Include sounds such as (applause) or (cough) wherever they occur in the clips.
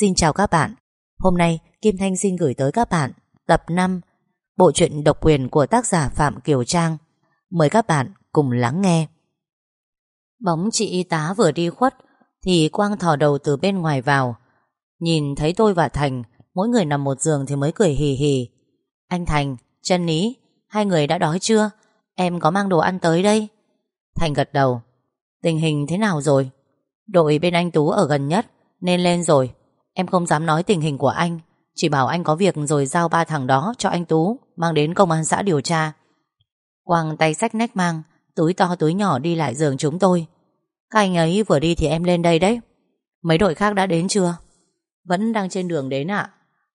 Xin chào các bạn. Hôm nay Kim Thanh xin gửi tới các bạn Tập 5 Bộ truyện độc quyền của tác giả Phạm Kiều Trang. Mời các bạn cùng lắng nghe. Bóng chị y tá vừa đi khuất Thì Quang thò đầu từ bên ngoài vào. Nhìn thấy tôi và Thành Mỗi người nằm một giường thì mới cười hì hì. Anh Thành, chân Ý Hai người đã đói chưa? Em có mang đồ ăn tới đây. Thành gật đầu. Tình hình thế nào rồi? Đội bên anh Tú ở gần nhất Nên lên rồi. Em không dám nói tình hình của anh. Chỉ bảo anh có việc rồi giao ba thằng đó cho anh Tú, Mang đến công an xã điều tra. Quang tay sách nách mang, Túi to túi nhỏ đi lại giường chúng tôi. Các anh ấy vừa đi thì em lên đây đấy. Mấy đội khác đã đến chưa? Vẫn đang trên đường đến ạ.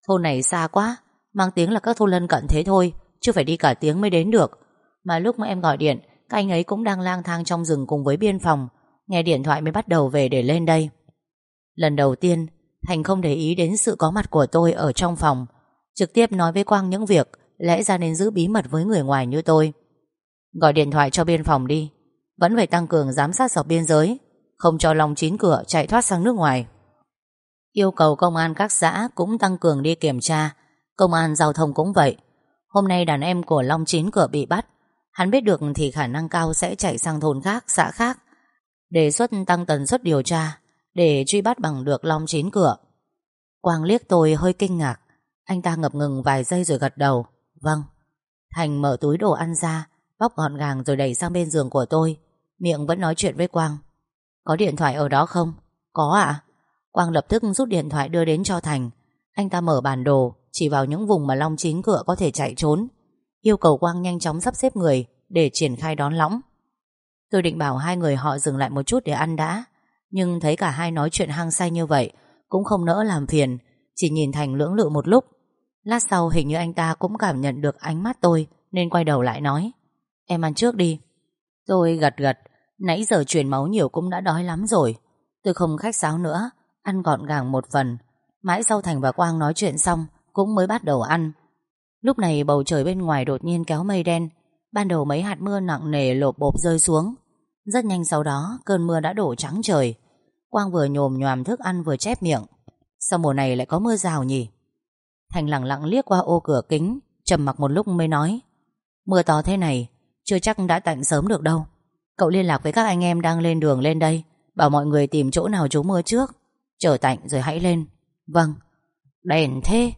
Thôn này xa quá, Mang tiếng là các thôn lân cận thế thôi, Chứ phải đi cả tiếng mới đến được. Mà lúc mà em gọi điện, Các anh ấy cũng đang lang thang trong rừng cùng với biên phòng. Nghe điện thoại mới bắt đầu về để lên đây. Lần đầu tiên Thành không để ý đến sự có mặt của tôi ở trong phòng Trực tiếp nói với Quang những việc Lẽ ra nên giữ bí mật với người ngoài như tôi. Gọi điện thoại cho biên phòng đi Vẫn phải tăng cường giám sát dọc biên giới Không cho lòng chín cửa chạy thoát sang nước ngoài. Yêu cầu công an các xã cũng tăng cường đi kiểm tra Công an giao thông cũng vậy. Hôm nay đàn em của Long Chín Cửa bị bắt Hắn biết được thì khả năng cao sẽ chạy sang thôn khác, xã khác Đề xuất tăng tần suất điều tra. Để truy bắt bằng được Long Chín Cửa. Quang liếc tôi hơi kinh ngạc. Anh ta ngập ngừng vài giây rồi gật đầu. Vâng. Thành mở túi đồ ăn ra, Bóc gọn gàng rồi đẩy sang bên giường của tôi. Miệng vẫn nói chuyện với Quang. Có điện thoại ở đó không? Có ạ. Quang lập tức rút điện thoại đưa đến cho Thành. Anh ta mở bản đồ, Chỉ vào những vùng mà Long Chín Cửa có thể chạy trốn. Yêu cầu Quang nhanh chóng sắp xếp người Để triển khai đón lõng. Tôi định bảo hai người họ dừng lại một chút để ăn đã. Nhưng thấy cả hai nói chuyện hăng say như vậy, Cũng không nỡ làm phiền, Chỉ nhìn Thành lưỡng lự một lúc. Lát sau hình như anh ta cũng cảm nhận được ánh mắt tôi, Nên quay đầu lại nói, Em ăn trước đi. Tôi gật gật, Nãy giờ truyền máu nhiều cũng đã đói lắm rồi. Tôi không khách sáo nữa, Ăn gọn gàng một phần. Mãi sau Thành và Quang nói chuyện xong, Cũng mới bắt đầu ăn. Lúc này bầu trời bên ngoài đột nhiên kéo mây đen, Ban đầu mấy hạt mưa nặng nề lộp bộp rơi xuống. Rất nhanh sau đó, Cơn mưa đã đổ trắng trời. Quang vừa nhồm nhòm thức ăn vừa chép miệng. Sao mùa này lại có mưa rào nhỉ? Thành lặng lặng liếc qua ô cửa kính, trầm mặc một lúc mới nói. Mưa to thế này, Chưa chắc đã tạnh sớm được đâu. Cậu liên lạc với các anh em đang lên đường lên đây, Bảo mọi người tìm chỗ nào trú mưa trước. Chờ tạnh rồi hãy lên. Vâng. Đèn thế.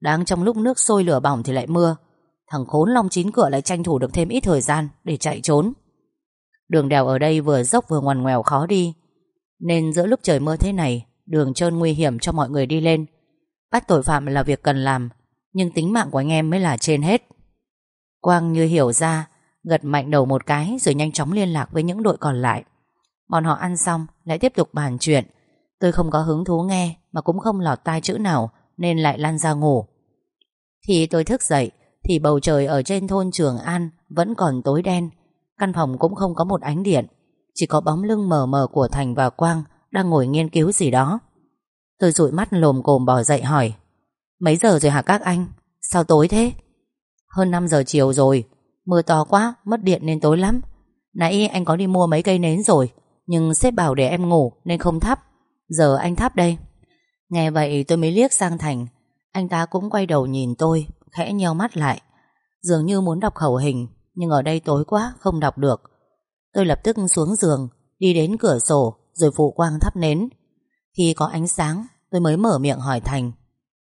Đang trong lúc nước sôi lửa bỏng thì lại mưa. Thằng khốn long chín cửa lại tranh thủ được thêm ít thời gian Để chạy trốn. Đường đèo ở đây vừa dốc vừa ngoằn ngoèo khó đi. Nên giữa lúc trời mưa thế này, Đường trơn nguy hiểm cho mọi người đi lên. Bắt tội phạm là việc cần làm, Nhưng tính mạng của anh em mới là trên hết. Quang như hiểu ra, Gật mạnh đầu một cái Rồi nhanh chóng liên lạc với những đội còn lại. Bọn họ ăn xong, lại tiếp tục bàn chuyện. Tôi không có hứng thú nghe, Mà cũng không lọt tai chữ nào, Nên lại lăn ra ngủ. Thì tôi thức dậy, Thì bầu trời ở trên thôn Trường An Vẫn còn tối đen. Căn phòng cũng không có một ánh điện. Chỉ có bóng lưng mờ mờ của Thành và Quang Đang ngồi nghiên cứu gì đó. Tôi dụi mắt lồm cồm bò dậy hỏi, Mấy giờ rồi hả các anh? Sao tối thế? Hơn 5 giờ chiều rồi. Mưa to quá, mất điện nên tối lắm. Nãy anh có đi mua mấy cây nến rồi, Nhưng sếp bảo để em ngủ nên không thắp. Giờ anh thắp đây. Nghe vậy tôi mới liếc sang Thành. Anh ta cũng quay đầu nhìn tôi, Khẽ nheo mắt lại. Dường như muốn đọc khẩu hình. Nhưng ở đây tối quá, không đọc được. Tôi lập tức xuống giường, Đi đến cửa sổ, rồi phụ quang thắp nến. Khi có ánh sáng, Tôi mới mở miệng hỏi Thành,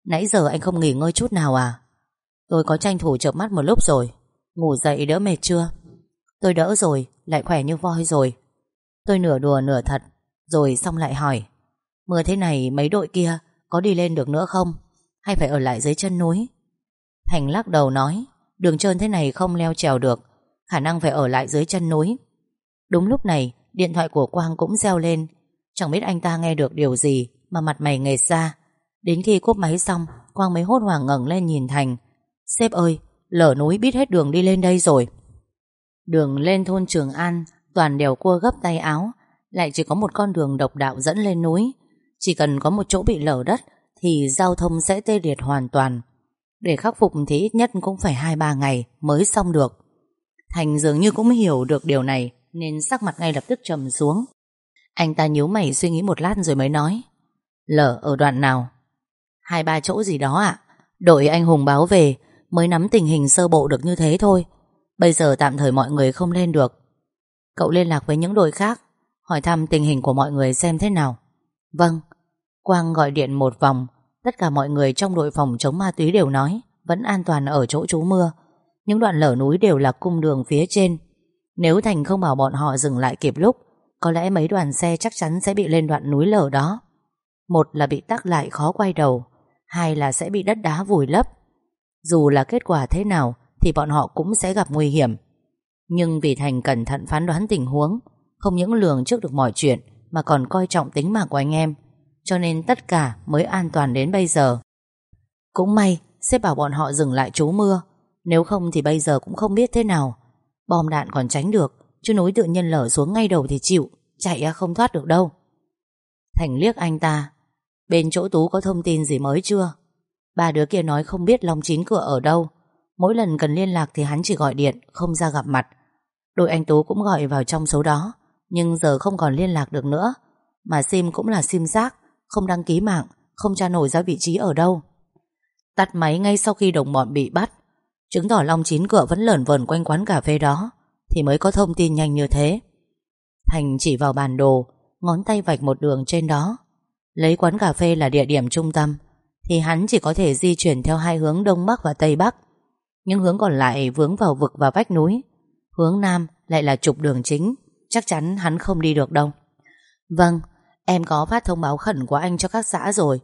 Nãy giờ anh không nghỉ ngơi chút nào à? Tôi có tranh thủ chợp mắt một lúc rồi. Ngủ dậy đỡ mệt chưa? Tôi đỡ rồi, Lại khỏe như voi rồi. Tôi nửa đùa nửa thật, Rồi xong lại hỏi, Mưa thế này mấy đội kia Có đi lên được nữa không? Hay phải ở lại dưới chân núi? Thành lắc đầu nói Đường trơn thế này không leo trèo được, Khả năng phải ở lại dưới chân núi. Đúng lúc này, điện thoại của Quang cũng reo lên. Chẳng biết anh ta nghe được điều gì Mà mặt mày nghệt ra. Đến khi cúp máy xong, Quang mới hốt hoảng ngẩng lên nhìn Thành. Sếp ơi, lở núi biết hết đường đi lên đây rồi. Đường lên thôn Trường An, Toàn đèo cua gấp tay áo, Lại chỉ có một con đường độc đạo dẫn lên núi. Chỉ cần có một chỗ bị lở đất Thì giao thông sẽ tê liệt hoàn toàn. Để khắc phục thì ít nhất cũng phải 2-3 ngày Mới xong được. Thành dường như cũng hiểu được điều này, Nên sắc mặt ngay lập tức trầm xuống. Anh ta nhíu mày suy nghĩ một lát rồi mới nói, Lở ở đoạn nào? Hai, ba chỗ gì đó ạ. Đội anh Hùng báo về, Mới nắm tình hình sơ bộ được như thế thôi. Bây giờ tạm thời mọi người không lên được. Cậu liên lạc với những đội khác, Hỏi thăm tình hình của mọi người xem thế nào. Vâng. Quang gọi điện một vòng Tất cả mọi người trong đội phòng chống ma túy đều nói, Vẫn an toàn ở chỗ trú mưa. Những đoạn lở núi đều là cung đường phía trên. Nếu Thành không bảo bọn họ dừng lại kịp lúc, Có lẽ mấy đoàn xe chắc chắn sẽ bị lên đoạn núi lở đó. Một là bị tắc lại khó quay đầu, Hai là sẽ bị đất đá vùi lấp. Dù là kết quả thế nào Thì bọn họ cũng sẽ gặp nguy hiểm. Nhưng vì Thành cẩn thận phán đoán tình huống, Không những lường trước được mọi chuyện Mà còn coi trọng tính mạng của anh em. Cho nên tất cả mới an toàn đến bây giờ. Cũng may, Sếp bảo bọn họ dừng lại trú mưa. Nếu không thì bây giờ cũng không biết thế nào. Bom đạn còn tránh được, Chứ núi tự nhiên lở xuống ngay đầu thì chịu, Chạy không thoát được đâu. Thành liếc anh ta. Bên chỗ Tú có thông tin gì mới chưa? Ba đứa kia nói không biết Long Chín Cửa ở đâu. Mỗi lần cần liên lạc thì hắn chỉ gọi điện, Không ra gặp mặt. Đội anh Tú cũng gọi vào trong số đó, Nhưng giờ không còn liên lạc được nữa. Mà sim cũng là sim rác không đăng ký mạng, Không tra nổi ra vị trí ở đâu. Tắt máy ngay sau khi đồng bọn bị bắt. Chứng tỏ Long Chín Cửa vẫn lởn vởn quanh quán cà phê đó, Thì mới có thông tin nhanh như thế. Thành chỉ vào bản đồ, Ngón tay vạch một đường trên đó. Lấy quán cà phê là địa điểm trung tâm, Thì hắn chỉ có thể di chuyển theo hai hướng Đông Bắc và Tây Bắc. Những hướng còn lại vướng vào vực và vách núi. Hướng Nam lại là trục đường chính, Chắc chắn hắn không đi được đâu. Vâng Em có phát thông báo khẩn của anh cho các xã rồi.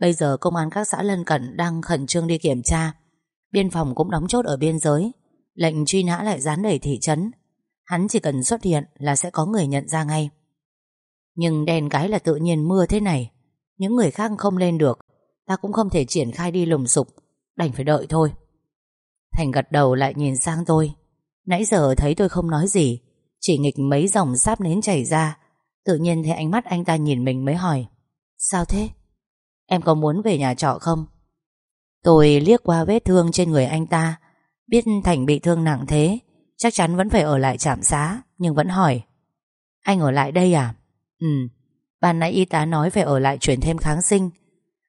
Bây giờ công an các xã lân cận Đang khẩn trương đi kiểm tra. Biên phòng cũng đóng chốt ở biên giới. Lệnh truy nã lại dán đẩy thị trấn. Hắn chỉ cần xuất hiện là sẽ có người nhận ra ngay. Nhưng đèn cái là tự nhiên mưa thế này. Những người khác không lên được. Ta cũng không thể triển khai đi lùng sục. Đành phải đợi thôi. Thành gật đầu lại nhìn sang tôi. Nãy giờ thấy tôi không nói gì. Chỉ nghịch mấy dòng sáp nến chảy ra. Tự nhiên thấy ánh mắt anh ta nhìn mình mới hỏi, Sao thế? Em có muốn về nhà trọ không? Tôi liếc qua vết thương trên người anh ta, Biết Thành bị thương nặng thế, Chắc chắn vẫn phải ở lại trạm xá, Nhưng vẫn hỏi, Anh ở lại đây à? Ừ Ban nãy y tá nói phải ở lại chuyển thêm kháng sinh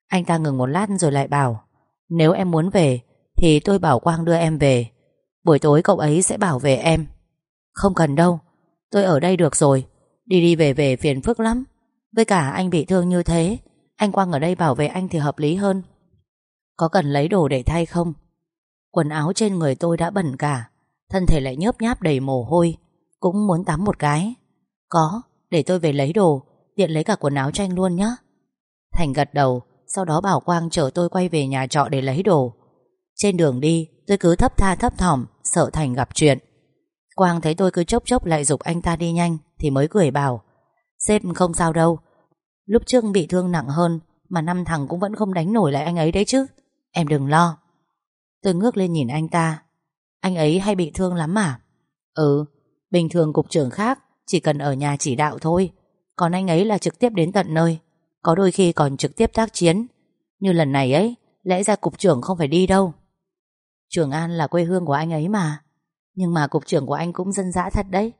Anh ta ngừng một lát rồi lại bảo, Nếu em muốn về Thì tôi bảo Quang đưa em về, Buổi tối cậu ấy sẽ bảo vệ em Không cần đâu, Tôi ở đây được rồi Đi đi về về phiền phức lắm. Với cả anh bị thương như thế Anh Quang ở đây bảo vệ anh thì hợp lý hơn. Có cần lấy đồ để thay không? Quần áo trên người tôi đã bẩn cả Thân thể lại nhớp nháp đầy mồ hôi Cũng muốn tắm một cái. Có, để tôi về lấy đồ Tiện lấy cả quần áo cho anh luôn nhé Thành gật đầu Sau đó bảo Quang chở tôi quay về nhà trọ để lấy đồ. Trên đường đi Tôi cứ thấp tha thấp thỏm Sợ Thành gặp chuyện. Quang thấy tôi cứ chốc chốc lại dục anh ta đi nhanh. Thì mới cười bảo, Sếp không sao đâu. Lúc trước bị thương nặng hơn Mà năm thằng cũng vẫn không đánh nổi lại anh ấy đấy chứ. Em đừng lo. Tôi ngước lên nhìn anh ta. Anh ấy hay bị thương lắm à? Ừ Bình thường cục trưởng khác Chỉ cần ở nhà chỉ đạo thôi. Còn anh ấy là trực tiếp đến tận nơi, Có đôi khi còn trực tiếp tác chiến. Như lần này ấy, Lẽ ra cục trưởng không phải đi đâu. Trường An là quê hương của anh ấy mà. Nhưng mà cục trưởng của anh cũng dân dã thật đấy.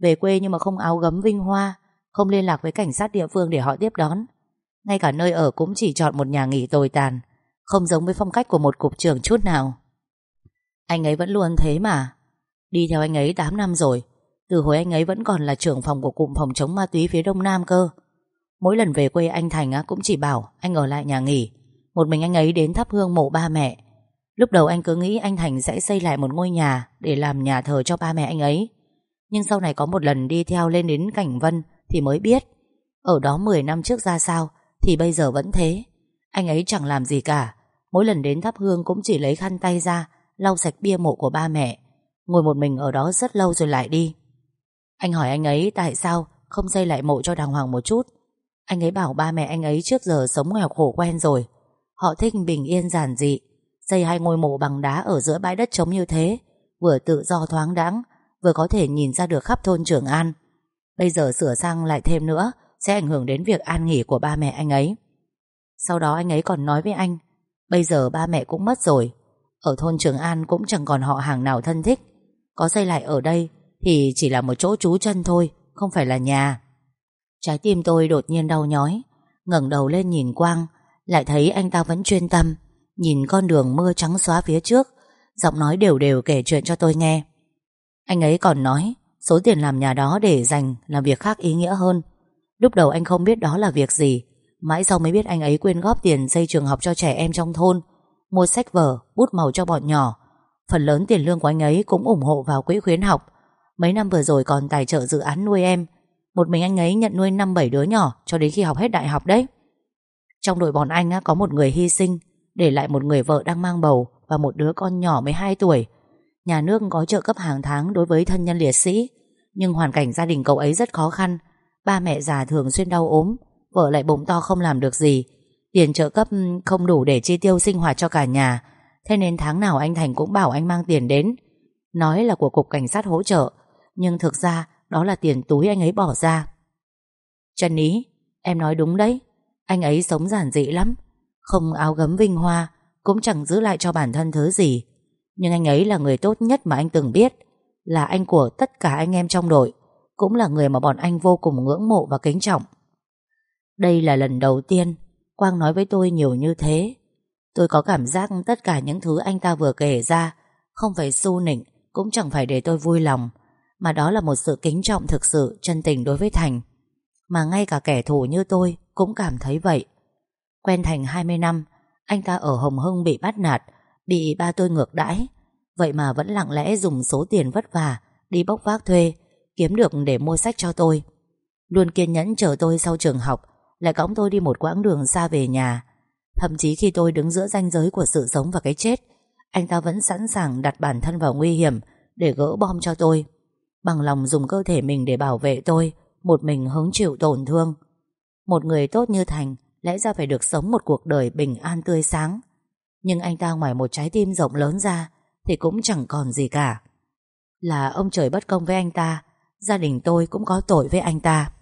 Về quê nhưng mà không áo gấm vinh hoa, Không liên lạc với cảnh sát địa phương để họ tiếp đón. Ngay cả nơi ở cũng chỉ chọn một nhà nghỉ tồi tàn, Không giống với phong cách của một cục trưởng chút nào. Anh ấy vẫn luôn thế mà. Đi theo anh ấy 8 năm rồi, từ hồi anh ấy vẫn còn là trưởng phòng của cụm phòng chống ma túy phía Đông Nam cơ. Mỗi lần về quê anh Thành cũng chỉ bảo anh ở lại nhà nghỉ, Một mình anh ấy đến thắp hương mộ ba mẹ. Lúc đầu anh cứ nghĩ anh Thành sẽ xây lại một ngôi nhà Để làm nhà thờ cho ba mẹ anh ấy. Nhưng sau này có một lần đi theo lên đến Cảnh Vân Thì mới biết Ở đó 10 năm trước ra sao Thì bây giờ vẫn thế Anh ấy chẳng làm gì cả Mỗi lần đến thắp hương cũng chỉ lấy khăn tay ra, Lau sạch bia mộ của ba mẹ Ngồi một mình ở đó rất lâu rồi lại đi anh hỏi anh ấy tại sao không xây lại mộ cho đàng hoàng một chút. Anh ấy bảo ba mẹ anh ấy trước giờ sống nghèo khổ quen rồi. Họ thích bình yên giản dị. Xây hai ngôi mộ bằng đá ở giữa bãi đất trống như thế. Vừa tự do thoáng đãng vừa có thể nhìn ra được khắp thôn Trường An. Bây giờ sửa sang lại thêm nữa, sẽ ảnh hưởng đến việc an nghỉ của ba mẹ anh ấy. Sau đó anh ấy còn nói với anh, Bây giờ ba mẹ cũng mất rồi, Ở thôn Trường An cũng chẳng còn họ hàng nào thân thích Có xây lại ở đây thì chỉ là một chỗ trú chân thôi, Không phải là nhà Trái tim tôi đột nhiên đau nhói, ngẩng đầu lên nhìn Quang, Lại thấy anh ta vẫn chuyên tâm, Nhìn con đường mưa trắng xóa phía trước, Giọng nói đều đều kể chuyện cho tôi nghe anh ấy còn nói Số tiền làm nhà đó để dành Là việc khác ý nghĩa hơn. Lúc đầu anh không biết đó là việc gì Mãi sau mới biết anh ấy quyên góp tiền xây trường học cho trẻ em trong thôn Mua sách vở, bút màu cho bọn nhỏ. Phần lớn tiền lương của anh ấy cũng ủng hộ vào quỹ khuyến học. Mấy năm vừa rồi còn tài trợ dự án nuôi em. Một mình anh ấy nhận nuôi 5-7 đứa nhỏ Cho đến khi học hết đại học đấy. Trong đội bọn anh có một người hy sinh Để lại một người vợ đang mang bầu Và một đứa con nhỏ 12 tuổi. Nhà nước có trợ cấp hàng tháng đối với thân nhân liệt sĩ. Nhưng hoàn cảnh gia đình cậu ấy rất khó khăn. Ba mẹ già thường xuyên đau ốm, Vợ lại bụng to không làm được gì. Tiền trợ cấp không đủ để chi tiêu sinh hoạt cho cả nhà. Thế nên tháng nào anh Thành cũng bảo anh mang tiền đến. Nói là của cục cảnh sát hỗ trợ, Nhưng thực ra đó là tiền túi anh ấy bỏ ra. Trần Ý, Em nói đúng đấy. Anh ấy sống giản dị lắm. Không áo gấm vinh hoa, Cũng chẳng giữ lại cho bản thân thứ gì. Nhưng anh ấy là người tốt nhất mà anh từng biết. Là anh của tất cả anh em trong đội, Cũng là người mà bọn anh vô cùng ngưỡng mộ và kính trọng. Đây là lần đầu tiên Quang nói với tôi nhiều như thế. Tôi có cảm giác tất cả những thứ anh ta vừa kể ra Không phải su nịnh, Cũng chẳng phải để tôi vui lòng, Mà đó là một sự kính trọng thực sự, Chân tình đối với Thành. Mà ngay cả kẻ thù như tôi Cũng cảm thấy vậy. Quen Thành 20 năm, Anh ta ở Hồng Hưng bị bắt nạt Bị ba tôi ngược đãi. Vậy mà vẫn lặng lẽ dùng số tiền vất vả Đi bốc vác thuê, Kiếm được để mua sách cho tôi. Luôn kiên nhẫn chờ tôi sau trường học, Lại cõng tôi đi một quãng đường xa về nhà. Thậm chí khi tôi đứng giữa ranh giới của sự sống và cái chết, Anh ta vẫn sẵn sàng đặt bản thân vào nguy hiểm Để gỡ bom cho tôi. Bằng lòng dùng cơ thể mình để bảo vệ tôi, Một mình hứng chịu tổn thương. Một người tốt như Thành Lẽ ra phải được sống một cuộc đời bình an tươi sáng. Nhưng anh ta ngoài một trái tim rộng lớn ra Thì cũng chẳng còn gì cả. Là ông trời bất công với anh ta, Gia đình tôi cũng có tội với anh ta.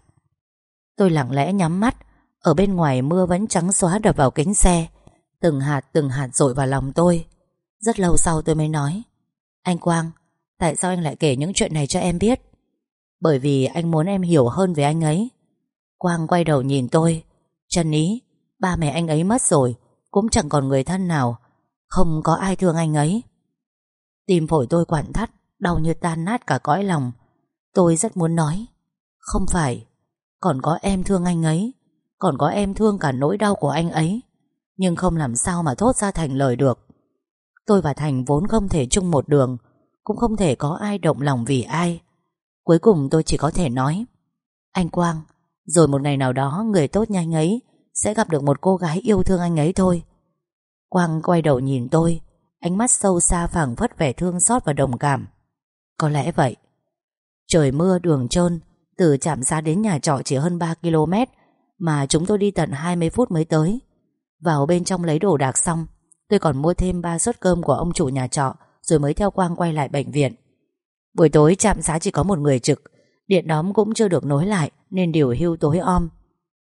Tôi lặng lẽ nhắm mắt, ở bên ngoài mưa vẫn trắng xóa đập vào kính xe. Từng hạt từng hạt rội vào lòng tôi. Rất lâu sau tôi mới nói, Anh Quang, Tại sao anh lại kể những chuyện này cho em biết? Bởi vì anh muốn em hiểu hơn về anh ấy. Quang quay đầu nhìn tôi Chân ý, Ba mẹ anh ấy mất rồi cũng chẳng còn người thân nào, Không có ai thương anh ấy. Tim phổi tôi quặn thắt, Đau như tan nát cả cõi lòng. Tôi rất muốn nói, Không phải, Còn có em thương anh ấy, còn có em thương cả nỗi đau của anh ấy, Nhưng không làm sao mà thốt ra thành lời được. Tôi và Thành vốn không thể chung một đường, Cũng không thể có ai động lòng vì ai. Cuối cùng tôi chỉ có thể nói, Anh Quang, Rồi một ngày nào đó người tốt nhanh ấy sẽ gặp được một cô gái yêu thương anh ấy thôi. Quang quay đầu nhìn tôi, Ánh mắt sâu xa phảng phất vẻ thương xót và đồng cảm. Có lẽ vậy. Trời mưa, đường trơn, Từ trạm xa đến nhà trọ chỉ hơn 3 km mà chúng tôi đi tận 20 phút mới tới. Vào bên trong lấy đồ đạc xong, Tôi còn mua thêm 3 suất cơm của ông chủ nhà trọ Rồi mới theo Quang quay lại bệnh viện. Buổi tối trạm xá chỉ có một người trực, Điện đóm cũng chưa được nối lại Nên điều hưu tối om.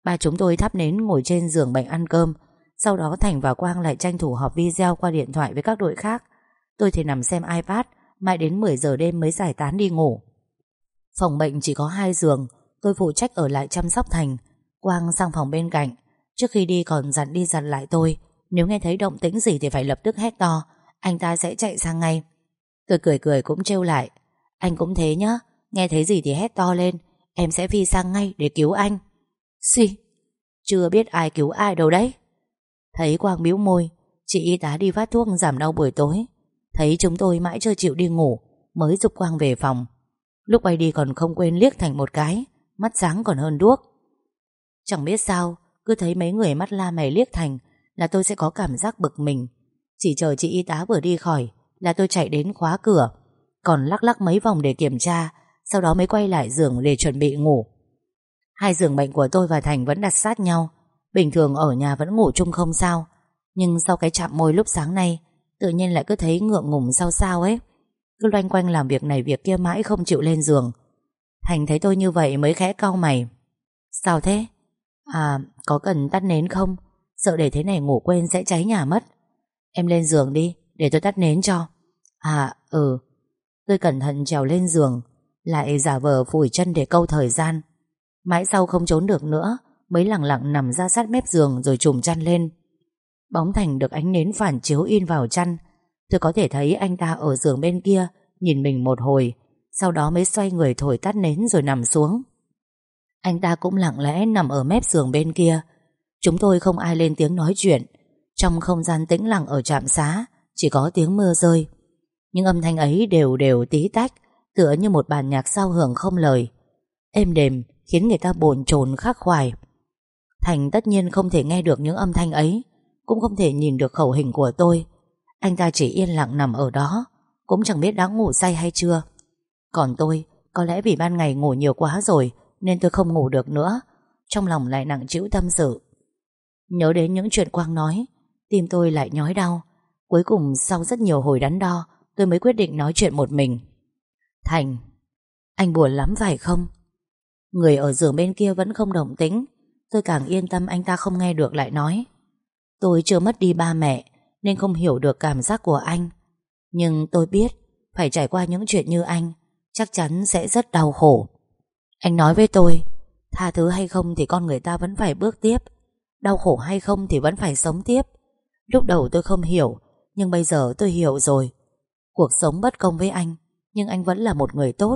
Ba chúng tôi thắp nến ngồi trên giường bệnh ăn cơm. Sau đó Thành và Quang lại tranh thủ họp video qua điện thoại với các đội khác. Tôi thì nằm xem iPad, Mãi đến 10 giờ đêm mới giải tán đi ngủ. Phòng bệnh chỉ có hai giường, Tôi phụ trách ở lại chăm sóc Thành. Quang sang phòng bên cạnh. Trước khi đi còn dặn đi dặn lại tôi. Nếu nghe thấy động tĩnh gì thì phải lập tức hét to. Anh ta sẽ chạy sang ngay. Tôi cười cười cũng trêu lại. Anh cũng thế nhá, Nghe thấy gì thì hét to lên. Em sẽ phi sang ngay để cứu anh. Xì, Chưa biết ai cứu ai đâu đấy. Thấy Quang bĩu môi, Chị y tá đi phát thuốc giảm đau buổi tối. Thấy chúng tôi mãi chưa chịu đi ngủ, Mới giúp Quang về phòng. Lúc bay đi còn không quên liếc Thành một cái, Mắt sáng còn hơn đuốc. Chẳng biết sao, Cứ thấy mấy người mắt la mày liếc thành Là tôi sẽ có cảm giác bực mình. Chỉ chờ chị y tá vừa đi khỏi Là tôi chạy đến khóa cửa. Còn lắc lắc mấy vòng để kiểm tra, Sau đó mới quay lại giường để chuẩn bị ngủ. Hai giường bệnh của tôi và Thành vẫn đặt sát nhau. Bình thường ở nhà vẫn ngủ chung không sao. Nhưng sau cái chạm môi lúc sáng nay, Tự nhiên lại cứ thấy ngượng ngùng sao sao ấy. Cứ loanh quanh làm việc này việc kia mãi không chịu lên giường. Thành thấy tôi như vậy mới khẽ cau mày. Sao thế? À có cần tắt nến không? Sợ để thế này ngủ quên sẽ cháy nhà mất. Em lên giường đi, Để tôi tắt nến cho. À ừ. Tôi cẩn thận trèo lên giường, Lại giả vờ phủi chân để câu thời gian. Mãi sau không trốn được nữa, Mới lặng lặng nằm ra sát mép giường Rồi trùm chăn lên. Bóng Thành được ánh nến phản chiếu in vào chăn. Tôi có thể thấy anh ta ở giường bên kia, Nhìn mình một hồi, Sau đó mới xoay người thổi tắt nến rồi nằm xuống. Anh ta cũng lặng lẽ nằm ở mép giường bên kia. Chúng tôi không ai lên tiếng nói chuyện. Trong không gian tĩnh lặng ở trạm xá, Chỉ có tiếng mưa rơi. Nhưng âm thanh ấy đều đều tí tách, Tựa như một bản nhạc sao hưởng không lời. Êm đềm Khiến người ta bồn chồn khắc khoải. Thành tất nhiên không thể nghe được những âm thanh ấy, Cũng không thể nhìn được khẩu hình của tôi. Anh ta chỉ yên lặng nằm ở đó, Cũng chẳng biết đã ngủ say hay chưa. Còn tôi, Có lẽ vì ban ngày ngủ nhiều quá rồi, Nên tôi không ngủ được nữa, Trong lòng lại nặng chịu tâm sự. Nhớ đến những chuyện Quang nói, Tim tôi lại nhói đau. Cuối cùng sau rất nhiều hồi đắn đo, Tôi mới quyết định nói chuyện một mình. Thành, Anh buồn lắm phải không? Người ở giường bên kia vẫn không đồng tĩnh. Tôi càng yên tâm anh ta không nghe được lại nói. Tôi chưa mất đi ba mẹ, Nên không hiểu được cảm giác của anh. Nhưng tôi biết, Phải trải qua những chuyện như anh, Chắc chắn sẽ rất đau khổ. Anh nói với tôi, Tha thứ hay không thì con người ta vẫn phải bước tiếp, Đau khổ hay không thì vẫn phải sống tiếp. Lúc đầu tôi không hiểu, Nhưng bây giờ tôi hiểu rồi. Cuộc sống bất công với anh, Nhưng anh vẫn là một người tốt.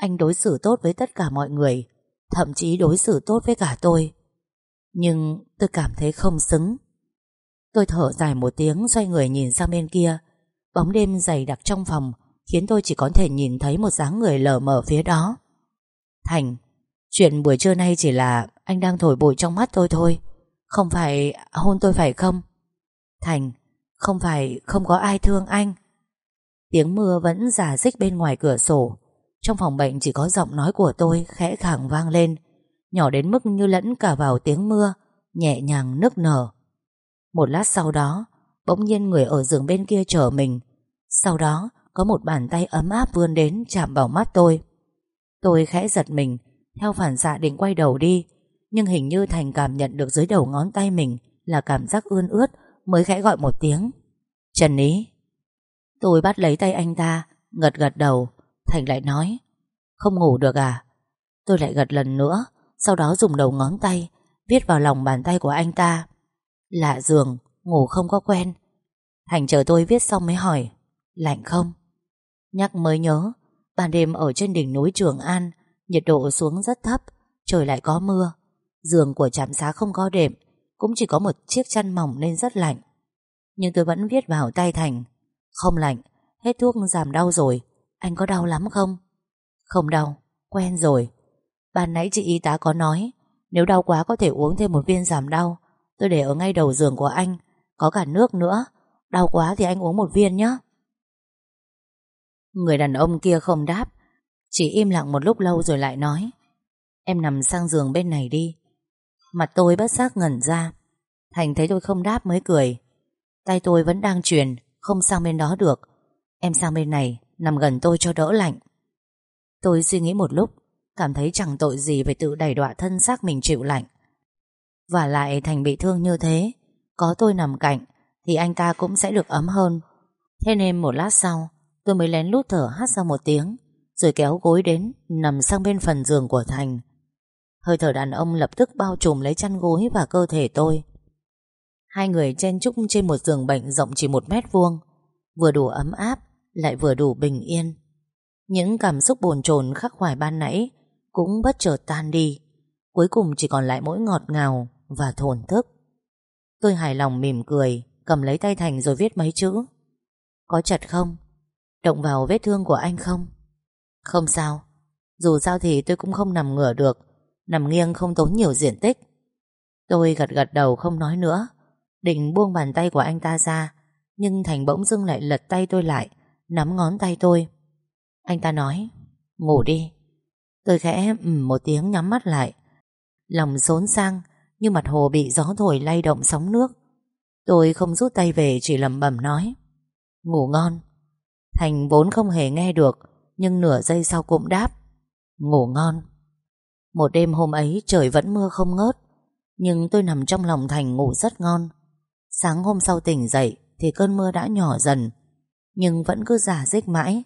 Anh đối xử tốt với tất cả mọi người, Thậm chí đối xử tốt với cả tôi. Nhưng tôi cảm thấy không xứng. Tôi thở dài một tiếng, Xoay người nhìn sang bên kia. Bóng đêm dày đặc trong phòng Khiến tôi chỉ có thể nhìn thấy một dáng người lờ mờ phía đó. Thành, Chuyện buổi trưa nay chỉ là Anh đang thổi bụi trong mắt tôi thôi. Không phải hôn tôi phải không? Thành, Không phải không có ai thương anh. Tiếng mưa vẫn giả dích bên ngoài cửa sổ. Trong phòng bệnh chỉ có giọng nói của tôi Khẽ khàng vang lên, Nhỏ đến mức như lẫn cả vào tiếng mưa, Nhẹ nhàng nức nở. Một lát sau đó, Bỗng nhiên người ở giường bên kia chờ mình. Sau đó, có một bàn tay ấm áp vươn đến chạm vào mắt tôi. Tôi khẽ giật mình, Theo phản xạ định quay đầu đi, Nhưng hình như Thành cảm nhận được dưới đầu ngón tay mình Là cảm giác ươn ướt Mới khẽ gọi một tiếng. Trần Ý. Tôi bắt lấy tay anh ta, Gật gật đầu. Thành lại nói, Không ngủ được à? Tôi lại gật lần nữa, Sau đó dùng đầu ngón tay Viết vào lòng bàn tay của anh ta. Lạ giường, Ngủ không có quen. Thành chờ tôi viết xong mới hỏi, Lạnh không? Nhắc mới nhớ, Ban đêm ở trên đỉnh núi Trường An, Nhiệt độ xuống rất thấp, Trời lại có mưa. Giường của trạm xá không có đệm, Cũng chỉ có một chiếc chăn mỏng nên rất lạnh. Nhưng tôi vẫn viết vào tay Thành, Không lạnh, Hết thuốc giảm đau rồi. Anh có đau lắm không? Không đau, Quen rồi. Ban nãy chị y tá có nói, Nếu đau quá có thể uống thêm một viên giảm đau. Tôi để ở ngay đầu giường của anh, Có cả nước nữa. Đau quá thì anh uống một viên nhé Người đàn ông kia không đáp. Chỉ im lặng một lúc lâu rồi lại nói, Em nằm sang giường bên này đi. Mặt tôi bất giác ngẩn ra. Thành thấy tôi không đáp mới cười. Tay tôi vẫn đang truyền, Không sang bên đó được. Em sang bên này Nằm gần tôi cho đỡ lạnh. Tôi suy nghĩ một lúc, Cảm thấy chẳng tội gì phải tự đẩy đọa thân xác mình chịu lạnh. Và lại Thành bị thương như thế, Có tôi nằm cạnh Thì anh ta cũng sẽ được ấm hơn. Thế nên một lát sau, Tôi mới lén lút thở hát ra một tiếng, Rồi kéo gối đến, Nằm sang bên phần giường của Thành. Hơi thở đàn ông lập tức bao trùm lấy chăn gối và cơ thể tôi. Hai người chen chúc trên một giường bệnh rộng chỉ một mét vuông, Vừa đủ ấm áp lại vừa đủ bình yên. Những cảm xúc bồn chồn khắc khoải ban nãy Cũng bất chợt tan đi. Cuối cùng chỉ còn lại mỗi ngọt ngào Và thổn thức. Tôi hài lòng mỉm cười, Cầm lấy tay Thành rồi viết mấy chữ. Có chật không? Động vào vết thương của anh không? Không sao. Dù sao thì tôi cũng không nằm ngửa được. Nằm nghiêng không tốn nhiều diện tích. Tôi gật gật đầu không nói nữa. Định buông bàn tay của anh ta ra, Nhưng Thành bỗng dưng lại lật tay tôi lại. Nắm ngón tay tôi. Anh ta nói, Ngủ đi. Tôi khẽ ừm một tiếng nhắm mắt lại. Lòng xốn sang, Như mặt hồ bị gió thổi lay động sóng nước. Tôi không rút tay về, Chỉ lẩm bẩm nói, Ngủ ngon. Thành vốn không hề nghe được, Nhưng nửa giây sau cũng đáp, Ngủ ngon. Một đêm hôm ấy, trời vẫn mưa không ngớt, Nhưng tôi nằm trong lòng Thành ngủ rất ngon. Sáng hôm sau tỉnh dậy, Thì cơn mưa đã nhỏ dần nhưng vẫn cứ giả dích mãi.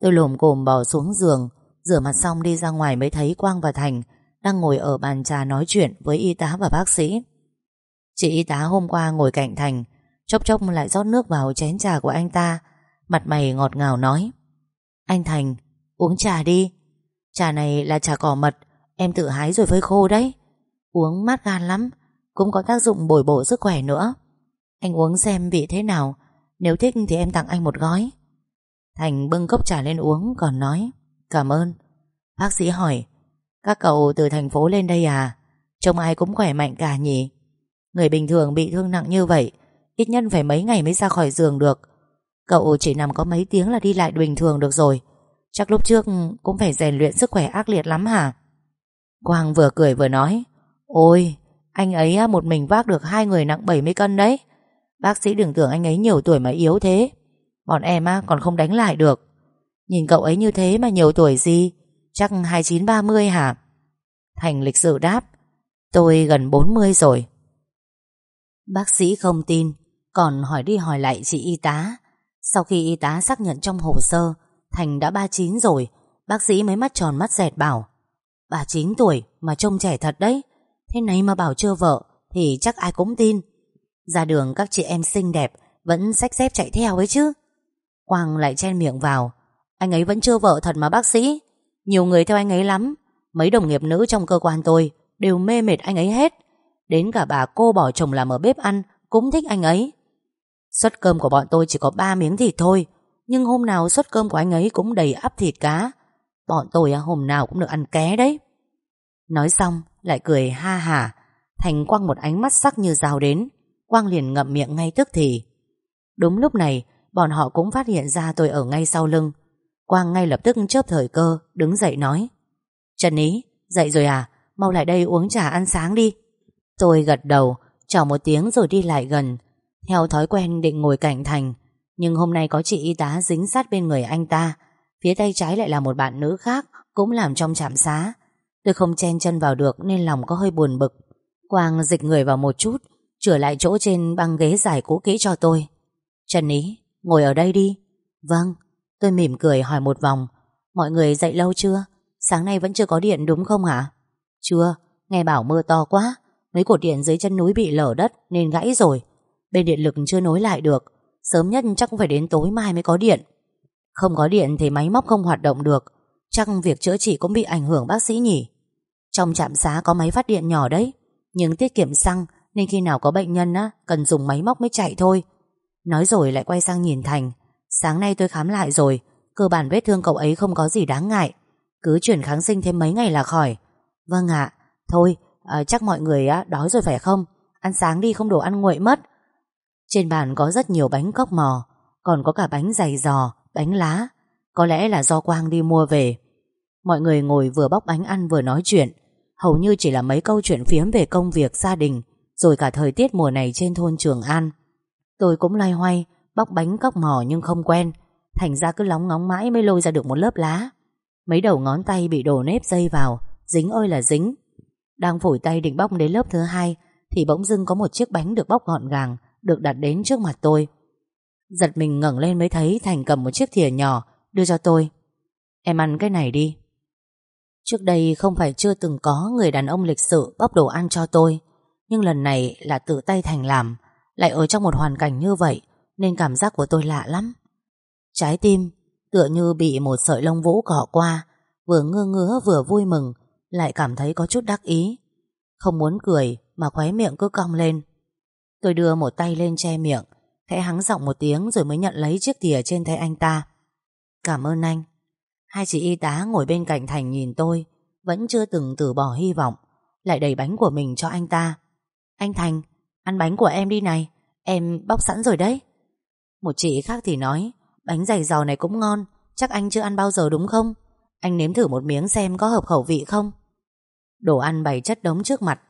Tôi lồm cồm bò xuống giường, Rửa mặt xong đi ra ngoài mới thấy Quang và Thành Đang ngồi ở bàn trà nói chuyện với y tá và bác sĩ. Chị y tá hôm qua ngồi cạnh Thành, Chốc chốc lại rót nước vào chén trà của anh ta, Mặt mày ngọt ngào nói, Anh Thành, Uống trà đi. Trà này là trà cỏ mật, Em tự hái rồi phơi khô đấy. Uống mát gan lắm, Cũng có tác dụng bồi bổ sức khỏe nữa. Anh uống xem vị thế nào nếu thích thì em tặng anh một gói. Thành bưng cốc trà lên uống, Còn nói, Cảm ơn. Bác sĩ hỏi, Các cậu từ thành phố lên đây à? Trông ai cũng khỏe mạnh cả nhỉ? Người bình thường bị thương nặng như vậy, Ít nhất phải mấy ngày mới ra khỏi giường được. Cậu chỉ nằm có mấy tiếng là đi lại bình thường được rồi. Chắc lúc trước cũng phải rèn luyện sức khỏe ác liệt lắm hả? Quang vừa cười vừa nói, Ôi, Anh ấy một mình vác được hai người nặng 70 cân đấy. Bác sĩ đừng tưởng anh ấy nhiều tuổi mà yếu thế. Bọn em còn không đánh lại được. Nhìn cậu ấy như thế mà nhiều tuổi gì? Chắc 29-30 hả? Thành lịch sự đáp. Tôi gần 40 rồi. Bác sĩ không tin, Còn hỏi đi hỏi lại chị y tá. Sau khi y tá xác nhận trong hồ sơ, Thành đã 39 rồi, Bác sĩ mới mắt tròn mắt dẹt bảo 39 tuổi mà trông trẻ thật đấy. Thế này mà bảo chưa vợ, Thì chắc ai cũng tin. Ra đường các chị em xinh đẹp Vẫn xách dép chạy theo ấy chứ. Quang lại chen miệng vào. Anh ấy vẫn chưa vợ thật mà bác sĩ. Nhiều người theo anh ấy lắm. Mấy đồng nghiệp nữ trong cơ quan tôi Đều mê mệt anh ấy hết. Đến cả bà cô bỏ chồng làm ở bếp ăn Cũng thích anh ấy. Suất cơm của bọn tôi chỉ có 3 miếng thịt thôi, Nhưng hôm nào suất cơm của anh ấy Cũng đầy ắp thịt cá. Bọn tôi à, hôm nào cũng được ăn ké đấy. Nói xong, lại cười ha hả Thành quăng một ánh mắt sắc như dao đến. Quang liền ngậm miệng ngay tức thì. Đúng lúc này Bọn họ cũng phát hiện ra tôi ở ngay sau lưng. Quang ngay lập tức chớp thời cơ Đứng dậy nói. Trần Ý, dậy rồi à? Mau lại đây uống trà ăn sáng đi. Tôi gật đầu Chào một tiếng rồi đi lại gần. Theo thói quen định ngồi cạnh Thành Nhưng hôm nay có chị y tá dính sát bên người anh ta. Phía tay trái lại là một bạn nữ khác Cũng làm trong trạm xá. Tôi không chen chân vào được Nên lòng có hơi buồn bực. Quang dịch người vào một chút Trở lại chỗ trên băng ghế dài cũ kỹ cho tôi. Trần Ý, Ngồi ở đây đi. Vâng Tôi mỉm cười hỏi một vòng. Mọi người dậy lâu chưa? Sáng nay vẫn chưa có điện đúng không hả? Chưa, Nghe bảo mưa to quá. Mấy cột điện dưới chân núi bị lở đất Nên gãy rồi. Bên điện lực chưa nối lại được. Sớm nhất chắc cũng phải đến tối mai mới có điện. Không có điện thì máy móc không hoạt động được. Chắc việc chữa trị cũng bị ảnh hưởng bác sĩ nhỉ? Trong trạm xá có máy phát điện nhỏ đấy. Nhưng tiết kiệm xăng nên khi nào có bệnh nhân á Cần dùng máy móc mới chạy thôi. Nói rồi lại quay sang nhìn Thành. Sáng nay tôi khám lại rồi Cơ bản vết thương cậu ấy không có gì đáng ngại. Cứ chuyển kháng sinh thêm mấy ngày là khỏi. Vâng ạ. Thôi à, chắc mọi người á, đói rồi phải không? Ăn sáng đi không đồ ăn nguội mất. Trên bàn có rất nhiều bánh cóc mò Còn có cả bánh dày giò Bánh lá. Có lẽ là do Quang đi mua về. Mọi người ngồi vừa bóc bánh ăn vừa nói chuyện. Hầu như chỉ là mấy câu chuyện phiếm về công việc gia đình. Rồi cả thời tiết mùa này trên thôn Trường An. Tôi cũng loay hoay, Bóc bánh cóc mò nhưng không quen. Thành ra cứ lóng ngóng mãi mới lôi ra được một lớp lá. Mấy đầu ngón tay bị đổ nếp dây vào, Dính ơi là dính. Đang phủi tay định bóc đến lớp thứ hai, Thì bỗng dưng có một chiếc bánh được bóc gọn gàng, Được đặt đến trước mặt tôi. Giật mình ngẩng lên mới thấy Thành cầm một chiếc thìa nhỏ, Đưa cho tôi. Em ăn cái này đi. Trước đây không phải chưa từng có người đàn ông lịch sự bóc đồ ăn cho tôi. Nhưng lần này là tự tay Thành làm, Lại ở trong một hoàn cảnh như vậy, Nên cảm giác của tôi lạ lắm. Trái tim tựa như bị một sợi lông vũ cỏ qua, Vừa ngơ ngứa vừa vui mừng, Lại cảm thấy có chút đắc ý. Không muốn cười mà khóe miệng cứ cong lên. Tôi đưa một tay lên che miệng, Khẽ hắng giọng một tiếng rồi mới nhận lấy chiếc thìa trên tay anh ta. Cảm ơn anh. Hai chị y tá ngồi bên cạnh Thành nhìn tôi, Vẫn chưa từng từ bỏ hy vọng, Lại đẩy bánh của mình cho anh ta. Anh Thành, Ăn bánh của em đi này. Em bóc sẵn rồi đấy. Một chị khác thì nói, Bánh dày giò này cũng ngon, Chắc anh chưa ăn bao giờ đúng không? Anh nếm thử một miếng xem có hợp khẩu vị không. Đồ ăn bày chất đống trước mặt.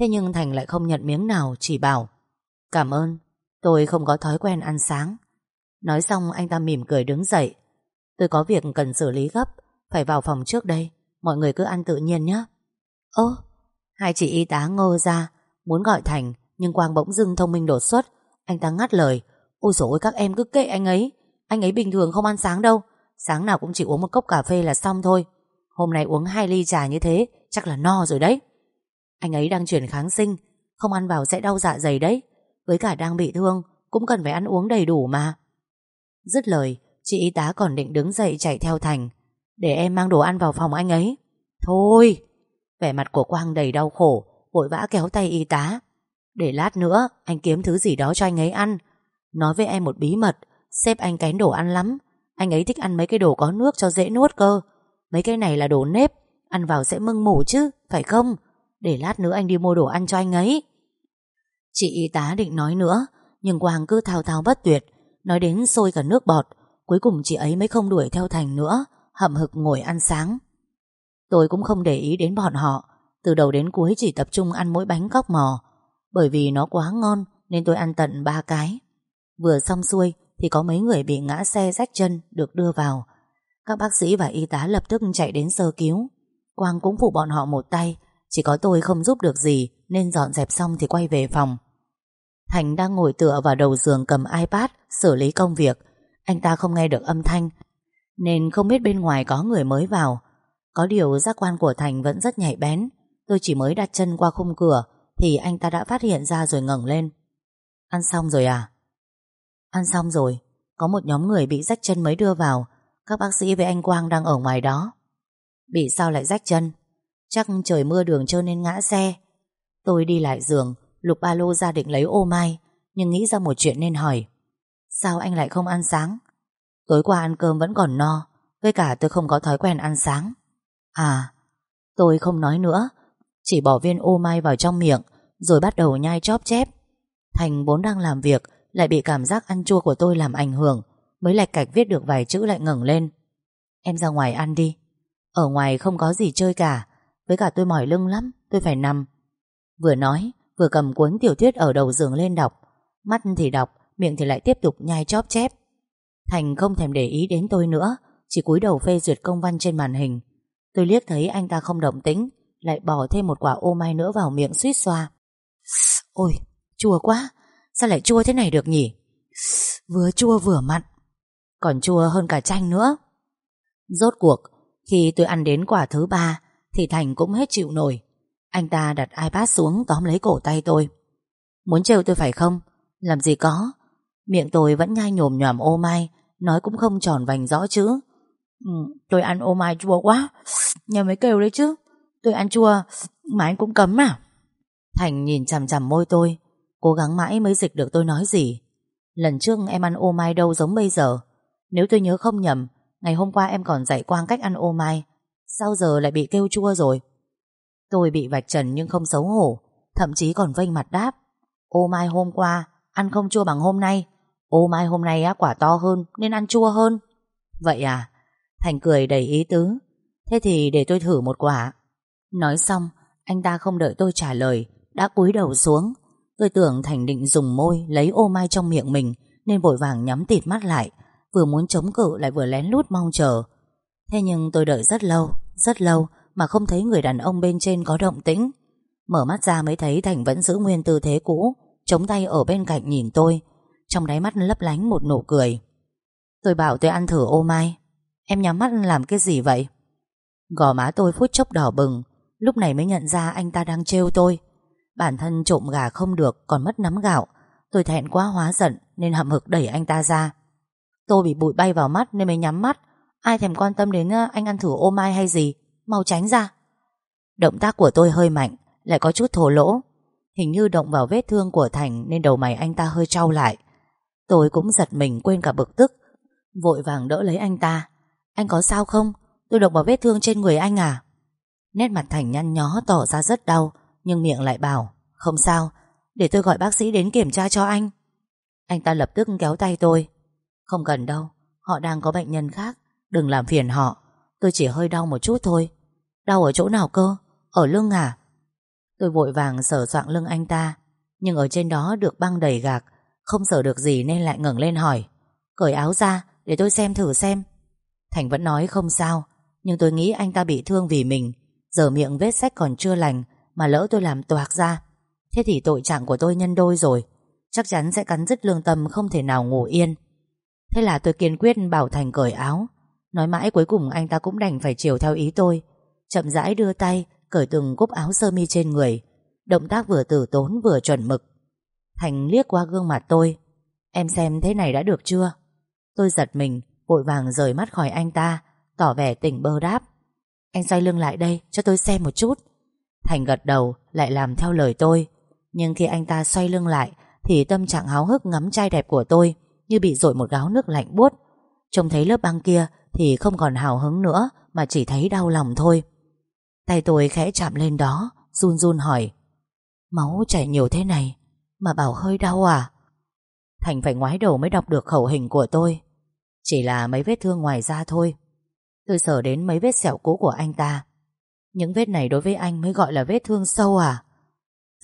Thế nhưng Thành lại không nhận miếng nào, Chỉ bảo, Cảm ơn, Tôi không có thói quen ăn sáng. Nói xong anh ta mỉm cười đứng dậy. Tôi có việc cần xử lý gấp, Phải vào phòng trước đây, Mọi người cứ ăn tự nhiên nhé. Ơ, Hai chị y tá ngơ ra Muốn gọi Thành, Nhưng Quang bỗng dưng thông minh đột xuất. Anh ta ngắt lời, Ôi dồi ôi, các em cứ kệ anh ấy. Anh ấy bình thường không ăn sáng đâu. Sáng nào cũng chỉ uống một cốc cà phê là xong thôi. Hôm nay uống hai ly trà như thế, Chắc là no rồi đấy. Anh ấy đang chuyển kháng sinh, Không ăn vào sẽ đau dạ dày đấy. Với cả đang bị thương, Cũng cần phải ăn uống đầy đủ mà. Dứt lời, Chị y tá còn định đứng dậy chạy theo Thành, Để em mang đồ ăn vào phòng anh ấy. Thôi. Vẻ mặt của Quang đầy đau khổ Vội vã kéo tay y tá. Để lát nữa, anh kiếm thứ gì đó cho anh ấy ăn. Nói với em một bí mật, Sếp anh kén đồ ăn lắm. Anh ấy thích ăn mấy cái đồ có nước cho dễ nuốt cơ. Mấy cái này là đồ nếp, Ăn vào sẽ mưng mủ chứ, Phải không? Để lát nữa anh đi mua đồ ăn cho anh ấy. Chị y tá định nói nữa, Nhưng Quang cứ thao thao bất tuyệt, Nói đến sôi cả nước bọt. Cuối cùng chị ấy mới không đuổi theo Thành nữa, Hậm hực ngồi ăn sáng. Tôi cũng không để ý đến bọn họ từ đầu đến cuối chỉ tập trung ăn mỗi bánh góc mò. Bởi vì nó quá ngon, Nên tôi ăn tận ba cái. Vừa xong xuôi, Thì có mấy người bị ngã xe rách chân, Được đưa vào. Các bác sĩ và y tá lập tức chạy đến sơ cứu. Quang cũng phụ bọn họ một tay. Chỉ có tôi không giúp được gì, Nên dọn dẹp xong thì quay về phòng. Thành đang ngồi tựa vào đầu giường cầm iPad, Xử lý công việc. Anh ta không nghe được âm thanh, Nên không biết bên ngoài có người mới vào. Có điều giác quan của Thành vẫn rất nhạy bén. Tôi chỉ mới đặt chân qua khung cửa, Thì anh ta đã phát hiện ra rồi ngẩng lên. Ăn xong rồi à? Ăn xong rồi. Có một nhóm người bị rách chân mới đưa vào. Các bác sĩ với anh Quang đang ở ngoài đó. Bị sao lại rách chân? Chắc trời mưa đường trơn nên ngã xe. Tôi đi lại giường, Lục ba lô ra định lấy ô mai, Nhưng nghĩ ra một chuyện nên hỏi. Sao anh lại không ăn sáng? Tối qua ăn cơm vẫn còn no, Với cả tôi không có thói quen ăn sáng. À Tôi không nói nữa chỉ bỏ viên ô mai vào trong miệng, Rồi bắt đầu nhai chóp chép. Thành vốn đang làm việc, Lại bị cảm giác ăn chua của tôi làm ảnh hưởng, Mới lạch cạch viết được vài chữ lại ngẩng lên. Em ra ngoài ăn đi. Ở ngoài không có gì chơi cả, Với cả tôi mỏi lưng lắm, Tôi phải nằm. Vừa nói, Vừa cầm cuốn tiểu thuyết ở đầu giường lên đọc. Mắt thì đọc, Miệng thì lại tiếp tục nhai chóp chép. Thành không thèm để ý đến tôi nữa, Chỉ cúi đầu phê duyệt công văn trên màn hình. Tôi liếc thấy anh ta không động tĩnh lại bỏ thêm một quả ô mai nữa vào miệng suýt xoa. Ôi chua quá. Sao lại chua thế này được nhỉ? Vừa chua vừa mặn. Còn chua hơn cả chanh nữa. Rốt cuộc Khi tôi ăn đến quả thứ ba Thì Thành cũng hết chịu nổi. Anh ta đặt iPad xuống tóm lấy cổ tay tôi. Muốn trêu tôi phải không? Làm gì có. Miệng tôi vẫn nhai nhồm nhòm ô mai Nói cũng không tròn vành rõ chữ ừ, Tôi ăn ô mai chua quá. Nhà mới kêu đấy chứ. Tôi ăn chua mà anh cũng cấm à? Thành nhìn chằm chằm môi tôi Cố gắng mãi mới dịch được tôi nói gì. Lần trước em ăn ô mai đâu giống bây giờ. Nếu tôi nhớ không nhầm Ngày hôm qua em còn dạy Quang cách ăn ô mai. Sao giờ lại bị kêu chua rồi? Tôi bị vạch trần nhưng không xấu hổ Thậm chí còn vênh mặt đáp. Ô mai hôm qua Ăn không chua bằng hôm nay. Ô mai hôm nay á, quả to hơn Nên ăn chua hơn. Vậy à? Thành cười đầy ý tứ. Thế thì để tôi thử một quả. Nói xong, Anh ta không đợi tôi trả lời, Đã cúi đầu xuống. Tôi tưởng Thành định dùng môi lấy ô mai trong miệng mình, Nên vội vàng nhắm tịt mắt lại, Vừa muốn chống cự lại vừa lén lút mong chờ. Thế nhưng tôi đợi rất lâu Rất lâu mà không thấy người đàn ông bên trên có động tĩnh. Mở mắt ra mới thấy Thành vẫn giữ nguyên tư thế cũ, Chống tay ở bên cạnh nhìn tôi. Trong đáy mắt lấp lánh một nụ cười. Tôi bảo tôi ăn thử ô mai. Em nhắm mắt làm cái gì vậy? Gò má tôi phút chốc đỏ bừng Lúc này mới nhận ra anh ta đang trêu tôi. Bản thân trộm gà không được, Còn mất nắm gạo. Tôi thẹn quá hóa giận, Nên hậm hực đẩy anh ta ra. Tôi bị bụi bay vào mắt nên mới nhắm mắt. Ai thèm quan tâm đến ờ, anh ăn thử ô mai hay gì? Mau tránh ra. Động tác của tôi hơi mạnh, Lại có chút thổ lỗ. Hình như động vào vết thương của Thành Nên đầu mày anh ta hơi trao lại. Tôi cũng giật mình quên cả bực tức. Vội vàng đỡ lấy anh ta. Anh có sao không? Tôi động vào vết thương trên người anh à? Nét mặt Thành nhăn nhó tỏ ra rất đau, Nhưng miệng lại bảo, Không sao, Để tôi gọi bác sĩ đến kiểm tra cho anh. Anh ta lập tức kéo tay tôi. Không cần đâu, Họ đang có bệnh nhân khác, Đừng làm phiền họ, Tôi chỉ hơi đau một chút thôi. Đau ở chỗ nào cơ? Ở lưng à? Tôi vội vàng sờ soạng lưng anh ta, Nhưng ở trên đó được băng đầy gạc, Không sờ được gì nên lại ngẩng lên hỏi, Cởi áo ra, để tôi xem thử xem. Thành vẫn nói không sao, Nhưng tôi nghĩ anh ta bị thương vì mình Giờ miệng vết sách còn chưa lành Mà lỡ tôi làm toạc ra, Thế thì tội trạng của tôi nhân đôi rồi. Chắc chắn sẽ cắn dứt lương tâm không thể nào ngủ yên. Thế là tôi kiên quyết bảo Thành cởi áo. Nói mãi cuối cùng anh ta cũng đành phải chiều theo ý tôi. Chậm rãi đưa tay, Cởi từng cúc áo sơ mi trên người. Động tác vừa tử tốn vừa chuẩn mực. Thành liếc qua gương mặt tôi. Em xem thế này đã được chưa? Tôi giật mình, Vội vàng rời mắt khỏi anh ta, Tỏ vẻ tỉnh bơ đáp. Anh xoay lưng lại đây, cho tôi xem một chút. Thành gật đầu, lại làm theo lời tôi. Nhưng khi anh ta xoay lưng lại, Thì tâm trạng háo hức ngắm trai đẹp của tôi Như bị dội một gáo nước lạnh buốt. Trông thấy lớp băng kia Thì không còn hào hứng nữa, Mà chỉ thấy đau lòng thôi. Tay tôi khẽ chạm lên đó, Run run hỏi, Máu chảy nhiều thế này, Mà bảo hơi đau à? Thành phải ngoái đầu mới đọc được khẩu hình của tôi. Chỉ là mấy vết thương ngoài da thôi. Tôi sợ đến mấy vết sẹo cũ của anh ta. Những vết này đối với anh mới gọi là vết thương sâu à?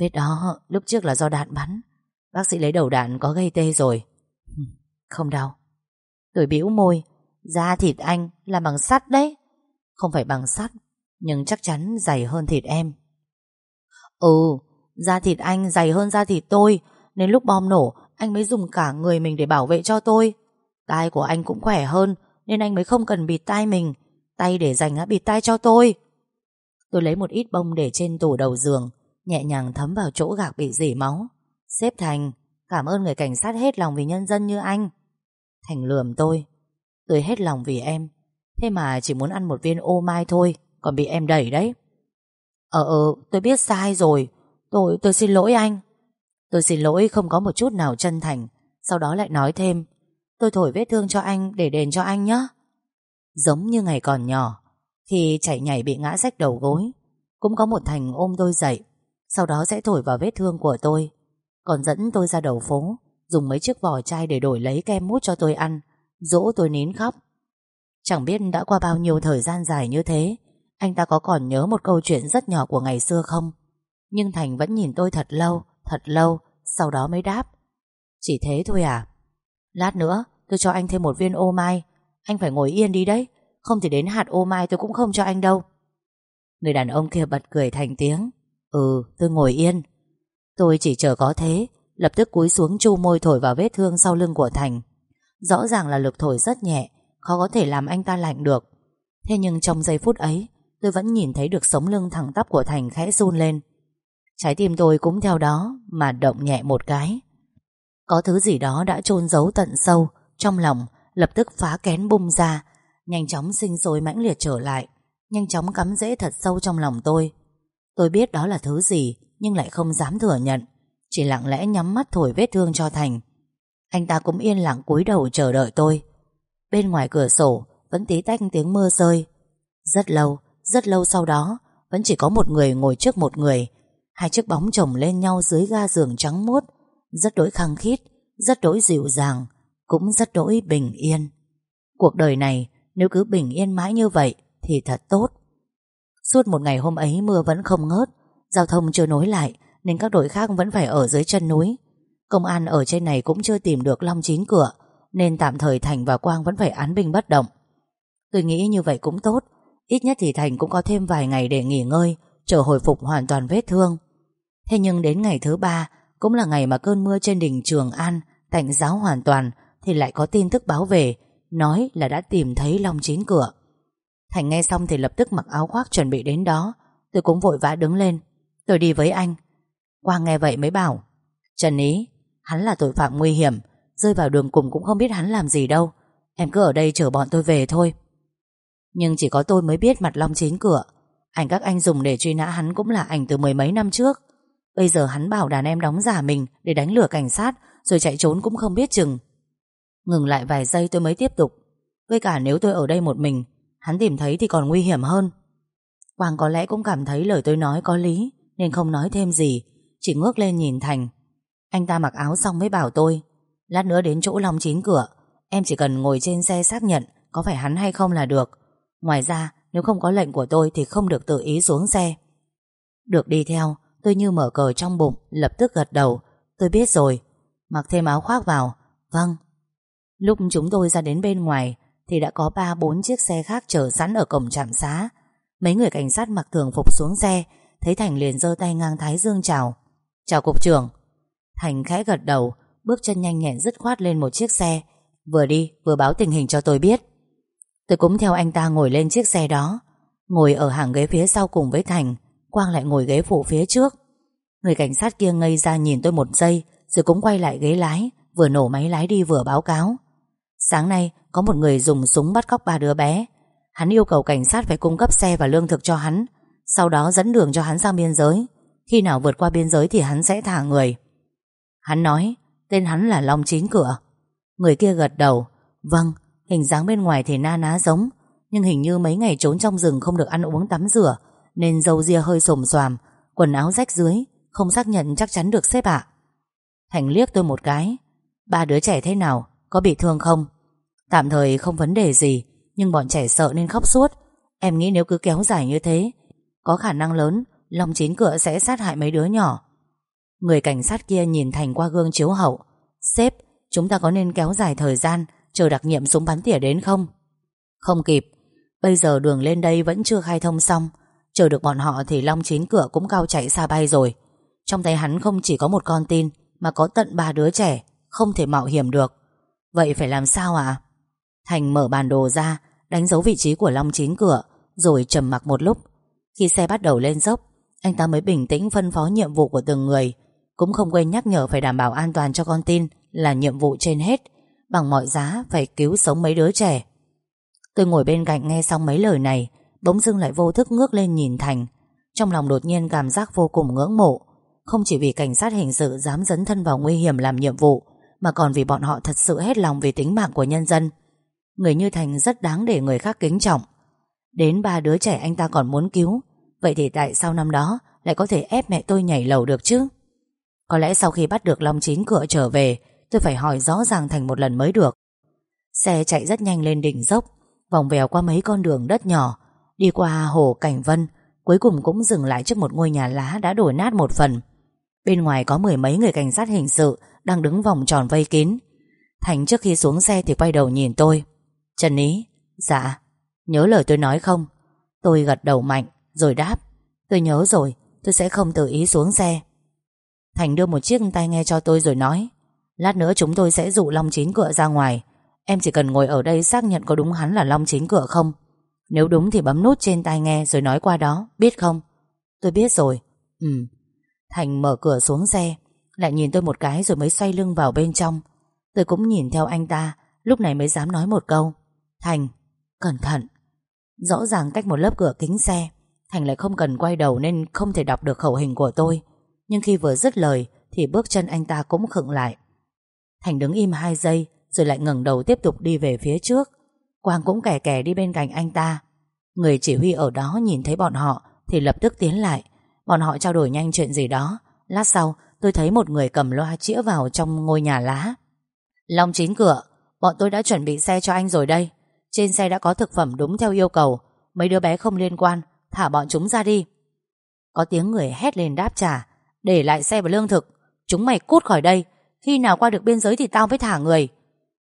Vết đó, lúc trước là do đạn bắn. Bác sĩ lấy đầu đạn có gây tê rồi. Không đau Tôi bĩu môi. Da thịt anh là bằng sắt đấy. Không phải bằng sắt, Nhưng chắc chắn dày hơn thịt em. Ừ Da thịt anh dày hơn da thịt tôi, Nên lúc bom nổ, Anh mới dùng cả người mình để bảo vệ cho tôi. Tai của anh cũng khỏe hơn nên anh mới không cần bịt tai mình. Tay để dành á, bịt tai cho tôi. Tôi lấy một ít bông để trên tủ đầu giường, Nhẹ nhàng thấm vào chỗ gạc bị dỉ máu. Xếp Thành, Cảm ơn người cảnh sát hết lòng vì nhân dân như anh. Thành lườm tôi. Tôi hết lòng vì em. Thế mà chỉ muốn ăn một viên ô mai thôi, Còn bị em đẩy đấy. Ờ ờ tôi biết sai rồi. Tôi tôi xin lỗi anh. Tôi xin lỗi không có một chút nào chân thành. Sau đó lại nói thêm. Tôi thổi vết thương cho anh để đền cho anh nhé Giống như ngày còn nhỏ, Khi chạy nhảy bị ngã rách đầu gối, Cũng có một thành ôm tôi dậy, Sau đó sẽ thổi vào vết thương của tôi, Còn dẫn tôi ra đầu phố, Dùng mấy chiếc vỏ chai để đổi lấy kem mút cho tôi ăn, Dỗ tôi nín khóc. Chẳng biết đã qua bao nhiêu thời gian dài như thế, Anh ta có còn nhớ một câu chuyện rất nhỏ của ngày xưa không? Nhưng Thành vẫn nhìn tôi thật lâu Thật lâu, Sau đó mới đáp. Chỉ thế thôi à? Lát nữa, tôi cho anh thêm một viên ô mai. Anh phải ngồi yên đi đấy. Không thì đến hạt ô mai tôi cũng không cho anh đâu. Người đàn ông kia bật cười thành tiếng. Ừ tôi ngồi yên. Tôi chỉ chờ có thế, Lập tức cúi xuống chu môi thổi vào vết thương sau lưng của Thành. Rõ ràng là lực thổi rất nhẹ, Khó có thể làm anh ta lạnh được. Thế nhưng trong giây phút ấy, Tôi vẫn nhìn thấy được sống lưng thẳng tắp của Thành khẽ run lên. Trái tim tôi cũng theo đó Mà động nhẹ một cái. Có thứ gì đó đã chôn giấu tận sâu Trong lòng lập tức phá kén bung ra Nhanh chóng sinh sôi mãnh liệt trở lại Nhanh chóng cắm rễ thật sâu trong lòng tôi. Tôi biết đó là thứ gì Nhưng lại không dám thừa nhận Chỉ lặng lẽ nhắm mắt thổi vết thương cho Thành. Anh ta cũng yên lặng cúi đầu chờ đợi tôi. Bên ngoài cửa sổ Vẫn tí tách tiếng mưa rơi. Rất lâu, rất lâu sau đó Vẫn chỉ có một người ngồi trước một người. Hai chiếc bóng chồng lên nhau dưới ga giường trắng muốt. Rất đỗi khăng khít, Rất đỗi dịu dàng, Cũng rất đỗi bình yên. Cuộc đời này, nếu cứ bình yên mãi như vậy Thì thật tốt. Suốt một ngày hôm ấy mưa vẫn không ngớt, Giao thông chưa nối lại Nên các đội khác vẫn phải ở dưới chân núi. Công an ở trên này cũng chưa tìm được Long chín cửa, Nên tạm thời Thành và Quang vẫn phải án binh bất động. Tôi nghĩ như vậy cũng tốt, Ít nhất thì Thành cũng có thêm vài ngày để nghỉ ngơi, Chờ hồi phục hoàn toàn vết thương. Thế nhưng đến ngày thứ ba cũng là ngày mà cơn mưa trên đỉnh Trường An Tạnh giáo hoàn toàn Thì lại có tin tức báo về Nói là đã tìm thấy Long chín cửa. Thành nghe xong thì lập tức mặc áo khoác chuẩn bị đến đó. Tôi cũng vội vã đứng lên. Tôi đi với anh. Quang nghe vậy mới bảo Trần Ý, hắn là tội phạm nguy hiểm Rơi vào đường cùng cũng không biết hắn làm gì đâu. Em cứ ở đây chờ bọn tôi về thôi. Nhưng chỉ có tôi mới biết mặt Long chín cửa. Ảnh các anh dùng để truy nã hắn cũng là ảnh từ mười mấy năm trước. Bây giờ hắn bảo đàn em đóng giả mình Để đánh lừa cảnh sát, Rồi chạy trốn cũng không biết chừng. Ngừng lại vài giây tôi mới tiếp tục. Với cả nếu tôi ở đây một mình, Hắn tìm thấy thì còn nguy hiểm hơn. Quang có lẽ cũng cảm thấy lời tôi nói có lý, Nên không nói thêm gì, Chỉ ngước lên nhìn Thành. Anh ta mặc áo xong mới bảo tôi, Lát nữa đến chỗ Long chín cửa, Em chỉ cần ngồi trên xe xác nhận Có phải hắn hay không là được. Ngoài ra, nếu không có lệnh của tôi Thì không được tự ý xuống xe. Được đi theo Tôi như mở cờ trong bụng, Lập tức gật đầu. Tôi biết rồi. Mặc thêm áo khoác vào. Vâng. Lúc chúng tôi ra đến bên ngoài, Thì đã có ba, bốn chiếc xe khác chờ sẵn ở cổng trạm xá. Mấy người cảnh sát mặc thường phục xuống xe, Thấy Thành liền giơ tay ngang Thái Dương chào. Chào cục trưởng. Thành khẽ gật đầu, Bước chân nhanh nhẹn dứt khoát lên một chiếc xe. Vừa đi, vừa báo tình hình cho tôi biết. Tôi cũng theo anh ta ngồi lên chiếc xe đó, Ngồi ở hàng ghế phía sau cùng với Thành. Quang lại ngồi ghế phụ phía trước. Người cảnh sát kia ngây ra nhìn tôi một giây Rồi cũng quay lại ghế lái Vừa nổ máy lái đi vừa báo cáo. Sáng nay có một người dùng súng bắt cóc ba đứa bé. Hắn yêu cầu cảnh sát phải cung cấp xe và lương thực cho hắn. Sau đó dẫn đường cho hắn sang biên giới. Khi nào vượt qua biên giới thì hắn sẽ thả người. Hắn nói Tên hắn là Long Chín Cửa. Người kia gật đầu Vâng, hình dáng bên ngoài thì na ná giống Nhưng hình như mấy ngày trốn trong rừng không được ăn uống tắm rửa nên dâu ria hơi xồm xoàm Quần áo rách dưới Không xác nhận chắc chắn được xếp ạ. Thành liếc tôi một cái Ba đứa trẻ thế nào, có bị thương không? Tạm thời không vấn đề gì Nhưng bọn trẻ sợ nên khóc suốt. Em nghĩ nếu cứ kéo dài như thế Có khả năng lớn Long chín cửa sẽ sát hại mấy đứa nhỏ. Người cảnh sát kia nhìn Thành qua gương chiếu hậu Sếp Chúng ta có nên kéo dài thời gian Chờ đặc nhiệm súng bắn tỉa đến không? Không kịp Bây giờ đường lên đây vẫn chưa khai thông xong Chờ được bọn họ thì Long chín cửa cũng cao chạy xa bay rồi. Trong tay hắn không chỉ có một con tin, Mà có tận ba đứa trẻ, Không thể mạo hiểm được. Vậy phải làm sao ạ? Thành mở bản đồ ra, Đánh dấu vị trí của Long chín cửa, Rồi trầm mặc một lúc. Khi xe bắt đầu lên dốc, Anh ta mới bình tĩnh phân phó nhiệm vụ của từng người. Cũng không quên nhắc nhở phải đảm bảo an toàn cho con tin Là nhiệm vụ trên hết, Bằng mọi giá phải cứu sống mấy đứa trẻ. Tôi ngồi bên cạnh nghe xong mấy lời này Bỗng dưng lại vô thức ngước lên nhìn Thành. Trong lòng đột nhiên cảm giác vô cùng ngưỡng mộ. Không chỉ vì cảnh sát hình sự dám dấn thân vào nguy hiểm làm nhiệm vụ, Mà còn vì bọn họ thật sự hết lòng vì tính mạng của nhân dân. Người như Thành rất đáng để người khác kính trọng. Đến ba đứa trẻ anh ta còn muốn cứu, Vậy thì tại sao năm đó Lại có thể ép mẹ tôi nhảy lầu được chứ? Có lẽ sau khi bắt được Long Chín cửa trở về, Tôi phải hỏi rõ ràng Thành một lần mới được. Xe chạy rất nhanh lên đỉnh dốc, Vòng vèo qua mấy con đường đất nhỏ Đi qua hồ Cảnh Vân, Cuối cùng cũng dừng lại trước một ngôi nhà lá Đã đổ nát một phần. Bên ngoài có mười mấy người cảnh sát hình sự Đang đứng vòng tròn vây kín. Thành trước khi xuống xe thì quay đầu nhìn tôi. Trần Ý Dạ Nhớ lời tôi nói không? Tôi gật đầu mạnh, Rồi đáp, Tôi nhớ rồi, Tôi sẽ không tự ý xuống xe. Thành đưa một chiếc tai nghe cho tôi rồi nói, Lát nữa chúng tôi sẽ dụ Long Chín Cựa ra ngoài. Em chỉ cần ngồi ở đây xác nhận có đúng hắn là Long Chín Cựa không? Nếu đúng thì bấm nút trên tai nghe rồi nói qua đó Biết không? Tôi biết rồi. Ừ. Thành mở cửa xuống xe Lại nhìn tôi một cái rồi mới xoay lưng vào bên trong. Tôi cũng nhìn theo anh ta Lúc này mới dám nói một câu. Thành, cẩn thận. Rõ ràng cách một lớp cửa kính xe Thành lại không cần quay đầu nên không thể đọc được khẩu hình của tôi. Nhưng khi vừa dứt lời Thì bước chân anh ta cũng khựng lại. Thành đứng im hai giây Rồi lại ngẩng đầu tiếp tục đi về phía trước. Quang cũng kẻ kẻ đi bên cạnh anh ta. Người chỉ huy ở đó nhìn thấy bọn họ Thì lập tức tiến lại. Bọn họ trao đổi nhanh chuyện gì đó. Lát sau, tôi thấy một người cầm loa chĩa vào trong ngôi nhà lá. Long chín cửa, Bọn tôi đã chuẩn bị xe cho anh rồi đây. Trên xe đã có thực phẩm đúng theo yêu cầu. Mấy đứa bé không liên quan, Thả bọn chúng ra đi. Có tiếng người hét lên đáp trả. Để lại xe và lương thực. Chúng mày cút khỏi đây. Khi nào qua được biên giới thì tao mới thả người.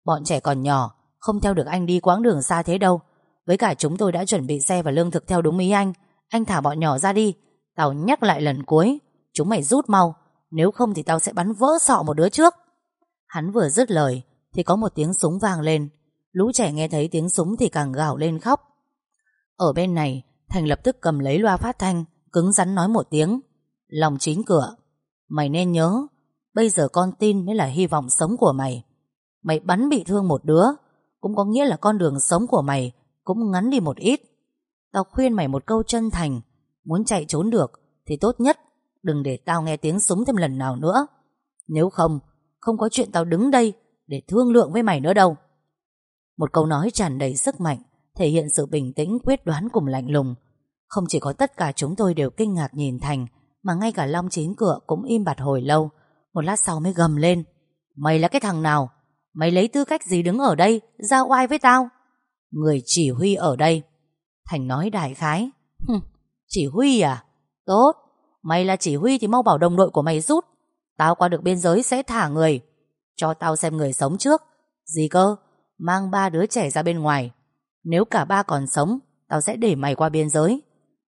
Bọn trẻ còn nhỏ không theo được anh đi quãng đường xa thế đâu. Với cả chúng tôi đã chuẩn bị xe và lương thực theo đúng ý anh. Anh thả bọn nhỏ ra đi. Tao nhắc lại lần cuối. Chúng mày rút mau. Nếu không thì tao sẽ bắn vỡ sọ một đứa trước. Hắn vừa dứt lời, Thì có một tiếng súng vang lên. Lũ trẻ nghe thấy tiếng súng thì càng gào lên khóc. Ở bên này, Thành lập tức cầm lấy loa phát thanh, Cứng rắn nói một tiếng. Lòng chín cửa. Mày nên nhớ, Bây giờ con tin mới là hy vọng sống của mày. Mày bắn bị thương một đứa. Cũng có nghĩa là con đường sống của mày Cũng ngắn đi một ít. Tao khuyên mày một câu chân thành, Muốn chạy trốn được Thì tốt nhất Đừng để tao nghe tiếng súng thêm lần nào nữa. Nếu không Không có chuyện tao đứng đây Để thương lượng với mày nữa đâu. Một câu nói tràn đầy sức mạnh, Thể hiện sự bình tĩnh, quyết đoán cùng lạnh lùng. Không chỉ có tất cả chúng tôi đều kinh ngạc nhìn Thành, Mà ngay cả Long Chín Cửa cũng im bặt hồi lâu. Một lát sau mới gầm lên. Mày là cái thằng nào? Mày lấy tư cách gì đứng ở đây? Ra oai với tao. Người chỉ huy ở đây. Thành nói đại khái. Chỉ huy à? Tốt. Mày là chỉ huy thì mau bảo đồng đội của mày rút. Tao qua được biên giới sẽ thả người. Cho tao xem người sống trước. Gì cơ? Mang ba đứa trẻ ra bên ngoài. Nếu cả ba còn sống, Tao sẽ để mày qua biên giới.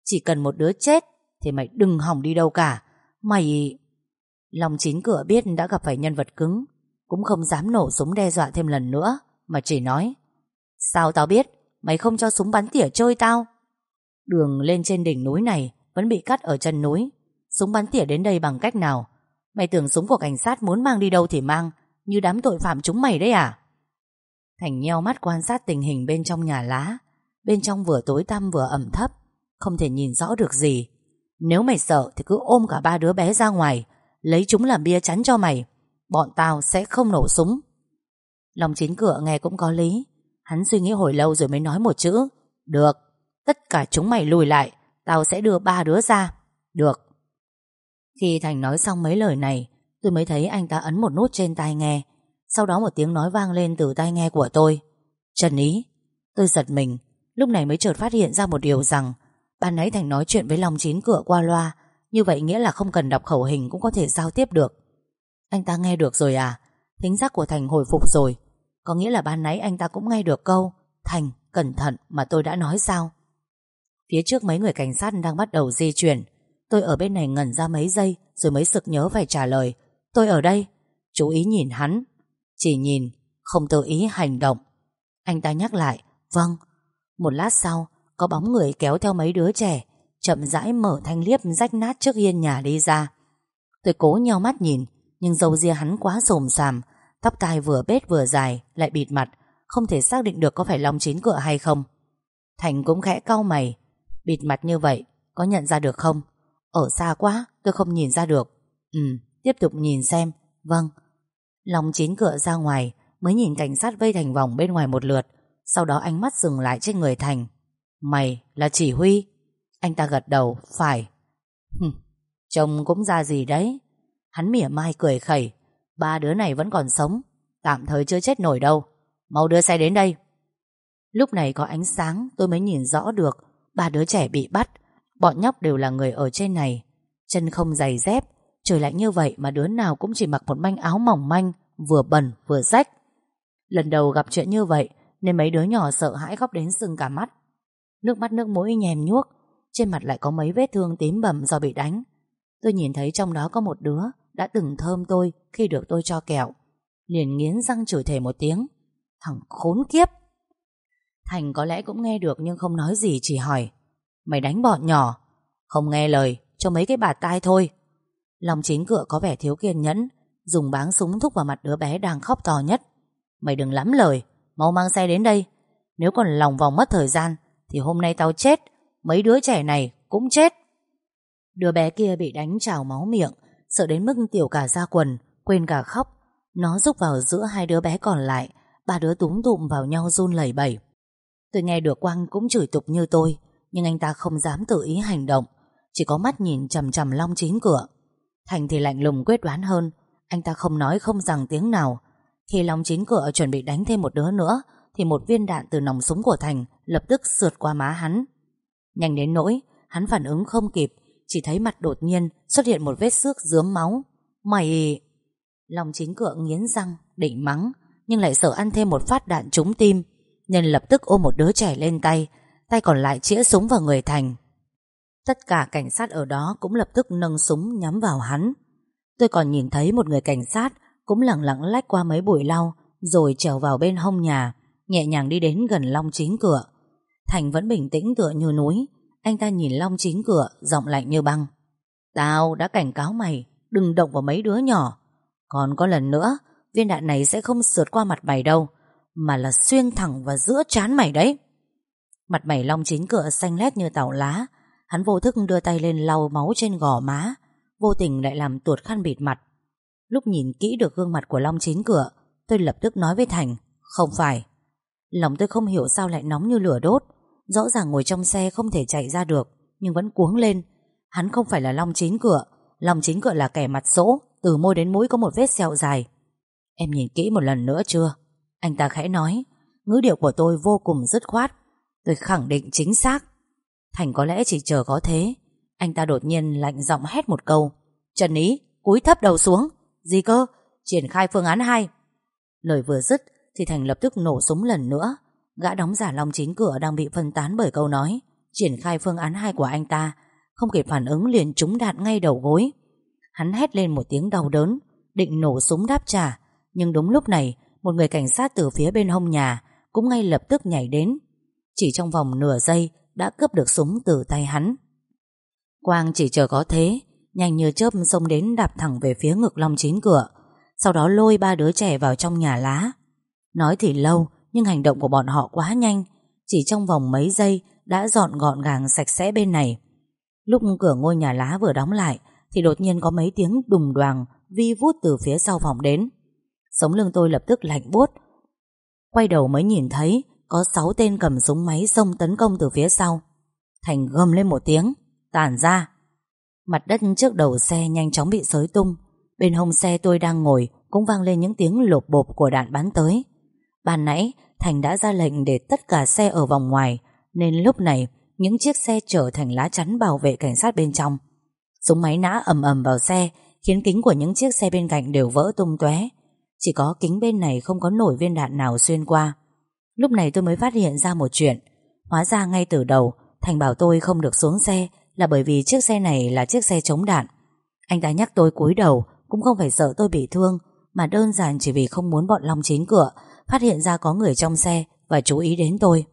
Chỉ cần một đứa chết Thì mày đừng hỏng đi đâu cả. Mày... Lòng chín cửa biết đã gặp phải nhân vật cứng. Cũng không dám nổ súng đe dọa thêm lần nữa, Mà chỉ nói, Sao tao biết? Mày không cho súng bắn tỉa chơi tao? Đường lên trên đỉnh núi này Vẫn bị cắt ở chân núi. Súng bắn tỉa đến đây bằng cách nào? Mày tưởng súng của cảnh sát muốn mang đi đâu thì mang, Như đám tội phạm chúng mày đấy à? Thành nheo mắt quan sát tình hình bên trong nhà lá. Bên trong vừa tối tăm vừa ẩm thấp, Không thể nhìn rõ được gì. Nếu mày sợ thì cứ ôm cả ba đứa bé ra ngoài, Lấy chúng làm bia chắn cho mày. Bọn tao sẽ không nổ súng. Lòng chín cửa nghe cũng có lý. Hắn suy nghĩ hồi lâu rồi mới nói một chữ. Được, Tất cả chúng mày lùi lại, Tao sẽ đưa ba đứa ra. Được. Khi Thành nói xong mấy lời này, Tôi mới thấy anh ta ấn một nút trên tai nghe. Sau đó một tiếng nói vang lên từ tai nghe của tôi. Trần Ý, Tôi giật mình. Lúc này mới chợt phát hiện ra một điều rằng, Ban nãy Thành nói chuyện với lòng chín cửa qua loa, Như vậy nghĩa là không cần đọc khẩu hình Cũng có thể giao tiếp được. Anh ta nghe được rồi à? Thính giác của Thành hồi phục rồi. Có nghĩa là ban nãy anh ta cũng nghe được câu Thành, cẩn thận mà tôi đã nói sao? Phía trước mấy người cảnh sát đang bắt đầu di chuyển. Tôi ở bên này ngẩn ra mấy giây Rồi mới sực nhớ phải trả lời. Tôi ở đây. Chú ý nhìn hắn. Chỉ nhìn, không tự ý hành động. Anh ta nhắc lại Vâng. Một lát sau Có bóng người kéo theo mấy đứa trẻ Chậm rãi mở thanh liếp rách nát trước hiên nhà đi ra. Tôi cố nhau mắt nhìn nhưng dâu ria hắn quá rồm xàm. Tóc tai vừa bết vừa dài Lại bịt mặt Không thể xác định được có phải Long chín cửa hay không. Thành cũng khẽ cau mày. Bịt mặt như vậy Có nhận ra được không? Ở xa quá tôi không nhìn ra được. Ừ tiếp tục nhìn xem. Vâng. Long chín cửa ra ngoài Mới nhìn cảnh sát vây thành vòng bên ngoài một lượt Sau đó ánh mắt dừng lại trên người Thành. Mày là chỉ huy? Anh ta gật đầu Phải. Hừm, Trông cũng ra gì đấy? Hắn mỉa mai cười khẩy, Ba đứa này vẫn còn sống, Tạm thời chưa chết nổi đâu. Mau đưa xe đến đây. Lúc này có ánh sáng, tôi mới nhìn rõ được, Ba đứa trẻ bị bắt, Bọn nhóc đều là người ở trên này. Chân không giày dép, Trời lạnh như vậy mà đứa nào cũng chỉ mặc một manh áo mỏng manh, Vừa bẩn, vừa rách. Lần đầu gặp chuyện như vậy, Nên mấy đứa nhỏ sợ hãi khóc đến sưng cả mắt. Nước mắt nước mũi nhèm nhuốc, Trên mặt lại có mấy vết thương tím bầm do bị đánh. Tôi nhìn thấy trong đó có một đứa đã từng thơm tôi khi được tôi cho kẹo. Liền nghiến răng chửi thề một tiếng. Thằng khốn kiếp! Thành có lẽ cũng nghe được nhưng không nói gì, chỉ hỏi, Mày đánh bọn nhỏ, Không nghe lời, cho mấy cái bạt tai thôi. Lòng chính cửa có vẻ thiếu kiên nhẫn, Dùng báng súng thúc vào mặt đứa bé đang khóc to nhất. Mày đừng lắm lời, Mau mang xe đến đây. Nếu còn lòng vòng mất thời gian, Thì hôm nay tao chết, Mấy đứa trẻ này cũng chết. Đứa bé kia bị đánh trào máu miệng. Sợ đến mức tiểu cả ra quần, Quên cả khóc. Nó rúc vào giữa hai đứa bé còn lại, Ba đứa túm tụm vào nhau run lẩy bẩy. Tôi nghe được Quang cũng chửi tục như tôi, Nhưng anh ta không dám tự ý hành động, Chỉ có mắt nhìn chầm chầm long chín cửa. Thành thì lạnh lùng quyết đoán hơn, Anh ta không nói không rằng tiếng nào. Khi long chín cửa chuẩn bị đánh thêm một đứa nữa, Thì một viên đạn từ nòng súng của Thành Lập tức sượt qua má hắn. Nhanh đến nỗi, Hắn phản ứng không kịp chỉ thấy mặt đột nhiên xuất hiện một vết xước dướm máu. Mày... lòng chín cựa nghiến răng, Định mắng, Nhưng lại sợ ăn thêm một phát đạn trúng tim. Nhân lập tức ôm một đứa trẻ lên tay Tay còn lại chĩa súng vào người Thành. Tất cả cảnh sát ở đó Cũng lập tức nâng súng nhắm vào hắn. Tôi còn nhìn thấy một người cảnh sát Cũng lặng lặng lách qua mấy bụi lau, Rồi trèo vào bên hông nhà, Nhẹ nhàng đi đến gần Long chính cửa. Thành vẫn bình tĩnh tựa như núi anh ta nhìn Long chính cửa, Giọng lạnh như băng. Tao đã cảnh cáo mày, Đừng động vào mấy đứa nhỏ. Còn có lần nữa, Viên đạn này sẽ không sượt qua mặt mày đâu, Mà là xuyên thẳng vào giữa trán mày đấy. Mặt mày Long chính cửa xanh lét như tàu lá. Hắn vô thức đưa tay lên lau máu trên gò má. Vô tình lại làm tuột khăn bịt mặt. Lúc nhìn kỹ được gương mặt của Long chín cửa, Tôi lập tức nói với Thành, Không phải. Lòng tôi không hiểu sao lại nóng như lửa đốt. Rõ ràng ngồi trong xe không thể chạy ra được, Nhưng vẫn cuống lên. Hắn không phải là Long chín cửa. Long chín cửa là kẻ mặt sỗ, Từ môi đến mũi có một vết sẹo dài. Em nhìn kỹ một lần nữa chưa? Anh ta khẽ nói. Ngữ điệu của tôi vô cùng dứt khoát. Tôi khẳng định chính xác. Thành có lẽ chỉ chờ có thế. Anh ta đột nhiên lạnh giọng hét một câu. Trần Ý, cúi thấp đầu xuống. Gì cơ, triển khai phương án 2 Lời vừa dứt thì Thành lập tức nổ súng lần nữa. Gã đóng giả long chín cửa đang bị phân tán bởi câu nói, Triển khai phương án 2 của anh ta, Không kịp phản ứng liền trúng đạn ngay đầu gối. Hắn hét lên một tiếng đau đớn, Định nổ súng đáp trả, Nhưng đúng lúc này, Một người cảnh sát từ phía bên hông nhà Cũng ngay lập tức nhảy đến. Chỉ trong vòng nửa giây Đã cướp được súng từ tay hắn. Quang chỉ chờ có thế, Nhanh như chớp xông đến đạp thẳng về phía ngực Long Chín cửa, Sau đó lôi ba đứa trẻ vào trong nhà lá. Nói thì lâu nhưng hành động của bọn họ quá nhanh, Chỉ trong vòng mấy giây Đã dọn gọn gàng sạch sẽ bên này. Lúc cửa ngôi nhà lá vừa đóng lại, Thì đột nhiên có mấy tiếng đùng đoàng Vi vút từ phía sau phòng đến. Sống lưng tôi lập tức lạnh buốt. Quay đầu mới nhìn thấy Có sáu tên cầm súng máy xông tấn công từ phía sau. Thành gầm lên một tiếng, Tản ra! Mặt đất trước đầu xe nhanh chóng bị sới tung. Bên hông xe tôi đang ngồi Cũng vang lên những tiếng lột bộp của đạn bắn tới. Ban nãy, Thành đã ra lệnh để tất cả xe ở vòng ngoài, Nên lúc này, Những chiếc xe trở thành lá chắn bảo vệ cảnh sát bên trong. Súng máy nã ầm ầm vào xe, Khiến kính của những chiếc xe bên cạnh đều vỡ tung tóe. Chỉ có kính bên này không có nổi viên đạn nào xuyên qua. Lúc này tôi mới phát hiện ra một chuyện. Hóa ra ngay từ đầu, Thành bảo tôi không được xuống xe Là bởi vì chiếc xe này là chiếc xe chống đạn. Anh ta nhắc tôi cúi đầu, Cũng không phải sợ tôi bị thương, Mà đơn giản chỉ vì không muốn bọn Long chín cửa Phát hiện ra có người trong xe Và chú ý đến tôi.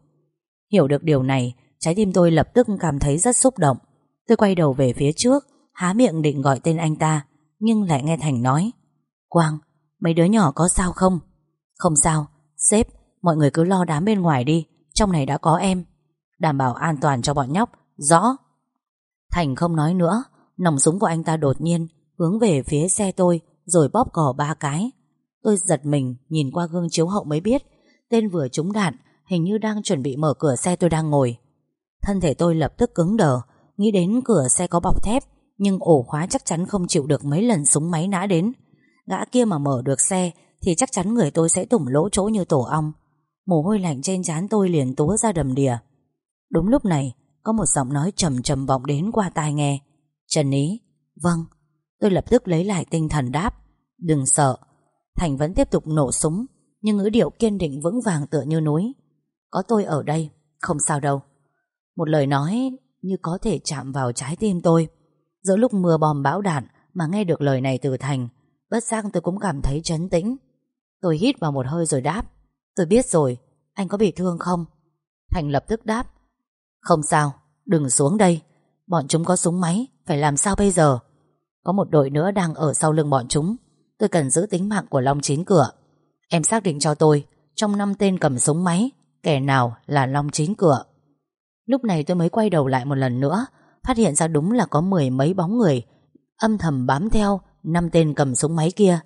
Hiểu được điều này Trái tim tôi lập tức cảm thấy rất xúc động. Tôi quay đầu về phía trước Há miệng định gọi tên anh ta Nhưng lại nghe Thành nói Quang, mấy đứa nhỏ có sao không? Không sao, sếp Mọi người cứ lo đám bên ngoài đi Trong này đã có em Đảm bảo an toàn cho bọn nhóc, rõ. Thành không nói nữa Nòng súng của anh ta đột nhiên Hướng về phía xe tôi Rồi bóp cò ba cái. Tôi giật mình, nhìn qua gương chiếu hậu mới biết, Tên vừa trúng đạn, Hình như đang chuẩn bị mở cửa xe tôi đang ngồi. Thân thể tôi lập tức cứng đờ, Nghĩ đến cửa xe có bọc thép, Nhưng ổ khóa chắc chắn không chịu được mấy lần súng máy nã đến. Gã kia mà mở được xe, Thì chắc chắn người tôi sẽ tủng lỗ chỗ như tổ ong. Mồ hôi lạnh trên trán tôi liền túa ra đầm đìa. Đúng lúc này, Có một giọng nói trầm trầm vọng đến qua tai nghe. Trần Ý Vâng. Tôi lập tức lấy lại tinh thần đáp. Đừng sợ Thành vẫn tiếp tục nổ súng Nhưng ngữ điệu kiên định vững vàng tựa như núi. Có tôi ở đây Không sao đâu. Một lời nói như có thể chạm vào trái tim tôi. Giữa lúc mưa bom bão đạn Mà nghe được lời này từ Thành Bất giác tôi cũng cảm thấy chấn tĩnh. Tôi hít vào một hơi rồi đáp Tôi biết rồi, anh có bị thương không? Thành lập tức đáp Không sao, đừng xuống đây Bọn chúng có súng máy, phải làm sao bây giờ? Có một đội nữa đang ở sau lưng bọn chúng. Tôi cần giữ tính mạng của Long Chín Cửa. Em xác định cho tôi, Trong năm tên cầm súng máy, Kẻ nào là Long Chín Cửa. Lúc này tôi mới quay đầu lại một lần nữa, Phát hiện ra đúng là có mười mấy bóng người Âm thầm bám theo năm tên cầm súng máy kia.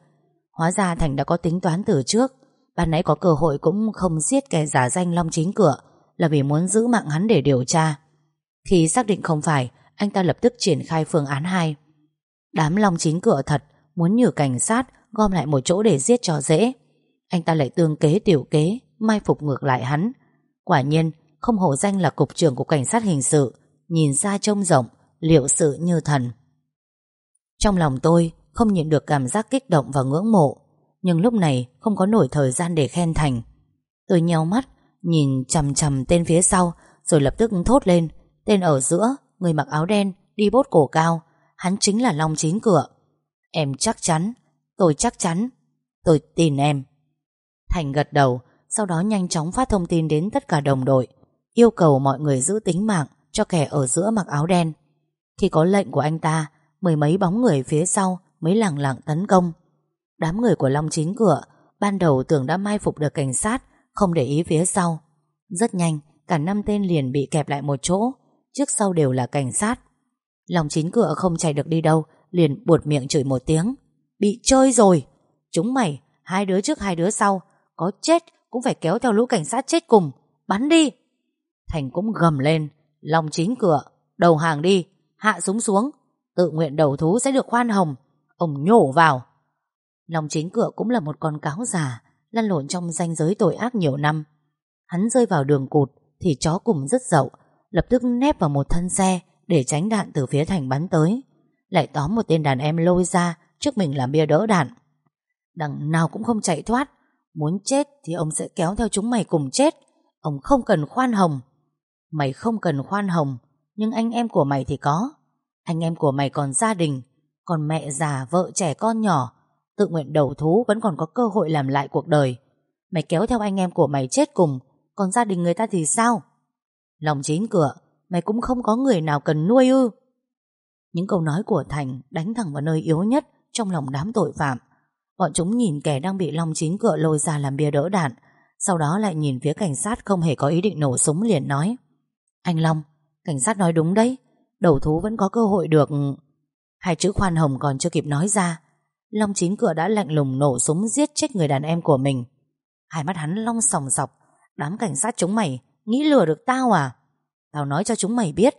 Hóa ra Thành đã có tính toán từ trước. Ban nãy có cơ hội cũng không giết kẻ giả danh Long Chín Cửa Là vì muốn giữ mạng hắn để điều tra. Khi xác định không phải, Anh ta lập tức triển khai phương án 2 Đám Long Chín Cửa thật Muốn nhử cảnh sát Gom lại một chỗ để giết cho dễ. Anh ta lại tương kế tiểu kế Mai phục ngược lại hắn. Quả nhiên không hổ danh là cục trưởng của cảnh sát hình sự Nhìn xa trông rộng Liệu sự như thần. Trong lòng tôi không nhịn được cảm giác kích động và ngưỡng mộ Nhưng lúc này không có nổi thời gian để khen thành. Tôi nheo mắt Nhìn chầm chầm tên phía sau Rồi lập tức thốt lên Tên ở giữa, người mặc áo đen Đi bốt cổ cao Hắn chính là Long Chín Cửa. Em chắc chắn, tôi chắc chắn Tôi tin em. Thành gật đầu Sau đó nhanh chóng phát thông tin đến tất cả đồng đội Yêu cầu mọi người giữ tính mạng Cho kẻ ở giữa mặc áo đen. Khi có lệnh của anh ta Mười mấy bóng người phía sau Mới lặng lặng tấn công. Đám người của Long Chín Cửa Ban đầu tưởng đã mai phục được cảnh sát Không để ý phía sau. Rất nhanh cả năm tên liền bị kẹp lại một chỗ Trước sau đều là cảnh sát. Long Chín Cửa không chạy được đi đâu Liền buột miệng chửi một tiếng. Bị chơi rồi. Chúng mày, hai đứa trước, hai đứa sau, Có chết cũng phải kéo theo lũ cảnh sát chết cùng. Bắn đi. Thành cũng gầm lên, lòng Chín Cửa, Đầu hàng đi, Hạ súng xuống. Tự nguyện đầu thú sẽ được khoan hồng. Ông nhổ vào. Lòng chính cửa cũng là một con cáo già, Lăn lộn trong danh giới tội ác nhiều năm. Hắn rơi vào đường cụt, Thì chó cùng rất dậu, Lập tức nép vào một thân xe Để tránh đạn từ phía thành bắn tới. Lại tóm một tên đàn em lôi ra Trước mình làm bia đỡ đạn. Đằng nào cũng không chạy thoát. Muốn chết thì ông sẽ kéo theo chúng mày cùng chết. Ông không cần khoan hồng. Mày không cần khoan hồng Nhưng anh em của mày thì có. Anh em của mày còn gia đình Còn mẹ già, vợ trẻ con nhỏ. Tự nguyện đầu thú vẫn còn có cơ hội làm lại cuộc đời. Mày kéo theo anh em của mày chết cùng Còn gia đình người ta thì sao? Lòng chín cửa Mày cũng không có người nào cần nuôi ư? Những câu nói của Thành Đánh thẳng vào nơi yếu nhất Trong lòng đám tội phạm. Bọn chúng nhìn kẻ đang bị Long chín cựa lôi ra làm bia đỡ đạn, Sau đó lại nhìn phía cảnh sát Không hề có ý định nổ súng liền nói, Anh Long, Cảnh sát nói đúng đấy, Đầu thú vẫn có cơ hội được. Hai chữ khoan hồng còn chưa kịp nói ra, Long chín cựa đã lạnh lùng nổ súng Giết chết người đàn em của mình. Hai mắt hắn long sòng sọc, Đám cảnh sát chúng mày, Nghĩ lừa được tao à? Tao nói cho chúng mày biết,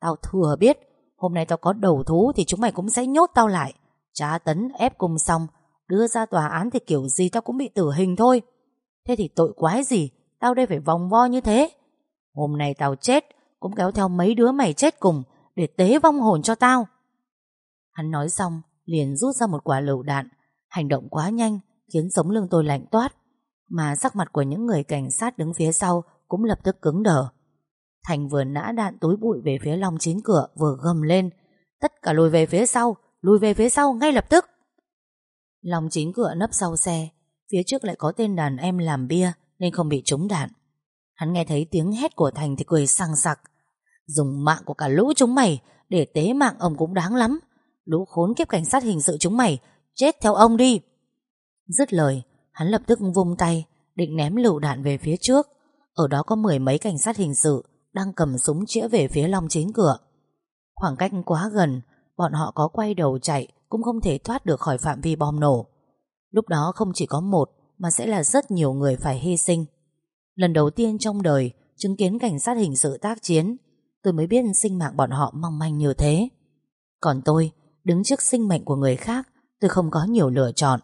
Tao thừa biết Hôm nay tao có đầu thú thì chúng mày cũng sẽ nhốt tao lại. Trá tấn ép cùng xong, Đưa ra tòa án thì kiểu gì tao cũng bị tử hình thôi. Thế thì tội quái gì? Tao đây phải vòng vo như thế. Hôm nay tao chết, Cũng kéo theo mấy đứa mày chết cùng, Để tế vong hồn cho tao. Hắn nói xong, liền rút ra một quả lựu đạn. Hành động quá nhanh, Khiến sống lưng tôi lạnh toát. Mà sắc mặt của những người cảnh sát đứng phía sau Cũng lập tức cứng đờ. Thành vừa nã đạn túi bụi về phía Long chín cửa, Vừa gầm lên. Tất cả lùi về phía sau, Lùi về phía sau ngay lập tức. Long chín cửa nấp sau xe. Phía trước lại có tên đàn em làm bia, Nên không bị trúng đạn. Hắn nghe thấy tiếng hét của Thành thì cười sang sặc. Dùng mạng của cả lũ chúng mày, Để tế mạng ông cũng đáng lắm. Lũ khốn kiếp cảnh sát hình sự chúng mày, Chết theo ông đi. Dứt lời, Hắn lập tức vung tay, Định ném lựu đạn về phía trước. Ở đó có mười mấy cảnh sát hình sự đang cầm súng chĩa về phía Long chính cửa. Khoảng cách quá gần, Bọn họ có quay đầu chạy, Cũng không thể thoát được khỏi phạm vi bom nổ. Lúc đó không chỉ có một, Mà sẽ là rất nhiều người phải hy sinh. Lần đầu tiên trong đời, Chứng kiến cảnh sát hình sự tác chiến, Tôi mới biết sinh mạng bọn họ mong manh như thế. Còn tôi, Đứng trước sinh mệnh của người khác, Tôi không có nhiều lựa chọn.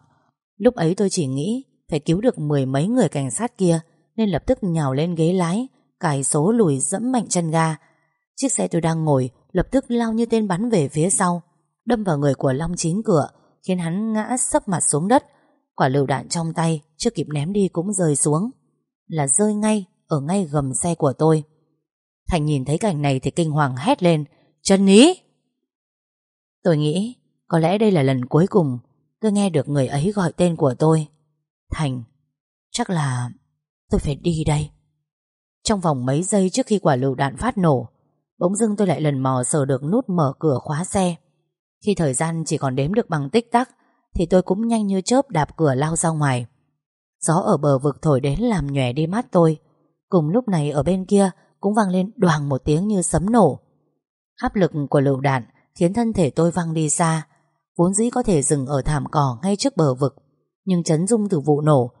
Lúc ấy tôi chỉ nghĩ Phải cứu được mười mấy người cảnh sát kia, Nên lập tức nhào lên ghế lái Cài số lùi dẫm mạnh chân ga. Chiếc xe tôi đang ngồi Lập tức lao như tên bắn về phía sau Đâm vào người của Long chín cửa Khiến hắn ngã sấp mặt xuống đất. Quả lựu đạn trong tay Chưa kịp ném đi cũng rơi xuống. Là rơi ngay ở ngay gầm xe của tôi. Thành nhìn thấy cảnh này thì kinh hoàng hét lên Chân ý! Tôi nghĩ có lẽ đây là lần cuối cùng tôi nghe được người ấy gọi tên của tôi. Thành, chắc là tôi phải đi đây. Trong vòng mấy giây trước khi quả lựu đạn phát nổ, bỗng dưng tôi lại lần mò sờ được nút mở cửa khóa xe. Khi thời gian chỉ còn đếm được bằng tích tắc, thì tôi cũng nhanh như chớp đạp cửa lao ra ngoài. Gió ở bờ vực thổi đến làm nhòe đi mắt tôi. Cùng lúc này ở bên kia cũng vang lên đoàn một tiếng như sấm nổ. Áp lực của lựu đạn khiến thân thể tôi văng đi xa, vốn dĩ có thể dừng ở thảm cỏ ngay trước bờ vực, nhưng chấn rung từ vụ nổ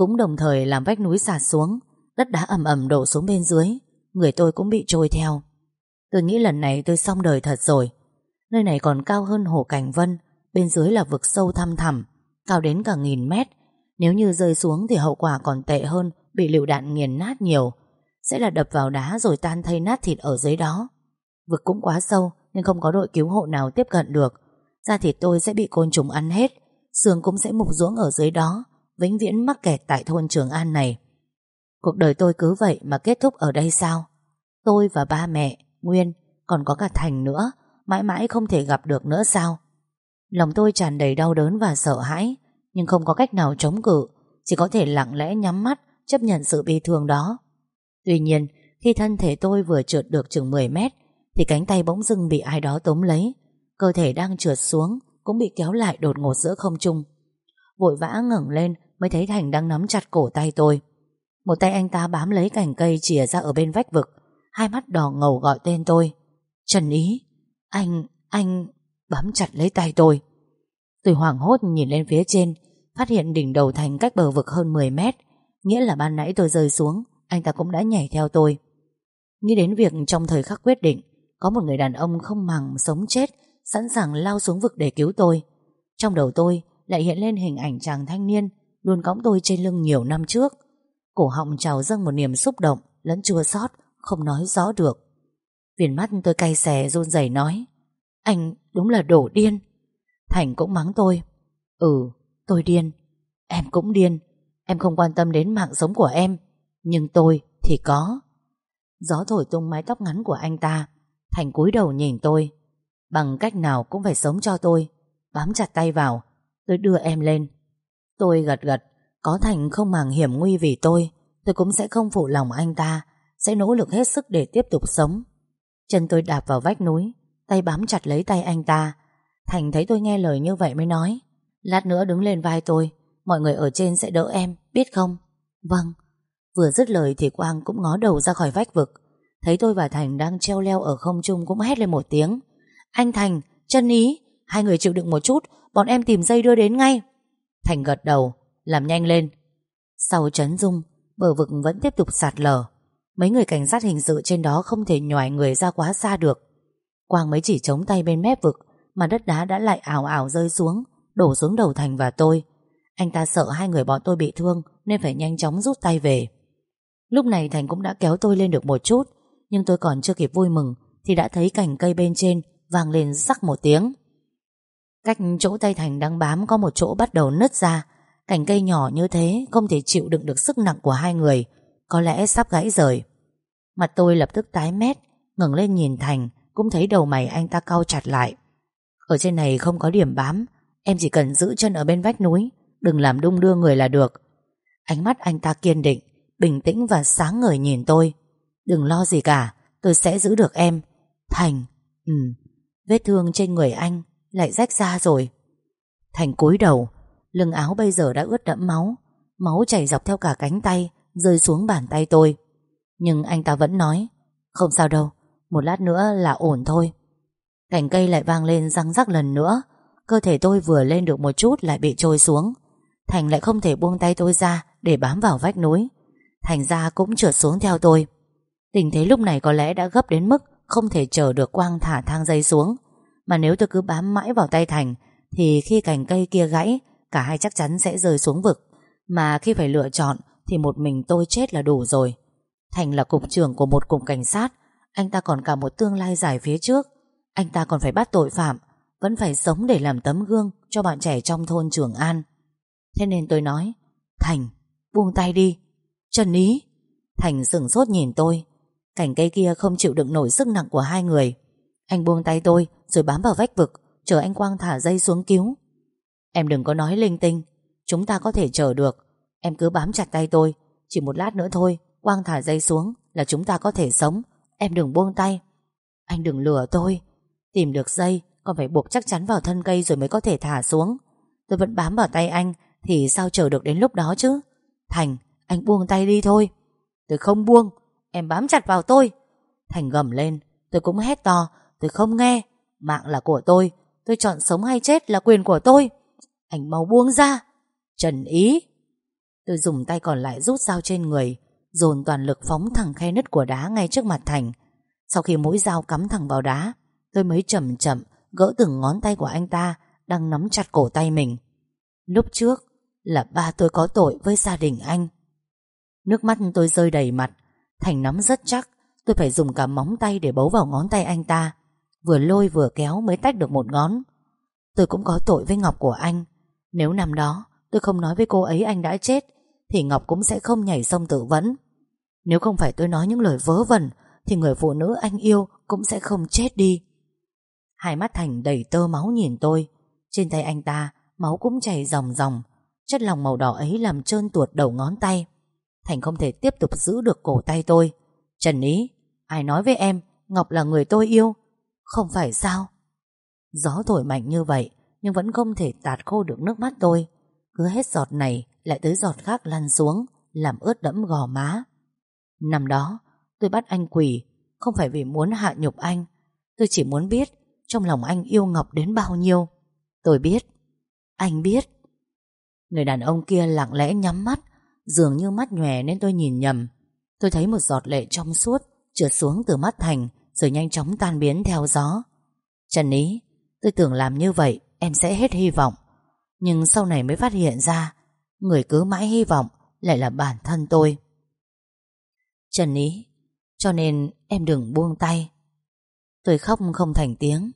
cũng đồng thời làm vách núi sạt xuống, đất đá ầm ầm đổ xuống bên dưới, người tôi cũng bị trôi theo. Tôi nghĩ lần này tôi xong đời thật rồi. Nơi này còn cao hơn hồ Cảnh Vân, bên dưới là vực sâu thăm thẳm, cao đến cả nghìn mét. Nếu như rơi xuống thì hậu quả còn tệ hơn, bị lựu đạn nghiền nát nhiều. Sẽ là đập vào đá rồi tan thay nát thịt ở dưới đó. Vực cũng quá sâu, nên không có đội cứu hộ nào tiếp cận được. Da thịt tôi sẽ bị côn trùng ăn hết, xương cũng sẽ mục ruỗng ở dưới đó, vĩnh viễn mắc kẹt tại thôn Trường An này. Cuộc đời tôi cứ vậy mà kết thúc ở đây sao? Tôi và ba mẹ, Nguyên, còn có cả Thành nữa, mãi mãi không thể gặp được nữa sao? Lòng tôi tràn đầy đau đớn và sợ hãi, nhưng không có cách nào chống cự, chỉ có thể lặng lẽ nhắm mắt chấp nhận sự bi thương đó. Tuy nhiên, khi thân thể tôi vừa trượt được chừng 10 mét thì cánh tay bỗng dưng bị ai đó tóm lấy Cơ thể đang trượt xuống Cũng bị kéo lại đột ngột giữa không trung Vội vã ngẩng lên Mới thấy Thành đang nắm chặt cổ tay tôi một tay anh ta bám lấy cành cây Chìa ra ở bên vách vực. Hai mắt đỏ ngầu gọi tên tôi. Trần Ý Anh, anh Bám chặt lấy tay tôi. Tôi hoảng hốt nhìn lên phía trên Phát hiện đỉnh đầu Thành cách bờ vực hơn 10 mét. Nghĩa là ban nãy tôi rơi xuống Anh ta cũng đã nhảy theo tôi. Nghĩ đến việc trong thời khắc quyết định có một người đàn ông không màng sống chết Sẵn sàng lao xuống vực để cứu tôi. Trong đầu tôi lại hiện lên hình ảnh chàng thanh niên Luôn cõng tôi trên lưng nhiều năm trước. Cổ họng trào dâng một niềm xúc động, Lẫn chua xót, Không nói rõ được. Viền mắt tôi cay xè run rẩy nói, Anh đúng là đổ điên. Thành cũng mắng tôi Ừ tôi điên, Em cũng điên, Em không quan tâm đến mạng sống của em, Nhưng tôi thì có. Gió thổi tung mái tóc ngắn của anh ta, Thành cúi đầu nhìn tôi, Bằng cách nào cũng phải sống cho tôi, Bám chặt tay vào, Tôi đưa em lên. Tôi gật gật có Thành không màng hiểm nguy vì tôi Tôi cũng sẽ không phụ lòng anh ta Sẽ nỗ lực hết sức để tiếp tục sống. Chân tôi đạp vào vách núi Tay bám chặt lấy tay anh ta. Thành thấy tôi nghe lời như vậy mới nói Lát nữa đứng lên vai tôi Mọi người ở trên sẽ đỡ em, biết không? Vâng. Vừa dứt lời thì Quang cũng ngó đầu ra khỏi vách vực. Thấy tôi và Thành đang treo leo ở không trung Cũng hét lên một tiếng. Anh Thành, chân ý Hai người chịu đựng một chút Bọn em tìm dây đưa đến ngay. Thành gật đầu, làm nhanh lên. Sau chấn dung, Bờ vực vẫn tiếp tục sạt lở. Mấy người cảnh sát hình sự trên đó Không thể nhòi người ra quá xa được. Quang mới chỉ chống tay bên mép vực, Mà đất đá đã lại ảo ảo rơi xuống, Đổ xuống đầu Thành và tôi. Anh ta sợ hai người bọn tôi bị thương, Nên phải nhanh chóng rút tay về. Lúc này Thành cũng đã kéo tôi lên được một chút, Nhưng tôi còn chưa kịp vui mừng, Thì đã thấy cành cây bên trên Vang lên sắc một tiếng. Cách chỗ tay Thành đang bám Có một chỗ bắt đầu nứt ra Cành cây nhỏ như thế Không thể chịu đựng được sức nặng của hai người. Có lẽ sắp gãy rời. Mặt tôi lập tức tái mét, ngẩng lên nhìn Thành, Cũng thấy đầu mày anh ta cau chặt lại. Ở trên này không có điểm bám, Em chỉ cần giữ chân ở bên vách núi, Đừng làm đung đưa người là được. Ánh mắt anh ta kiên định, Bình tĩnh và sáng ngời nhìn tôi. Đừng lo gì cả, Tôi sẽ giữ được em. Thành Ừ Vết thương trên người anh Lại rách ra rồi. Thành cúi đầu Lưng áo bây giờ đã ướt đẫm máu. Máu chảy dọc theo cả cánh tay, Rơi xuống bàn tay tôi. Nhưng anh ta vẫn nói, Không sao đâu, Một lát nữa là ổn thôi. Cành cây lại vang lên răng rắc lần nữa. Cơ thể tôi vừa lên được một chút Lại bị trôi xuống. Thành lại không thể buông tay tôi ra Để bám vào vách núi. Thành ra cũng trượt xuống theo tôi. Tình thế lúc này có lẽ đã gấp đến mức Không thể chờ được Quang thả thang dây xuống. Mà nếu tôi cứ bám mãi vào tay Thành, Thì khi cành cây kia gãy Cả hai chắc chắn sẽ rơi xuống vực. Mà khi phải lựa chọn, Thì một mình tôi chết là đủ rồi. Thành là cục trưởng của một cục cảnh sát. Anh ta còn cả một tương lai dài phía trước. Anh ta còn phải bắt tội phạm. Vẫn phải sống để làm tấm gương Cho bạn trẻ trong thôn Trường An. Thế nên tôi nói, Thành, buông tay đi. Trần Ý. Thành sửng sốt nhìn tôi. Cảnh cây kia không chịu đựng nổi sức nặng của hai người. Anh buông tay tôi, Rồi bám vào vách vực, Chờ anh Quang thả dây xuống cứu. Em đừng có nói linh tinh. Chúng ta có thể chờ được. Em cứ bám chặt tay tôi. Chỉ một lát nữa thôi, Quang thả dây xuống Là chúng ta có thể sống. Em đừng buông tay. Anh đừng lừa tôi. Tìm được dây Còn phải buộc chắc chắn vào thân cây rồi mới có thể thả xuống. Tôi vẫn bám vào tay anh, Thì sao chờ được đến lúc đó chứ? Thành, anh buông tay đi thôi. Tôi không buông, Em bám chặt vào tôi. Thành gầm lên, Tôi cũng hét to, Tôi không nghe. Mạng là của tôi Tôi chọn sống hay chết là quyền của tôi. Anh mau buông ra. Trần ý. Tôi dùng tay còn lại rút dao trên người, Dồn toàn lực phóng thẳng khe nứt của đá Ngay trước mặt Thành. Sau khi mũi dao cắm thẳng vào đá, Tôi mới chậm chậm gỡ từng ngón tay của anh ta Đang nắm chặt cổ tay mình. Lúc trước là ba tôi có tội với gia đình anh. Nước mắt tôi rơi đầy mặt. Thành nắm rất chắc, Tôi phải dùng cả móng tay để bấu vào ngón tay anh ta. Vừa lôi vừa kéo mới tách được một ngón. Tôi cũng có tội với Ngọc của anh. Nếu năm đó, tôi không nói với cô ấy anh đã chết, Thì Ngọc cũng sẽ không nhảy sông tự vẫn. Nếu không phải tôi nói những lời vớ vẩn, Thì người phụ nữ anh yêu Cũng sẽ không chết đi. Hai mắt Thành đầy tơ máu nhìn tôi. Trên tay anh ta, Máu cũng chảy ròng ròng. Chất lòng màu đỏ ấy làm trơn tuột đầu ngón tay. Thành không thể tiếp tục giữ được cổ tay tôi. Trần Ý, Ai nói với em Ngọc là người tôi yêu? Không phải sao? Gió thổi mạnh như vậy nhưng vẫn không thể tạt khô được nước mắt tôi. Cứ hết giọt này Lại tới giọt khác lăn xuống, Làm ướt đẫm gò má. Năm đó, tôi bắt anh quỳ Không phải vì muốn hạ nhục anh. Tôi chỉ muốn biết Trong lòng anh yêu Ngọc đến bao nhiêu. Tôi biết. Anh biết. Người đàn ông kia lặng lẽ nhắm mắt, Dường như mắt nhòe nên tôi nhìn nhầm. Tôi thấy một giọt lệ trong suốt, Trượt xuống từ mắt Thành, Rồi nhanh chóng tan biến theo gió. Trần Ý, Tôi tưởng làm như vậy em sẽ hết hy vọng. Nhưng sau này mới phát hiện ra, Người cứ mãi hy vọng Lại là bản thân tôi. Trần Ý, Cho nên em đừng buông tay. Tôi khóc không thành tiếng.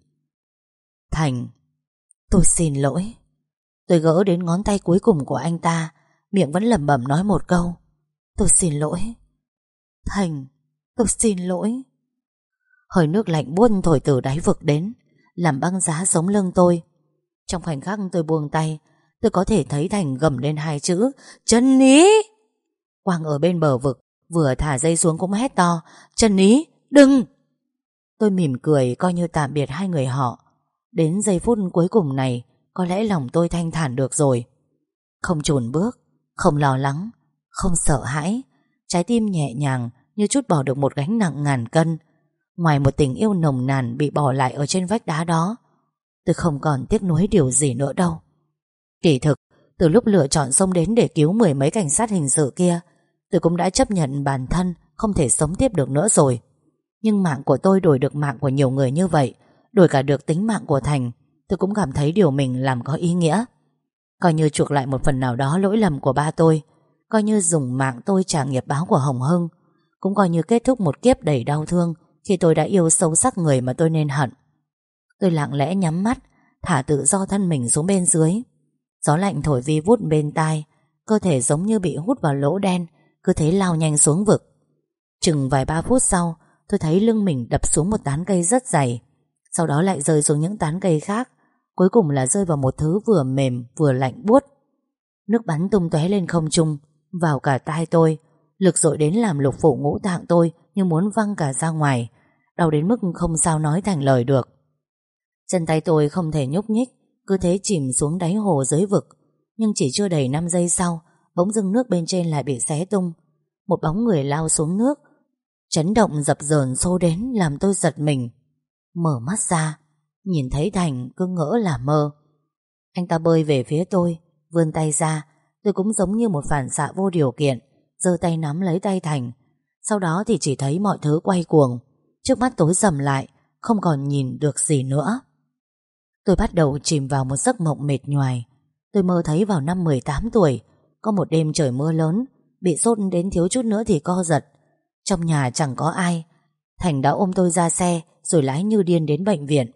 Thành, Tôi xin lỗi. Tôi gỡ đến ngón tay cuối cùng của anh ta, Miệng vẫn lẩm bẩm nói một câu. Tôi xin lỗi. Thành, Tôi xin lỗi. Hơi nước lạnh buôn thổi từ đáy vực đến, Làm băng giá sống lưng tôi. Trong khoảnh khắc tôi buông tay, Tôi có thể thấy Thành gầm lên hai chữ Chân ý Quang ở bên bờ vực, Vừa thả dây xuống cũng hét to chân Ý đừng! Tôi mỉm cười coi như tạm biệt hai người họ. Đến giây phút cuối cùng này, Có lẽ lòng tôi thanh thản được rồi. Không chùn bước, Không lo lắng, Không sợ hãi, Trái tim nhẹ nhàng Như chút bỏ được một gánh nặng ngàn cân. Ngoài một tình yêu nồng nàn Bị bỏ lại ở trên vách đá đó Tôi không còn tiếc nuối điều gì nữa đâu. Kỳ thực, Từ lúc lựa chọn xông đến để cứu mười mấy cảnh sát hình sự kia, Tôi cũng đã chấp nhận bản thân Không thể sống tiếp được nữa rồi. Nhưng mạng của tôi đổi được mạng của nhiều người như vậy, Đổi cả được tính mạng của Thành, Tôi cũng cảm thấy điều mình làm có ý nghĩa. Coi như chuộc lại một phần nào đó lỗi lầm của ba tôi, Coi như dùng mạng tôi trả nghiệp báo của Hồng Hưng, Cũng coi như kết thúc một kiếp đầy đau thương Khi tôi đã yêu sâu sắc người mà tôi nên hận. Tôi lặng lẽ nhắm mắt, Thả tự do thân mình xuống bên dưới. Gió lạnh thổi vi vút bên tai, Cơ thể giống như bị hút vào lỗ đen, Cứ thế lao nhanh xuống vực. Chừng vài ba phút sau, Tôi thấy lưng mình đập xuống một tán cây rất dày, Sau đó lại rơi xuống những tán cây khác, Cuối cùng là rơi vào một thứ vừa mềm, Vừa lạnh buốt. Nước bắn tung tóe lên không trung, Vào cả tai tôi, Lực dội đến làm lục phủ ngũ tạng tôi Như muốn văng cả ra ngoài, Đau đến mức không sao nói thành lời được. Chân tay tôi không thể nhúc nhích, Cứ thế chìm xuống đáy hồ dưới vực. Nhưng chỉ chưa đầy 5 giây sau, Bỗng dưng nước bên trên lại bị xé tung. Một bóng người lao xuống nước, Chấn động dập dờn xô đến Làm tôi giật mình. Mở mắt ra, Nhìn thấy Thành cứ ngỡ là mơ. Anh ta bơi về phía tôi, Vươn tay ra. Tôi cũng giống như một phản xạ vô điều kiện, giơ tay nắm lấy tay Thành. Sau đó thì chỉ thấy mọi thứ quay cuồng. Trước mắt tối sầm lại, Không còn nhìn được gì nữa. Tôi bắt đầu chìm vào một giấc mộng mệt nhoài. Tôi mơ thấy vào năm 18 tuổi, Có một đêm trời mưa lớn, Bị sốt đến thiếu chút nữa thì co giật. Trong nhà chẳng có ai. Thành đã ôm tôi ra xe, Rồi lái như điên đến bệnh viện.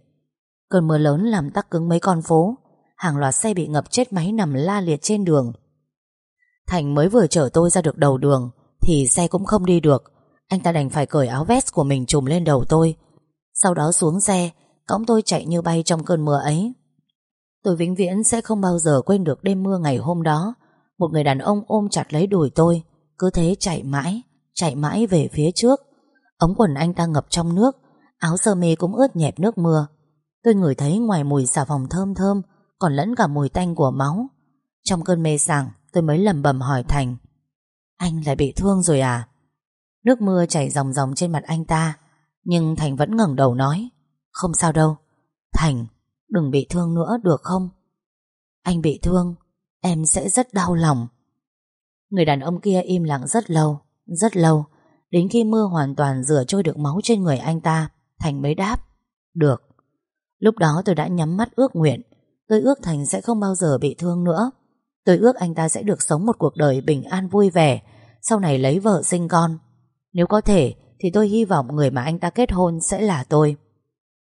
Cơn mưa lớn làm tắc cứng mấy con phố. Hàng loạt xe bị ngập chết máy nằm la liệt trên đường. Thành mới vừa chở tôi ra được đầu đường, Thì xe cũng không đi được. Anh ta đành phải cởi áo vest của mình trùm lên đầu tôi. Sau đó xuống xe Cõng tôi chạy như bay trong cơn mưa ấy. Tôi vĩnh viễn sẽ không bao giờ quên được đêm mưa ngày hôm đó. Một người đàn ông ôm chặt lấy đùi tôi, Cứ thế chạy mãi Chạy mãi về phía trước. Ống quần anh ta ngập trong nước, Áo sơ mi cũng ướt nhẹp nước mưa. Tôi ngửi thấy ngoài mùi xà phòng thơm thơm, Còn lẫn cả mùi tanh của máu. Trong cơn mê sảng, Tôi mới lầm bầm hỏi Thành, Anh lại bị thương rồi à? Nước mưa chảy ròng ròng trên mặt anh ta, Nhưng Thành vẫn ngẩng đầu nói không sao đâu. Thành, đừng bị thương nữa được không? Anh bị thương, Em sẽ rất đau lòng. Người đàn ông kia im lặng rất lâu Rất lâu. Đến khi mưa hoàn toàn rửa trôi được máu trên người anh ta, Thành mới đáp, Được. Lúc đó tôi đã nhắm mắt ước nguyện, Tôi ước Thành sẽ không bao giờ bị thương nữa. Tôi ước anh ta sẽ được sống một cuộc đời bình an vui vẻ, Sau này lấy vợ sinh con. Nếu có thể, Thì tôi hy vọng người mà anh ta kết hôn sẽ là tôi.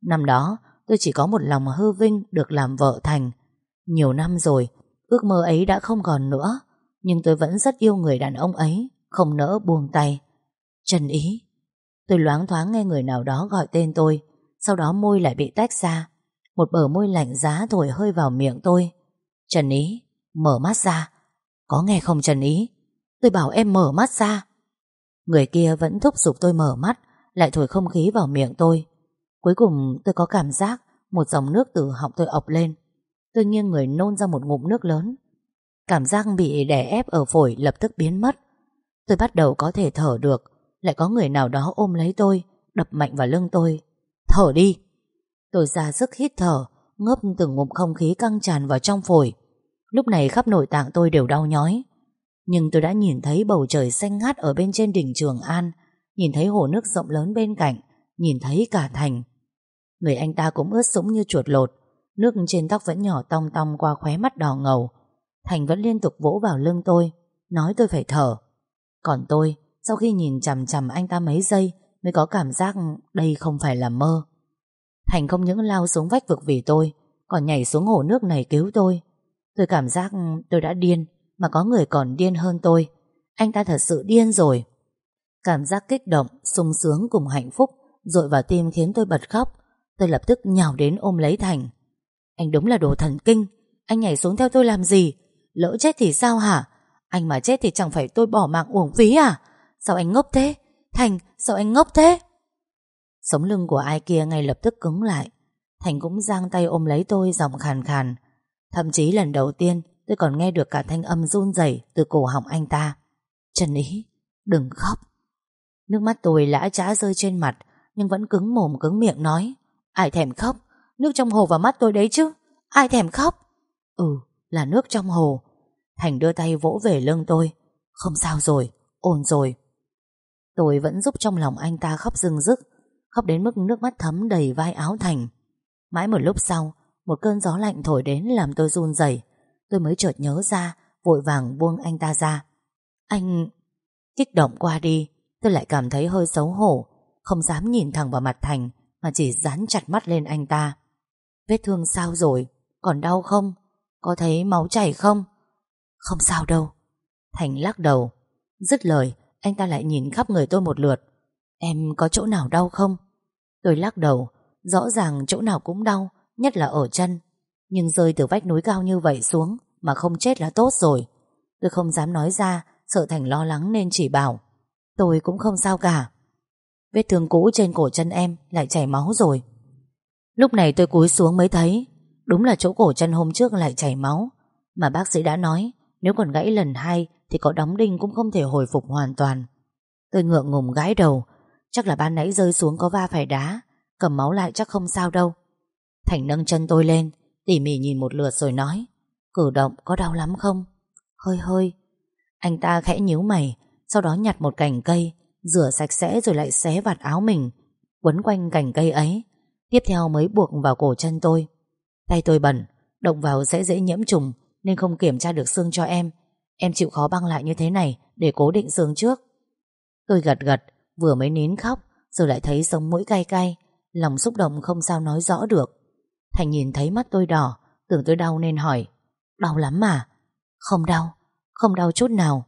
Năm đó, Tôi chỉ có một lòng hư vinh Được làm vợ Thành. Nhiều năm rồi, Ước mơ ấy đã không còn nữa, Nhưng tôi vẫn rất yêu người đàn ông ấy, Không nỡ buông tay. Trần Ý, Tôi loáng thoáng nghe người nào đó gọi tên tôi, Sau đó môi lại bị tách ra. Một bờ môi lạnh giá thổi hơi vào miệng tôi. Trần Ý, Mở mắt ra. Có nghe không Trần Ý? Tôi bảo em mở mắt ra. Người kia vẫn thúc giục tôi mở mắt, Lại thổi không khí vào miệng tôi. Cuối cùng tôi có cảm giác Một dòng nước từ họng tôi ọc lên. Tôi nghiêng người nôn ra một ngụm nước lớn. Cảm giác bị đè ép ở phổi lập tức biến mất. Tôi bắt đầu có thể thở được. Lại có người nào đó ôm lấy tôi, Đập mạnh vào lưng tôi. Thở đi. Tôi ra sức hít thở, Ngớp từng ngụm không khí căng tràn vào trong phổi. Lúc này khắp nội tạng tôi đều đau nhói. Nhưng tôi đã nhìn thấy bầu trời xanh ngát Ở bên trên đỉnh Trường An, Nhìn thấy hồ nước rộng lớn bên cạnh, Nhìn thấy cả thành. Người anh ta cũng ướt sũng như chuột lột. Nước trên tóc vẫn nhỏ tong tong qua khóe mắt đỏ ngầu. Thành vẫn liên tục vỗ vào lưng tôi Nói tôi phải thở. Còn tôi Sau khi nhìn chằm chằm anh ta mấy giây Mới có cảm giác đây không phải là mơ. Thành không những lao xuống vách vực vì tôi Còn nhảy xuống hồ nước này cứu tôi. Tôi cảm giác tôi đã điên Mà có người còn điên hơn tôi. Anh ta thật sự điên rồi. Cảm giác kích động, sung sướng cùng hạnh phúc Rội vào tim khiến tôi bật khóc. Tôi lập tức nhào đến ôm lấy Thành. Anh đúng là đồ thần kinh. Anh nhảy xuống theo tôi làm gì? Lỡ chết thì sao hả? Anh mà chết thì chẳng phải tôi bỏ mạng uổng phí à? Sao anh ngốc thế? Thành, sao anh ngốc thế? Sống lưng của ai kia ngay lập tức cứng lại. Thành cũng giang tay ôm lấy tôi giọng khàn khàn. Thậm chí lần đầu tiên, Tôi còn nghe được cả thanh âm run rẩy Từ cổ họng anh ta. Trần Ý, đừng khóc. Nước mắt tôi lã trã rơi trên mặt, Nhưng vẫn cứng mồm cứng miệng nói. Ai thèm khóc? Nước trong hồ vào mắt tôi đấy chứ. Ai thèm khóc? Ừ là nước trong hồ. Thành đưa tay vỗ về lưng tôi. Không sao rồi, ổn rồi. Tôi vẫn giúp trong lòng anh ta khóc rưng rức Khóc đến mức nước mắt thấm đầy vai áo Thành. Mãi một lúc sau Một cơn gió lạnh thổi đến làm tôi run rẩy. Tôi mới chợt nhớ ra Vội vàng buông anh ta ra. Anh... Kích động qua đi Tôi lại cảm thấy hơi xấu hổ Không dám nhìn thẳng vào mặt Thành. Mà chỉ dán chặt mắt lên anh ta. Vết thương sao rồi? Còn đau không? Có thấy máu chảy không? Không sao đâu. Thành lắc đầu. Dứt lời, anh ta lại nhìn khắp người tôi một lượt. Em có chỗ nào đau không? Tôi lắc đầu. Rõ ràng chỗ nào cũng đau, Nhất là ở chân. Nhưng rơi từ vách núi cao như vậy xuống, Mà không chết là tốt rồi. Tôi không dám nói ra, Sợ Thành lo lắng nên chỉ bảo, Tôi cũng không sao cả. Vết thương cũ trên cổ chân em lại chảy máu rồi. Lúc này tôi cúi xuống mới thấy, Đúng là chỗ cổ chân hôm trước lại chảy máu. Mà bác sĩ đã nói, Nếu còn gãy lần hai Thì có đóng đinh cũng không thể hồi phục hoàn toàn. Tôi ngượng ngùng gãi đầu, Chắc là ban nãy rơi xuống có va phải đá, Cầm máu lại chắc không sao đâu. Thành nâng chân tôi lên, Tỉ mỉ nhìn một lượt rồi nói, Cử động có đau lắm không? Hơi hơi. Anh ta khẽ nhíu mày, Sau đó nhặt một cành cây Rửa sạch sẽ rồi lại xé vạt áo mình, Quấn quanh cành cây ấy. Tiếp theo mới buộc vào cổ chân tôi. Tay tôi bẩn, Động vào sẽ dễ nhiễm trùng, Nên không kiểm tra được xương cho em. Em chịu khó băng lại như thế này Để cố định xương trước. Tôi gật gật, Vừa mới nín khóc, Rồi lại thấy sống mũi cay cay, Lòng xúc động không sao nói rõ được. Thành nhìn thấy mắt tôi đỏ, Tưởng tôi đau nên hỏi, Đau lắm mà. Không đau Không đau chút nào.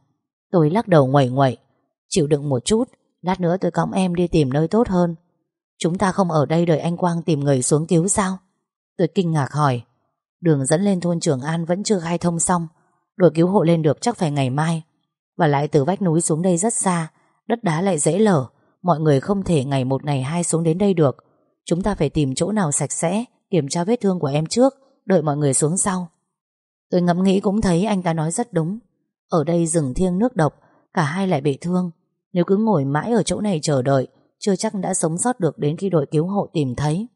Tôi lắc đầu ngoẩy ngoẩy Chịu đựng một chút. Lát nữa tôi cõng em đi tìm nơi tốt hơn. Chúng ta không ở đây đợi anh Quang tìm người xuống cứu sao? Tôi kinh ngạc hỏi. Đường dẫn lên thôn Trường An vẫn chưa khai thông xong. Đội cứu hộ lên được chắc phải ngày mai. Và lại từ vách núi xuống đây rất xa. Đất đá lại dễ lở. Mọi người không thể ngày một ngày hai xuống đến đây được. Chúng ta phải tìm chỗ nào sạch sẽ, Kiểm tra vết thương của em trước, Đợi mọi người xuống sau. Tôi ngẫm nghĩ cũng thấy anh ta nói rất đúng. Ở đây rừng thiêng nước độc, Cả hai lại bị thương. Nếu cứ ngồi mãi ở chỗ này chờ đợi, Chưa chắc đã sống sót được đến khi đội cứu hộ tìm thấy.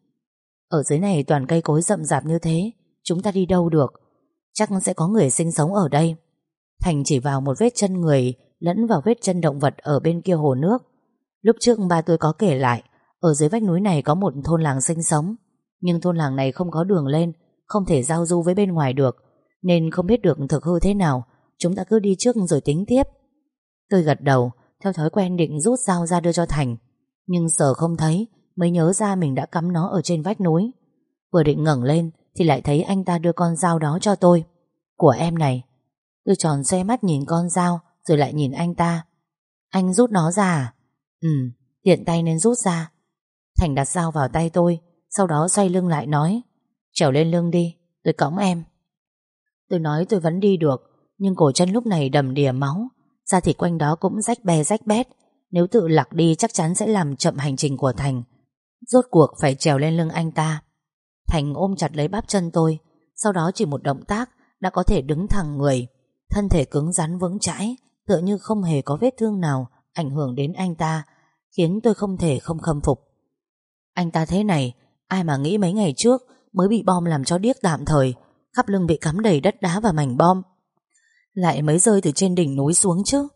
Ở dưới này toàn cây cối rậm rạp như thế, Chúng ta đi đâu được? Chắc sẽ có người sinh sống ở đây. Thành chỉ vào một vết chân người, Lẫn vào vết chân động vật ở bên kia hồ nước. Lúc trước ba tôi có kể lại, Ở dưới vách núi này có một thôn làng sinh sống. Nhưng thôn làng này không có đường lên, Không thể giao du với bên ngoài được, Nên không biết được thực hư thế nào. Chúng ta cứ đi trước rồi tính tiếp. Tôi gật đầu theo thói quen định rút dao ra đưa cho Thành. Nhưng giờ không thấy, Mới nhớ ra mình đã cắm nó ở trên vách núi. Vừa định ngẩng lên Thì lại thấy anh ta đưa con dao đó cho tôi. Của em này. Tôi tròn xe mắt nhìn con dao, Rồi lại nhìn anh ta. Anh rút nó ra à? Ừ tiện tay nên rút ra. Thành đặt dao vào tay tôi, Sau đó xoay lưng lại nói, Trèo lên lưng đi, tôi cõng em. Tôi nói tôi vẫn đi được, Nhưng cổ chân lúc này đầm đìa máu Da thịt quanh đó cũng rách bè rách bét. Nếu tự lạc đi chắc chắn sẽ làm chậm hành trình của Thành. Rốt cuộc phải trèo lên lưng anh ta. Thành ôm chặt lấy bắp chân tôi. Sau đó chỉ một động tác Đã có thể đứng thẳng người. Thân thể cứng rắn vững chãi, Tựa như không hề có vết thương nào Ảnh hưởng đến anh ta, Khiến tôi không thể không khâm phục. Anh ta thế này, Ai mà nghĩ mấy ngày trước Mới bị bom làm cho điếc tạm thời, Khắp lưng bị cắm đầy đất đá và mảnh bom. Lại mới rơi từ trên đỉnh núi xuống chứ?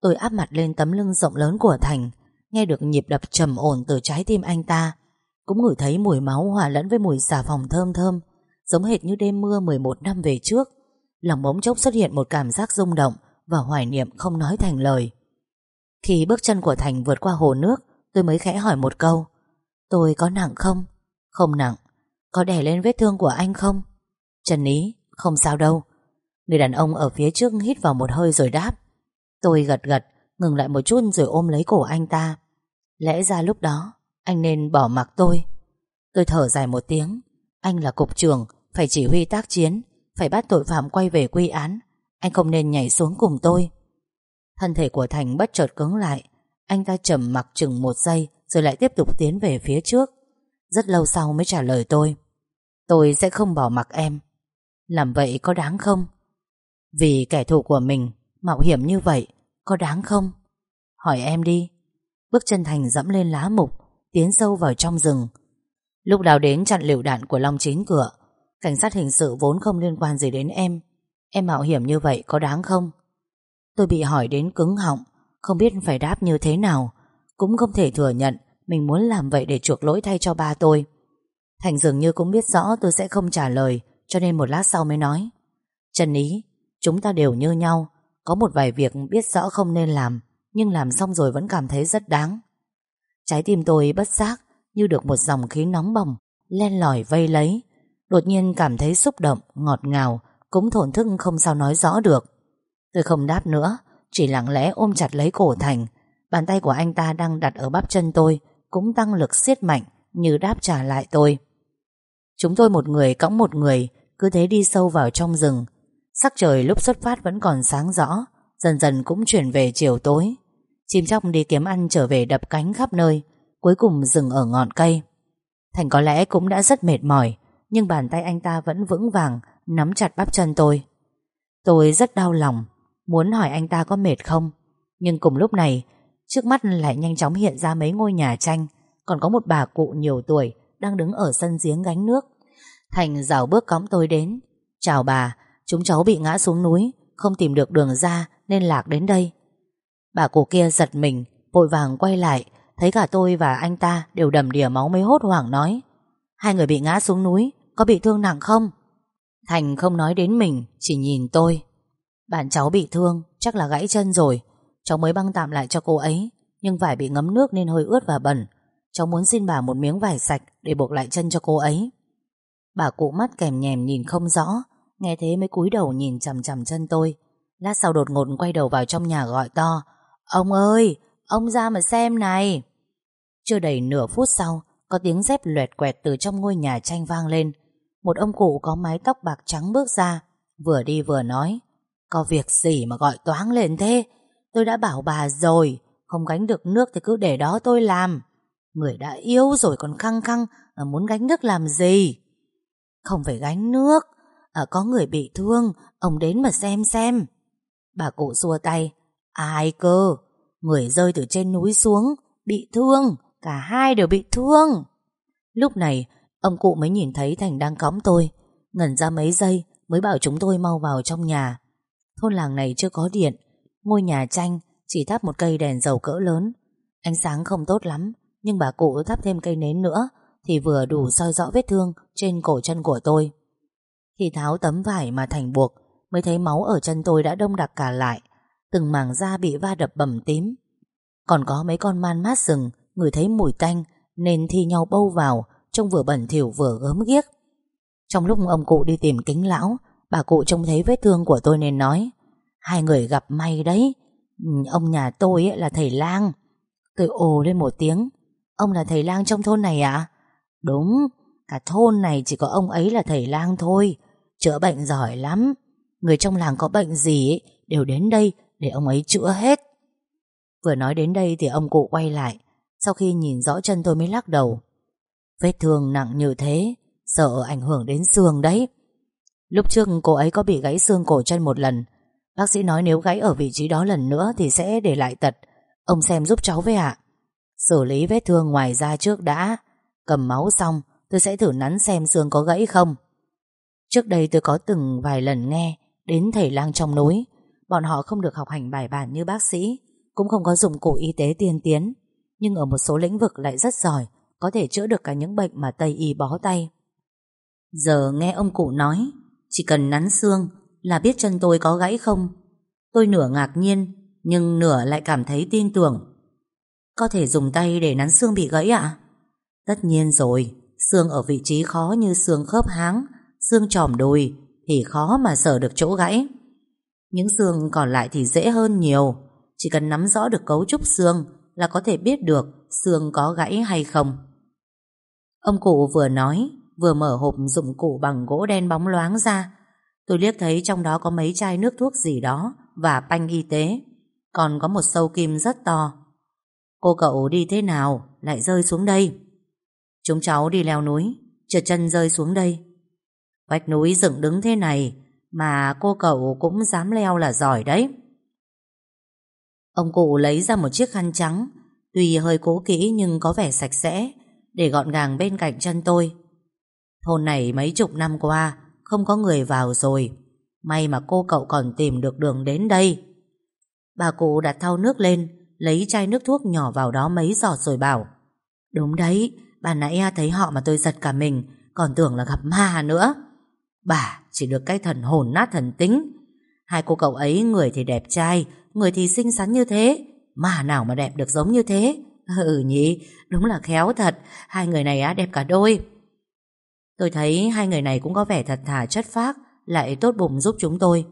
Tôi áp mặt lên tấm lưng rộng lớn của Thành Nghe được nhịp đập trầm ổn từ trái tim anh ta. Cũng ngửi thấy mùi máu hòa lẫn với mùi xà phòng thơm thơm Giống hệt như đêm mưa 11 năm về trước. Lòng bỗng chốc xuất hiện một cảm giác rung động Và hoài niệm không nói thành lời. Khi bước chân của Thành vượt qua hồ nước Tôi mới khẽ hỏi một câu. Tôi có nặng không? Không nặng. Có đè lên vết thương của anh không? Trần Ý, không sao đâu. Người đàn ông ở phía trước hít vào một hơi rồi đáp. Tôi gật gật, Ngừng lại một chút rồi ôm lấy cổ anh ta. Lẽ ra lúc đó, Anh nên bỏ mặc tôi. Tôi thở dài một tiếng. Anh là cục trưởng, Phải chỉ huy tác chiến, Phải bắt tội phạm quay về quy án. Anh không nên nhảy xuống cùng tôi. Thân thể của Thành bất chợt cứng lại. Anh ta trầm mặc chừng một giây Rồi lại tiếp tục tiến về phía trước. Rất lâu sau mới trả lời tôi. Tôi sẽ không bỏ mặc em. Làm vậy có đáng không? Vì kẻ thù của mình Mạo hiểm như vậy, Có đáng không? Hỏi em đi. Bước chân Thành dẫm lên lá mục, Tiến sâu vào trong rừng. Lúc đào đến chặn liều đạn của Long Chín cửa, Cảnh sát hình sự vốn không liên quan gì đến em. Em mạo hiểm như vậy có đáng không? Tôi bị hỏi đến cứng họng, Không biết phải đáp như thế nào. Cũng không thể thừa nhận Mình muốn làm vậy để chuộc lỗi thay cho ba tôi. Thành dường như cũng biết rõ tôi sẽ không trả lời, Cho nên một lát sau mới nói. Trần Ý Chúng ta đều như nhau. Có một vài việc biết rõ không nên làm Nhưng làm xong rồi vẫn cảm thấy rất đáng. Trái tim tôi bất giác Như được một dòng khí nóng bỏng Len lỏi vây lấy. Đột nhiên cảm thấy xúc động, ngọt ngào Cũng thổn thức không sao nói rõ được. Tôi không đáp nữa Chỉ lặng lẽ ôm chặt lấy cổ Thành. Bàn tay của anh ta đang đặt ở bắp chân tôi Cũng tăng lực siết mạnh Như đáp trả lại tôi. Chúng tôi một người cõng một người Cứ thế đi sâu vào trong rừng. Sắc trời lúc xuất phát vẫn còn sáng rõ, Dần dần cũng chuyển về chiều tối. Chim chóc đi kiếm ăn trở về đập cánh khắp nơi, Cuối cùng dừng ở ngọn cây. Thành có lẽ cũng đã rất mệt mỏi, Nhưng bàn tay anh ta vẫn vững vàng, Nắm chặt bắp chân tôi. Tôi rất đau lòng, Muốn hỏi anh ta có mệt không. Nhưng cùng lúc này, Trước mắt lại nhanh chóng hiện ra mấy ngôi nhà tranh, Còn có một bà cụ nhiều tuổi Đang đứng ở sân giếng gánh nước. Thành rào bước cõng tôi đến, Chào bà Chúng cháu bị ngã xuống núi, Không tìm được đường ra nên lạc đến đây. Bà cụ kia giật mình, Vội vàng quay lại, Thấy cả tôi và anh ta đều đầm đìa máu mới hốt hoảng nói, Hai người bị ngã xuống núi, Có bị thương nặng không? Thành không nói đến mình, Chỉ nhìn tôi. Bạn cháu bị thương, chắc là gãy chân rồi. Cháu mới băng tạm lại cho cô ấy, Nhưng vải bị ngấm nước nên hơi ướt và bẩn. Cháu muốn xin bà một miếng vải sạch Để buộc lại chân cho cô ấy. Bà cụ mắt kèm nhèm nhìn không rõ Nghe thế mới cúi đầu nhìn chằm chằm chân tôi. Lát sau đột ngột quay đầu vào trong nhà gọi to, Ông ơi, Ông ra mà xem này. Chưa đầy nửa phút sau, Có tiếng dép loẹt quẹt từ trong ngôi nhà tranh vang lên. Một ông cụ có mái tóc bạc trắng bước ra, Vừa đi vừa nói, Có việc gì mà gọi toáng lên thế? Tôi đã bảo bà rồi, Không gánh được nước thì cứ để đó tôi làm. Người đã yếu rồi còn khăng khăng Muốn gánh nước làm gì? Không phải gánh nước à, Có người bị thương Ông đến mà xem xem. Bà cụ xua tay Ai cơ? Người rơi từ trên núi xuống Bị thương Cả hai đều bị thương. Lúc này Ông cụ mới nhìn thấy Thành đang cõng tôi Ngẩn ra mấy giây Mới bảo chúng tôi mau vào trong nhà. Thôn làng này chưa có điện Ngôi nhà tranh chỉ thắp một cây đèn dầu cỡ lớn. Ánh sáng không tốt lắm Nhưng bà cụ thắp thêm cây nến nữa Thì vừa đủ soi rõ vết thương Trên cổ chân của tôi. Thì tháo tấm vải mà Thành buộc, Mới thấy máu ở chân tôi đã đông đặc cả lại, Từng mảng da bị va đập bầm tím. Còn có mấy con man mát rừng, Người thấy mùi tanh, Nên thi nhau bâu vào, Trông vừa bẩn thỉu vừa gớm ghiếc. Trong lúc ông cụ đi tìm kính lão, Bà cụ trông thấy vết thương của tôi nên nói, Hai người gặp may đấy. Ông nhà tôi là thầy lang. Tôi ồ lên một tiếng, Ông là thầy lang trong thôn này à Đúng, Cả thôn này chỉ có ông ấy là thầy lang thôi. Chữa bệnh giỏi lắm. Người trong làng có bệnh gì Đều đến đây để ông ấy chữa hết. Vừa nói đến đây thì ông cụ quay lại, Sau khi nhìn rõ chân tôi mới lắc đầu. Vết thương nặng như thế, Sợ ảnh hưởng đến xương đấy. Lúc trước cô ấy có bị gãy xương cổ chân một lần. Bác sĩ nói nếu gãy ở vị trí đó lần nữa Thì sẽ để lại tật. Ông xem giúp cháu với ạ. Xử lý vết thương ngoài da trước đã. Cầm máu xong, tôi sẽ thử nắn xem xương có gãy không. Trước đây tôi có từng vài lần nghe Đến thầy lang trong núi. Bọn họ không được học hành bài bản như bác sĩ, Cũng không có dụng cụ y tế tiên tiến. Nhưng ở một số lĩnh vực lại rất giỏi, Có thể chữa được cả những bệnh mà Tây y bó tay. Giờ nghe ông cụ nói, Chỉ cần nắn xương Là biết chân tôi có gãy không? Tôi nửa ngạc nhiên, Nhưng nửa lại cảm thấy tin tưởng. Có thể dùng tay để nắn xương bị gãy ạ? Tất nhiên rồi, Xương ở vị trí khó như xương khớp háng Xương tròm đùi Thì khó mà sở được chỗ gãy. Những xương còn lại thì dễ hơn nhiều. Chỉ cần nắm rõ được cấu trúc xương Là có thể biết được xương có gãy hay không. Ông cụ vừa nói, Vừa mở hộp dụng cụ bằng gỗ đen bóng loáng ra. Tôi liếc thấy trong đó có mấy chai nước thuốc gì đó Và panh y tế. Còn có một sâu kim rất to. Cô cậu đi thế nào? Lại rơi xuống đây. Chúng cháu đi leo núi. Trượt chân rơi xuống đây. Vách núi dựng đứng thế này Mà cô cậu cũng dám leo là giỏi đấy. Ông cụ lấy ra một chiếc khăn trắng, Tuy hơi cố kỹ nhưng có vẻ sạch sẽ, Để gọn gàng bên cạnh chân tôi. Thôn này mấy chục năm qua, Không có người vào rồi. May mà cô cậu còn tìm được đường đến đây. Bà cụ đặt thau nước lên, Lấy chai nước thuốc nhỏ vào đó mấy giọt rồi bảo, Đúng đấy, Bà nãy thấy họ mà tôi giật cả mình, Còn tưởng là gặp ma nữa. Bà, chỉ được cái thần hồn nát thần tính. Hai cô cậu ấy, người thì đẹp trai, Người thì xinh xắn như thế. Mà nào mà đẹp được giống như thế? Ừ nhỉ, Đúng là khéo thật. Hai người này á, đẹp cả đôi. Tôi thấy hai người này cũng có vẻ thật thà, chất phác, Lại tốt bụng giúp chúng tôi,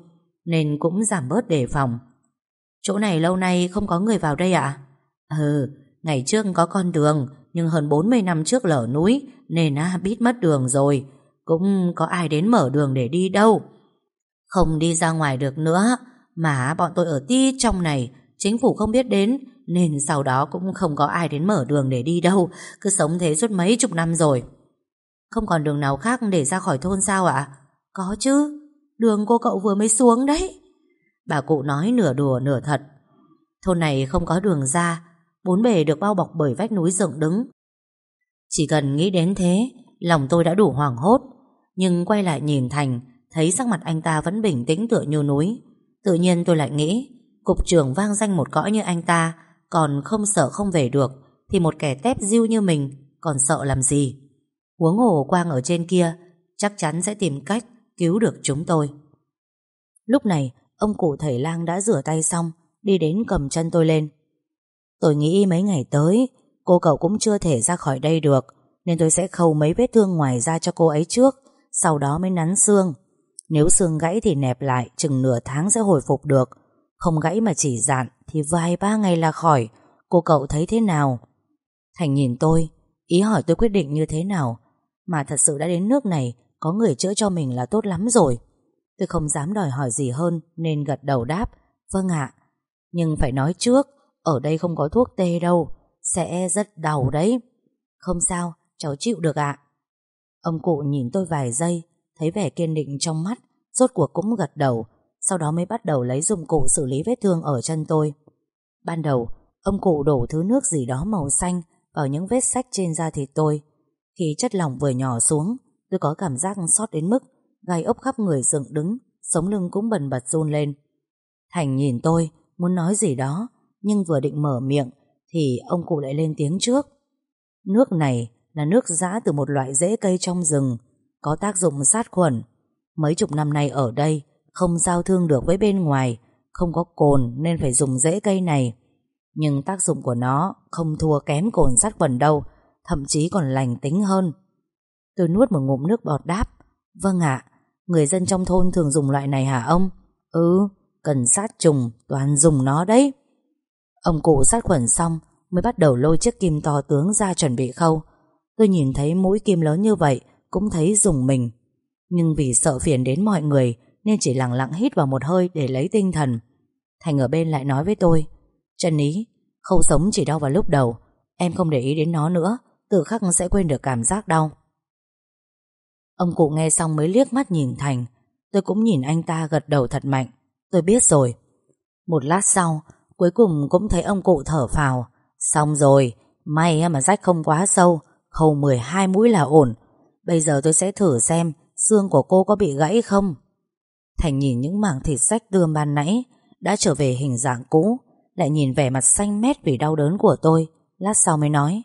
Nên cũng giảm bớt đề phòng. Chỗ này lâu nay không có người vào đây ạ? Ừ Ngày trước có con đường, Nhưng hơn 40 năm trước lở núi, Nên á biết mất đường rồi. Cũng có ai đến mở đường để đi đâu. Không đi ra ngoài được nữa, Mà bọn tôi ở ti trong này, Chính phủ không biết đến, Nên sau đó cũng không có ai đến mở đường để đi đâu, Cứ sống thế suốt mấy chục năm rồi. Không còn đường nào khác để ra khỏi thôn sao ạ? Có chứ, Đường cô cậu vừa mới xuống đấy. Bà cụ nói nửa đùa nửa thật. Thôn này không có đường ra, Bốn bề được bao bọc bởi vách núi dựng đứng. Chỉ cần nghĩ đến thế, Lòng tôi đã đủ hoảng hốt. Nhưng quay lại nhìn Thành, Thấy sắc mặt anh ta vẫn bình tĩnh tựa như núi. Tự nhiên tôi lại nghĩ, Cục trưởng vang danh một cõi như anh ta, Còn không sợ không về được, Thì một kẻ tép diêu như mình Còn sợ làm gì? Huống hồ quang ở trên kia, Chắc chắn sẽ tìm cách cứu được chúng tôi. Lúc này, Ông cụ thầy lang đã rửa tay xong, Đi đến cầm chân tôi lên. Tôi nghĩ mấy ngày tới, Cô cậu cũng chưa thể ra khỏi đây được, Nên tôi sẽ khâu mấy vết thương ngoài ra cho cô ấy trước sau đó mới nắn xương. Nếu xương gãy thì nẹp lại, Chừng nửa tháng sẽ hồi phục được. Không gãy mà chỉ dạn Thì vài ba ngày là khỏi. Cô cậu thấy thế nào? Thành nhìn tôi, Ý hỏi tôi quyết định như thế nào? Mà thật sự đã đến nước này, Có người chữa cho mình là tốt lắm rồi. Tôi không dám đòi hỏi gì hơn, Nên gật đầu đáp Vâng ạ. Nhưng phải nói trước, Ở đây không có thuốc tê đâu, Sẽ rất đau đấy. Không sao, cháu chịu được ạ. Ông cụ nhìn tôi vài giây Thấy vẻ kiên định trong mắt Rốt cuộc cũng gật đầu Sau đó mới bắt đầu lấy dụng cụ xử lý vết thương ở chân tôi Ban đầu Ông cụ đổ thứ nước gì đó màu xanh Vào những vết sách trên da thịt tôi Khi chất lỏng vừa nhỏ xuống Tôi có cảm giác sót đến mức gai ốc khắp người dựng đứng, sống lưng cũng bần bật run lên. Thành nhìn tôi, muốn nói gì đó, nhưng vừa định mở miệng, thì ông cụ lại lên tiếng trước. Nước này là nước giã từ một loại rễ cây trong rừng, có tác dụng sát khuẩn. Mấy chục năm nay ở đây, không giao thương được với bên ngoài, không có cồn nên phải dùng rễ cây này. Nhưng tác dụng của nó không thua kém cồn sát khuẩn đâu, thậm chí còn lành tính hơn. Tôi nuốt một ngụm nước bọt đáp. Vâng ạ, Người dân trong thôn thường dùng loại này hả ông? Ừ, cần sát trùng, toàn dùng nó đấy. Ông cụ sát khuẩn xong mới bắt đầu lôi chiếc kim to tướng ra chuẩn bị khâu. Tôi nhìn thấy mũi kim lớn như vậy cũng thấy dùng mình. Nhưng vì sợ phiền đến mọi người nên chỉ lặng lặng hít vào một hơi để lấy tinh thần. Thành ở bên lại nói với tôi Trần Ý, khâu sống chỉ đau vào lúc đầu Em không để ý đến nó nữa Tự khắc sẽ quên được cảm giác đau. Ông cụ nghe xong mới liếc mắt nhìn Thành. Tôi cũng nhìn anh ta gật đầu thật mạnh. Tôi biết rồi. Một lát sau Cuối cùng cũng thấy ông cụ thở phào. Xong rồi May mà rách không quá sâu Khâu 12 mũi là ổn Bây giờ tôi sẽ thử xem Xương của cô có bị gãy không Thành nhìn những mảng thịt rách đưa ban nãy Đã trở về hình dạng cũ Lại nhìn vẻ mặt xanh mét vì đau đớn của tôi Lát sau mới nói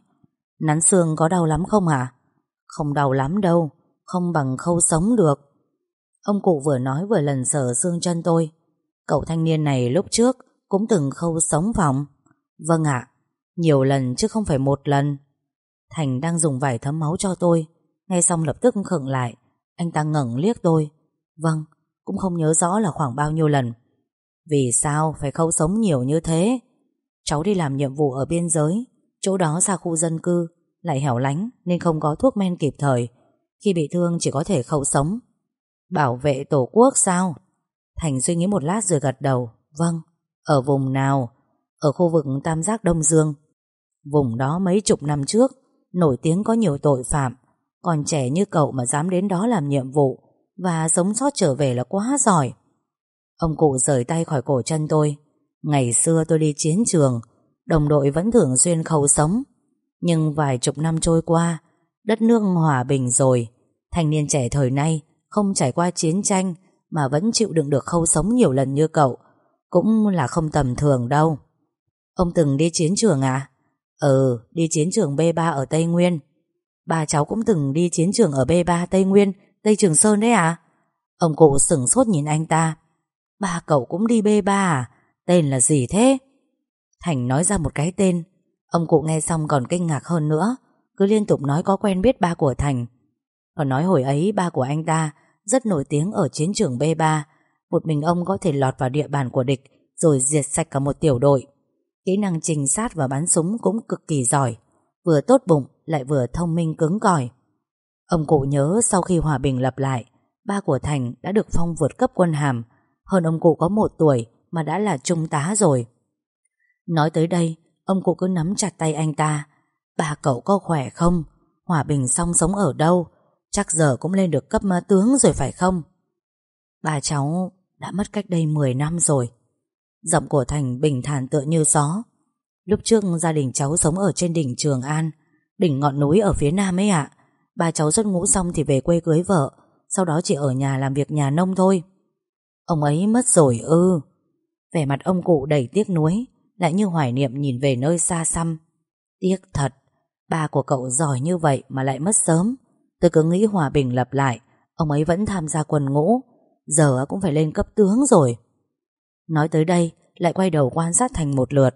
Nắn xương có đau lắm không hả Không đau lắm đâu không bằng khâu sống được. Ông cụ vừa nói vừa lần sờ xương chân tôi. Cậu thanh niên này lúc trước cũng từng khâu sống phòng. Vâng ạ, nhiều lần chứ không phải một lần. Thành đang dùng vải thấm máu cho tôi. Nghe xong lập tức khựng lại. Anh ta ngẩng liếc tôi. Vâng, cũng không nhớ rõ là khoảng bao nhiêu lần. Vì sao phải khâu sống nhiều như thế? Cháu đi làm nhiệm vụ ở biên giới, chỗ đó xa khu dân cư, lại hẻo lánh nên không có thuốc men kịp thời khi bị thương chỉ có thể khâu sống Bảo vệ tổ quốc sao Thành suy nghĩ một lát rồi gật đầu Vâng Ở vùng nào? Ở khu vực Tam Giác Đông Dương. Vùng đó mấy chục năm trước, nổi tiếng có nhiều tội phạm. Còn trẻ như cậu mà dám đến đó làm nhiệm vụ và sống sót trở về là quá giỏi. Ông cụ rời tay khỏi cổ chân tôi. Ngày xưa tôi đi chiến trường, đồng đội vẫn thường xuyên khâu sống. Nhưng vài chục năm trôi qua, đất nước hòa bình rồi. Thanh niên trẻ thời nay không trải qua chiến tranh mà vẫn chịu đựng được khâu sống nhiều lần như cậu. Cũng là không tầm thường đâu. Ông từng đi chiến trường à? Ừ, đi chiến trường B3 ở Tây Nguyên. Ba cháu cũng từng đi chiến trường ở B3 Tây Nguyên, Tây Trường Sơn đấy à? Ông cụ sửng sốt nhìn anh ta. Ba cậu cũng đi B3 à? Tên là gì thế? Thành nói ra một cái tên. Ông cụ nghe xong còn kinh ngạc hơn nữa. Cứ liên tục nói có quen biết ba của Thành. Còn nói hồi ấy ba của anh ta rất nổi tiếng ở chiến trường B3. Một mình ông có thể lọt vào địa bàn của địch rồi diệt sạch cả một tiểu đội. Kỹ năng trình sát và bắn súng cũng cực kỳ giỏi. Vừa tốt bụng lại vừa thông minh cứng cỏi. Ông cụ nhớ sau khi hòa bình lập lại, ba của Thành đã được phong vượt cấp quân hàm, hơn ông cụ có một tuổi mà đã là trung tá rồi. Nói tới đây, ông cụ cứ nắm chặt tay anh ta. Ba cậu có khỏe không? Hòa bình xong sống ở đâu? Chắc giờ cũng lên được cấp tướng rồi phải không? Ba cháu đã mất cách đây 10 năm rồi. Giọng của Thành bình thản tựa như gió. Lúc trước gia đình cháu sống ở trên đỉnh Trường An, đỉnh ngọn núi ở phía nam ấy ạ. Ba cháu xuất ngũ xong thì về quê cưới vợ, sau đó chỉ ở nhà làm việc nhà nông thôi. Ông ấy mất rồi ư. Vẻ mặt ông cụ đầy tiếc nuối, lại như hoài niệm nhìn về nơi xa xăm. Tiếc thật, ba của cậu giỏi như vậy mà lại mất sớm. Tôi cứ nghĩ hòa bình lập lại, ông ấy vẫn tham gia quân ngũ, giờ cũng phải lên cấp tướng rồi. Nói tới đây, lại quay đầu quan sát Thành một lượt.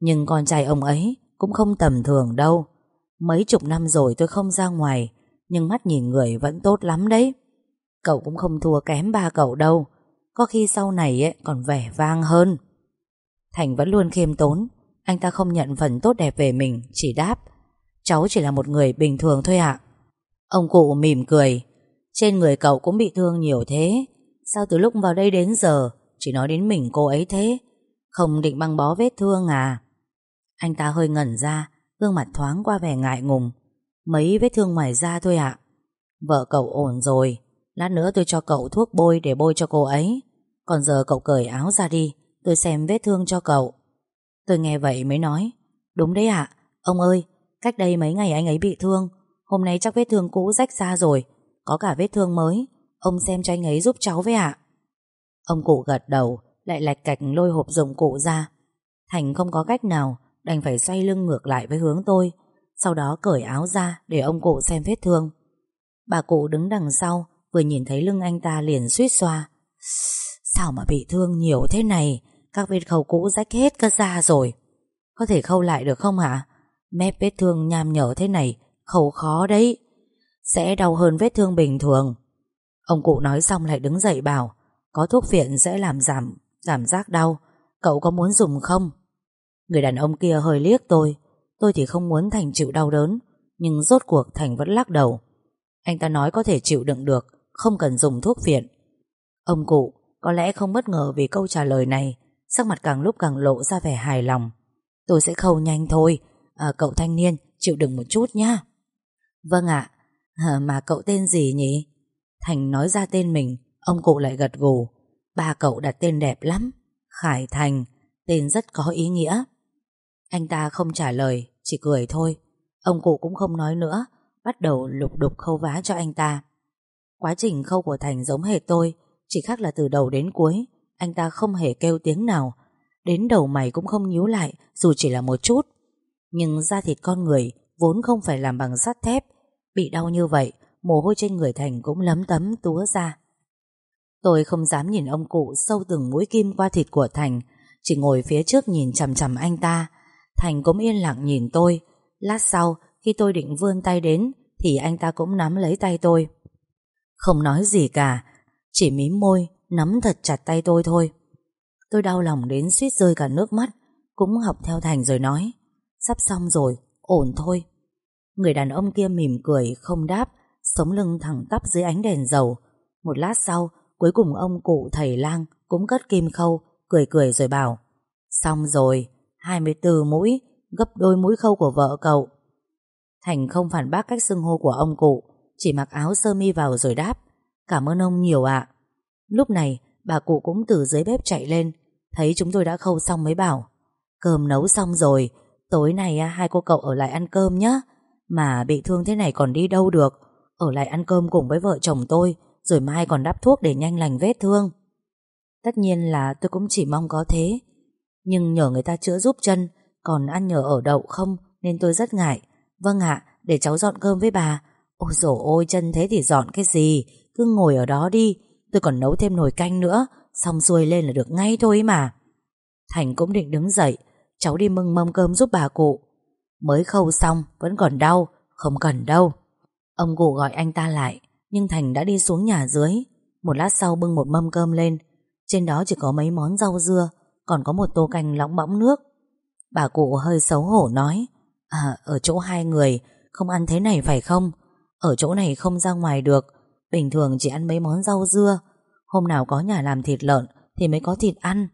Nhưng con trai ông ấy cũng không tầm thường đâu. Mấy chục năm rồi tôi không ra ngoài, nhưng mắt nhìn người vẫn tốt lắm đấy. Cậu cũng không thua kém ba cậu đâu. Có khi sau này ấy còn vẻ vang hơn. Thành vẫn luôn khiêm tốn, anh ta không nhận phần tốt đẹp về mình, chỉ đáp. Cháu chỉ là một người bình thường thôi ạ. Ông cụ mỉm cười. Trên người cậu cũng bị thương nhiều thế. Sao từ lúc vào đây đến giờ chỉ nói đến mình cô ấy thế? Không định băng bó vết thương à? Anh ta hơi ngẩn ra, gương mặt thoáng qua vẻ ngại ngùng. Mấy vết thương ngoài da thôi ạ. Vợ cậu ổn rồi, lát nữa tôi cho cậu thuốc bôi để bôi cho cô ấy. Còn giờ cậu cởi áo ra đi, tôi xem vết thương cho cậu. Tôi nghe vậy mới nói, đúng đấy ạ, ông ơi, cách đây mấy ngày anh ấy bị thương, hôm nay chắc vết thương cũ rách ra rồi, có cả vết thương mới, ông xem cho anh ấy giúp cháu với ạ. Ông cụ gật đầu, lại lạch cạch lôi hộp dụng cụ ra. Thành không có cách nào, đành phải xoay lưng ngược lại với hướng tôi, sau đó cởi áo ra để ông cụ xem vết thương. Bà cụ đứng đằng sau, vừa nhìn thấy lưng anh ta liền suýt xoa. Sao mà bị thương nhiều thế này, các vết khâu cũ rách hết cả da rồi. Có thể khâu lại được không hả? Mép vết thương nham nhở thế này, khâu khó đấy. Sẽ đau hơn vết thương bình thường. Ông cụ nói xong lại đứng dậy bảo, có thuốc phiện sẽ làm giảm, cảm giác đau. Cậu có muốn dùng không? Người đàn ông kia hơi liếc tôi. Tôi thì không muốn Thành chịu đau đớn Nhưng rốt cuộc Thành vẫn lắc đầu. Anh ta nói có thể chịu đựng được Không cần dùng thuốc phiện. Ông cụ có lẽ không bất ngờ vì câu trả lời này Sắc mặt càng lúc càng lộ ra vẻ hài lòng. Tôi sẽ khâu nhanh thôi. À, Cậu thanh niên chịu đựng một chút nhá. Vâng ạ. À, Mà cậu tên gì nhỉ? Thành nói ra tên mình. Ông cụ lại gật gù Ba cậu đặt tên đẹp lắm Khải Thành Tên rất có ý nghĩa anh ta không trả lời, chỉ cười thôi. Ông cụ cũng không nói nữa, bắt đầu lục đục khâu vá cho anh ta. Quá trình khâu của Thành giống hệt tôi, chỉ khác là từ đầu đến cuối, anh ta không hề kêu tiếng nào. Đến đầu mày cũng không nhíu lại, dù chỉ là một chút. Nhưng da thịt con người vốn không phải làm bằng sắt thép. Bị đau như vậy, mồ hôi trên người Thành cũng lấm tấm túa ra. Tôi không dám nhìn ông cụ sâu từng mũi kim qua thịt của Thành, chỉ ngồi phía trước nhìn chằm chằm anh ta, Thành cũng yên lặng nhìn tôi. Lát sau khi tôi định vươn tay đến Thì anh ta cũng nắm lấy tay tôi. Không nói gì cả Chỉ mím môi Nắm thật chặt tay tôi thôi. Tôi đau lòng đến suýt rơi cả nước mắt Cũng học theo Thành rồi nói Sắp xong rồi, ổn thôi. Người đàn ông kia mỉm cười Không đáp, sống lưng thẳng tắp dưới ánh đèn dầu. Một lát sau Cuối cùng ông cụ thầy lang Cũng cất kim khâu, Cười cười rồi bảo, Xong rồi 24 mũi, Gấp đôi mũi khâu của vợ cậu. Thành không phản bác cách xưng hô của ông cụ, Chỉ mặc áo sơ mi vào rồi đáp, Cảm ơn ông nhiều ạ. Lúc này, bà cụ cũng từ dưới bếp chạy lên, Thấy chúng tôi đã khâu xong mới bảo, Cơm nấu xong rồi, Tối nay hai cô cậu ở lại ăn cơm nhé Mà bị thương thế này còn đi đâu được? Ở lại ăn cơm cùng với vợ chồng tôi rồi mai còn đắp thuốc để nhanh lành vết thương. Tất nhiên là tôi cũng chỉ mong có thế Nhưng nhờ người ta chữa giúp chân Còn ăn nhờ ở đậu không Nên tôi rất ngại. Vâng ạ, để cháu dọn cơm với bà. Ôi dồi ôi, chân thế thì dọn cái gì? Cứ ngồi ở đó đi Tôi còn nấu thêm nồi canh nữa Xong xuôi lên là được ngay thôi mà. Thành cũng định đứng dậy Cháu đi mưng mâm cơm giúp bà cụ. Mới khâu xong vẫn còn đau Không cần đâu. Ông cụ gọi anh ta lại. Nhưng Thành đã đi xuống nhà dưới. Một lát sau bưng một mâm cơm lên. Trên đó chỉ có mấy món rau dưa, Còn có một tô canh lóng bõng nước. Bà cụ hơi xấu hổ nói À ở chỗ hai người, Không ăn thế này phải không? Ở chỗ này không ra ngoài được. Bình thường chỉ ăn mấy món rau dưa. Hôm nào có nhà làm thịt lợn Thì mới có thịt ăn.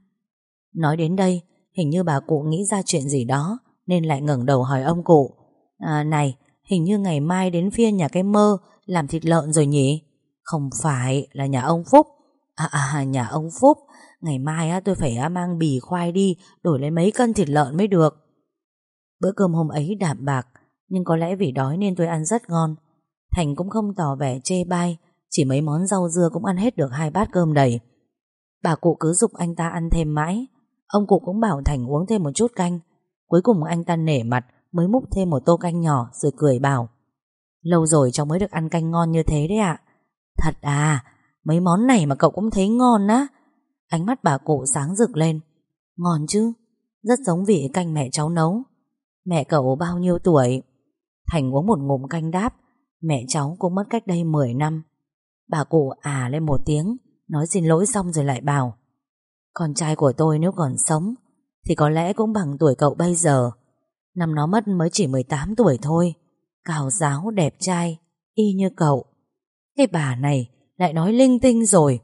Nói đến đây, Hình như bà cụ nghĩ ra chuyện gì đó, Nên lại ngẩng đầu hỏi ông cụ À này, Hình như ngày mai đến phiên nhà cái mơ làm thịt lợn rồi nhỉ? Không phải là nhà ông Phúc. À à, à nhà ông Phúc. Ngày mai á, tôi phải mang bì khoai đi Đổi lấy mấy cân thịt lợn mới được. Bữa cơm hôm ấy đạm bạc Nhưng có lẽ vì đói nên tôi ăn rất ngon. Thành cũng không tỏ vẻ chê bai Chỉ mấy món rau dưa cũng ăn hết được hai bát cơm đầy. Bà cụ cứ dục anh ta ăn thêm mãi. Ông cụ cũng bảo Thành uống thêm một chút canh. Cuối cùng anh ta nể mặt Mới múc thêm một tô canh nhỏ rồi cười bảo. Lâu rồi cháu mới được ăn canh ngon như thế đấy ạ. Thật à Mấy món này mà cậu cũng thấy ngon á. Ánh mắt bà cụ sáng rực lên. Ngon chứ, Rất giống vị canh mẹ cháu nấu. Mẹ cậu bao nhiêu tuổi? Thành uống một ngụm canh đáp. Mẹ cháu cũng mất cách đây 10 năm. Bà cụ à lên một tiếng, Nói xin lỗi xong rồi lại bảo. Con trai của tôi nếu còn sống, Thì có lẽ cũng bằng tuổi cậu bây giờ. Năm nó mất mới chỉ 18 tuổi thôi. Cao giáo đẹp trai, Y như cậu. Cái bà này lại nói linh tinh rồi.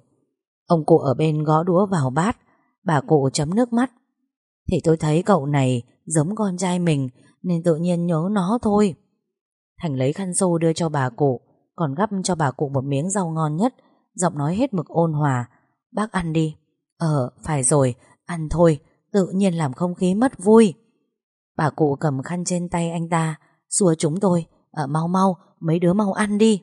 Ông cụ ở bên gõ đũa vào bát, Bà cụ chấm nước mắt. Thì tôi thấy cậu này giống con trai mình, Nên tự nhiên nhớ nó thôi. Thành lấy khăn xô đưa cho bà cụ, Còn gắp cho bà cụ một miếng rau ngon nhất, Giọng nói hết mực ôn hòa. Bác ăn đi. Ờ phải rồi, ăn thôi, Tự nhiên làm không khí mất vui. Bà cụ cầm khăn trên tay anh ta, Xua chúng tôi à, mau mau mấy đứa mau ăn đi.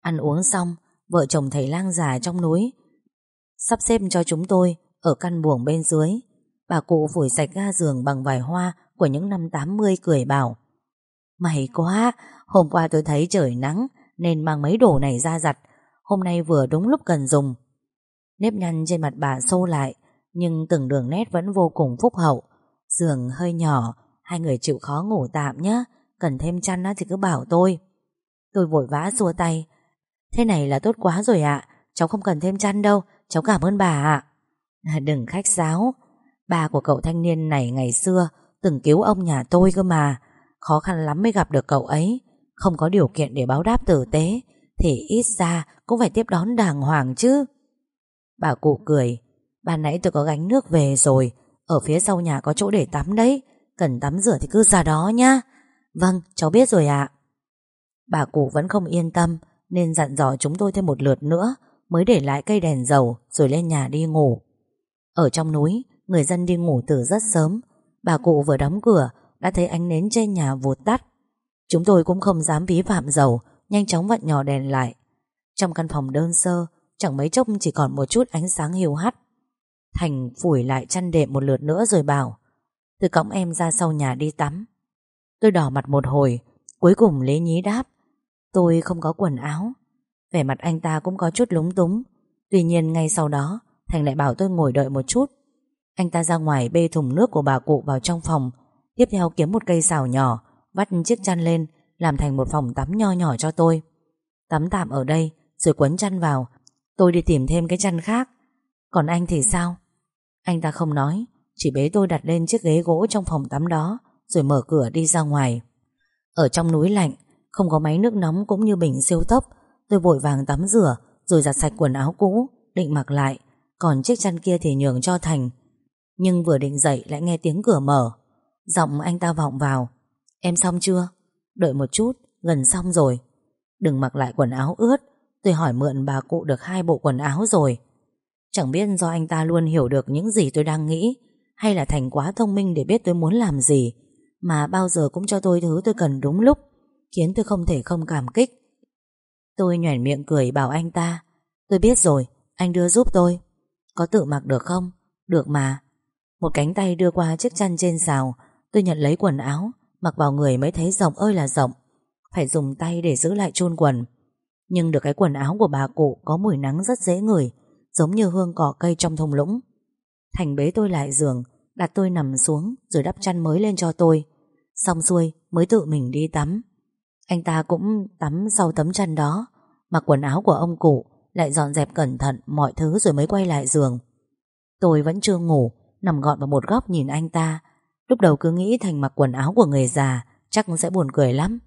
Ăn uống xong Vợ chồng thầy lang già trong núi. Sắp xếp cho chúng tôi Ở căn buồng bên dưới. Bà cụ phủi sạch ga giường bằng vài hoa Của những năm 80 cười bảo May quá Hôm qua tôi thấy trời nắng Nên mang mấy đồ này ra giặt. Hôm nay vừa đúng lúc cần dùng. Nếp nhăn trên mặt bà sâu lại Nhưng từng đường nét vẫn vô cùng phúc hậu. Giường hơi nhỏ Hai người chịu khó ngủ tạm nhé Cần thêm chăn thì cứ bảo tôi. Tôi vội vã xua tay. Thế này là tốt quá rồi ạ. Cháu không cần thêm chăn đâu. Cháu cảm ơn bà ạ. À, đừng khách sáo. Bà của cậu thanh niên này ngày xưa Từng cứu ông nhà tôi cơ mà. Khó khăn lắm mới gặp được cậu ấy. Không có điều kiện để báo đáp tử tế, Thì ít ra cũng phải tiếp đón đàng hoàng chứ. Bà cụ cười. Bà nãy tôi có gánh nước về rồi. Ở phía sau nhà có chỗ để tắm đấy. Cần tắm rửa thì cứ ra đó nhá. Vâng cháu biết rồi ạ. Bà cụ vẫn không yên tâm, Nên dặn dò chúng tôi thêm một lượt nữa, Mới để lại cây đèn dầu, Rồi lên nhà đi ngủ. Ở trong núi, Người dân đi ngủ từ rất sớm. Bà cụ vừa đóng cửa, Đã thấy ánh nến trên nhà vụt tắt. Chúng tôi cũng không dám ví phạm dầu, Nhanh chóng vặn nhỏ đèn lại. Trong căn phòng đơn sơ, Chẳng mấy chốc chỉ còn một chút ánh sáng hiu hắt. Thành phủi lại chăn đệm một lượt nữa rồi bảo, từ cõng em ra sau nhà đi tắm. Tôi đỏ mặt một hồi, Cuối cùng Lê Nhí đáp, Tôi không có quần áo. Vẻ mặt anh ta cũng có chút lúng túng. Tuy nhiên ngay sau đó, Thành lại bảo tôi ngồi đợi một chút. Anh ta ra ngoài bê thùng nước của bà cụ vào trong phòng, Tiếp theo kiếm một cây xào nhỏ, Vắt chiếc chăn lên, Làm thành một phòng tắm nho nhỏ cho tôi. Tắm tạm ở đây, Rồi quấn chăn vào. Tôi đi tìm thêm cái chăn khác. Còn anh thì sao? Anh ta không nói, Chỉ bế tôi đặt lên chiếc ghế gỗ trong phòng tắm đó. Rồi mở cửa đi ra ngoài. Ở trong núi lạnh Không có máy nước nóng cũng như bình siêu tốc Tôi vội vàng tắm rửa Rồi giặt sạch quần áo cũ Định mặc lại. Còn chiếc chăn kia thì nhường cho Thành. Nhưng vừa định dậy lại nghe tiếng cửa mở. Giọng anh ta vọng vào. Em xong chưa? Đợi một chút, gần xong rồi. Đừng mặc lại quần áo ướt. Tôi hỏi mượn bà cụ được hai bộ quần áo rồi. Chẳng biết do anh ta luôn hiểu được những gì tôi đang nghĩ Hay là Thành quá thông minh để biết tôi muốn làm gì. Mà bao giờ cũng cho tôi thứ tôi cần đúng lúc Khiến tôi không thể không cảm kích. Tôi nhoẻn miệng cười bảo anh ta Tôi biết rồi, anh đưa giúp tôi. Có tự mặc được không? Được mà. Một cánh tay đưa qua chiếc chăn trên xào Tôi nhận lấy quần áo Mặc vào người mới thấy rộng ơi là rộng Phải dùng tay để giữ lại chôn quần. Nhưng được cái quần áo của bà cụ Có mùi nắng rất dễ ngửi Giống như hương cỏ cây trong thung lũng. Thành bế tôi lại giường Đặt tôi nằm xuống rồi đắp chăn mới lên cho tôi. Xong xuôi, mới tự mình đi tắm. Anh ta cũng tắm sau tấm chăn đó. Mặc quần áo của ông cụ, Lại dọn dẹp cẩn thận mọi thứ rồi mới quay lại giường. Tôi vẫn chưa ngủ, Nằm gọn vào một góc nhìn anh ta. Lúc đầu cứ nghĩ Thành mặc quần áo của người già, Chắc sẽ buồn cười lắm.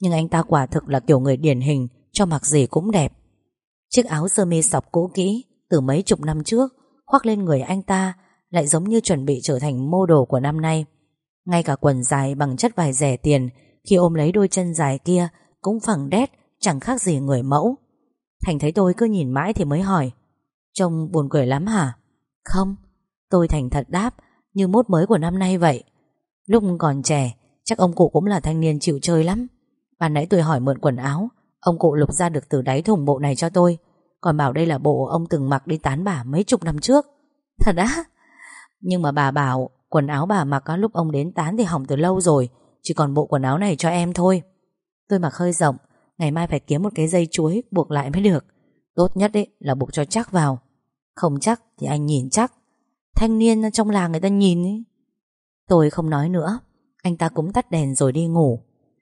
Nhưng anh ta quả thực là kiểu người điển hình, Cho mặc gì cũng đẹp. Chiếc áo sơ mi sọc cũ kỹ, Từ mấy chục năm trước, Khoác lên người anh ta, Lại giống như chuẩn bị trở thành mô đồ của năm nay. Ngay cả quần dài bằng chất vải rẻ tiền, Khi ôm lấy đôi chân dài kia, Cũng phẳng đét, Chẳng khác gì người mẫu. Thành thấy tôi cứ nhìn mãi thì mới hỏi, Trông buồn cười lắm hả? Không, Tôi thành thật đáp, như mốt mới của năm nay vậy. Lúc còn trẻ, Chắc ông cụ cũng là thanh niên chịu chơi lắm. Ban nãy tôi hỏi mượn quần áo, Ông cụ lục ra được từ đáy thùng bộ này cho tôi, Còn bảo đây là bộ ông từng mặc đi tán bà mấy chục năm trước. Thật á? Nhưng mà bà bảo Quần áo bà mặc lúc ông đến tán thì hỏng từ lâu rồi, Chỉ còn bộ quần áo này cho em thôi. Tôi mặc hơi rộng, Ngày mai phải kiếm một cái dây chuối buộc lại mới được. Tốt nhất ấy là buộc cho chắc vào. Không chắc thì anh nhìn chắc. Thanh niên trong làng người ta nhìn ấy. Tôi không nói nữa, Anh ta cũng tắt đèn rồi đi ngủ.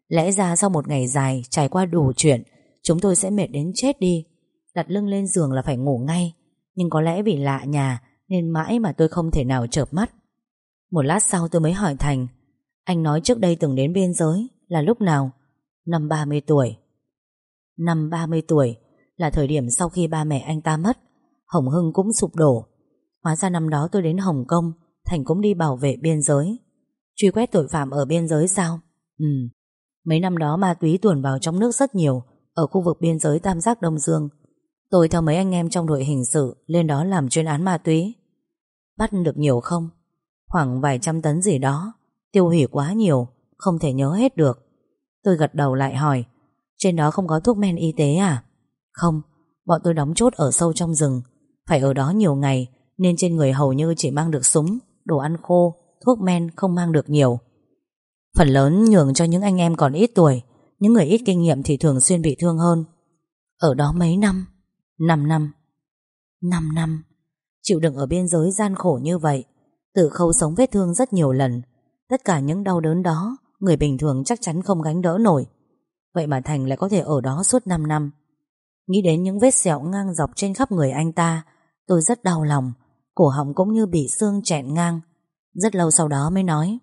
Lẽ ra sau một ngày dài trải qua đủ chuyện, Chúng tôi sẽ mệt đến chết đi. Đặt lưng lên giường là phải ngủ ngay. Nhưng có lẽ vì lạ nhà Nên mãi mà tôi không thể nào chợp mắt. Một lát sau tôi mới hỏi Thành. Anh nói trước đây từng đến biên giới Là lúc nào? Năm 30 tuổi. Năm 30 tuổi Là thời điểm sau khi ba mẹ anh ta mất, Hồng Hưng cũng sụp đổ. Hóa ra năm đó tôi đến Hồng Kông, Thành cũng đi bảo vệ biên giới. Truy quét tội phạm ở biên giới sao? Ừ. Mấy năm đó ma túy tuồn vào trong nước rất nhiều, Ở khu vực biên giới Tam Giác Đông Dương. Tôi theo mấy anh em trong đội hình sự, Lên đó làm chuyên án ma túy. Bắt được nhiều không? Khoảng vài trăm tấn gì đó Tiêu hủy quá nhiều Không thể nhớ hết được Tôi gật đầu lại hỏi Trên đó không có thuốc men y tế à Không Bọn tôi đóng chốt ở sâu trong rừng Phải ở đó nhiều ngày nên trên người hầu như chỉ mang được súng, đồ ăn khô, thuốc men không mang được nhiều. Phần lớn nhường cho những anh em còn ít tuổi, những người ít kinh nghiệm thì thường xuyên bị thương hơn. Ở đó mấy năm? 5 năm. 5 năm. Chịu đựng ở biên giới gian khổ như vậy, tự khâu sống vết thương rất nhiều lần. Tất cả những đau đớn đó, người bình thường chắc chắn không gánh đỡ nổi. Vậy mà Thành lại có thể ở đó suốt 5 năm. Nghĩ đến những vết sẹo ngang dọc trên khắp người anh ta, tôi rất đau lòng. Cổ họng cũng như bị xương chẹn ngang Rất lâu sau đó mới nói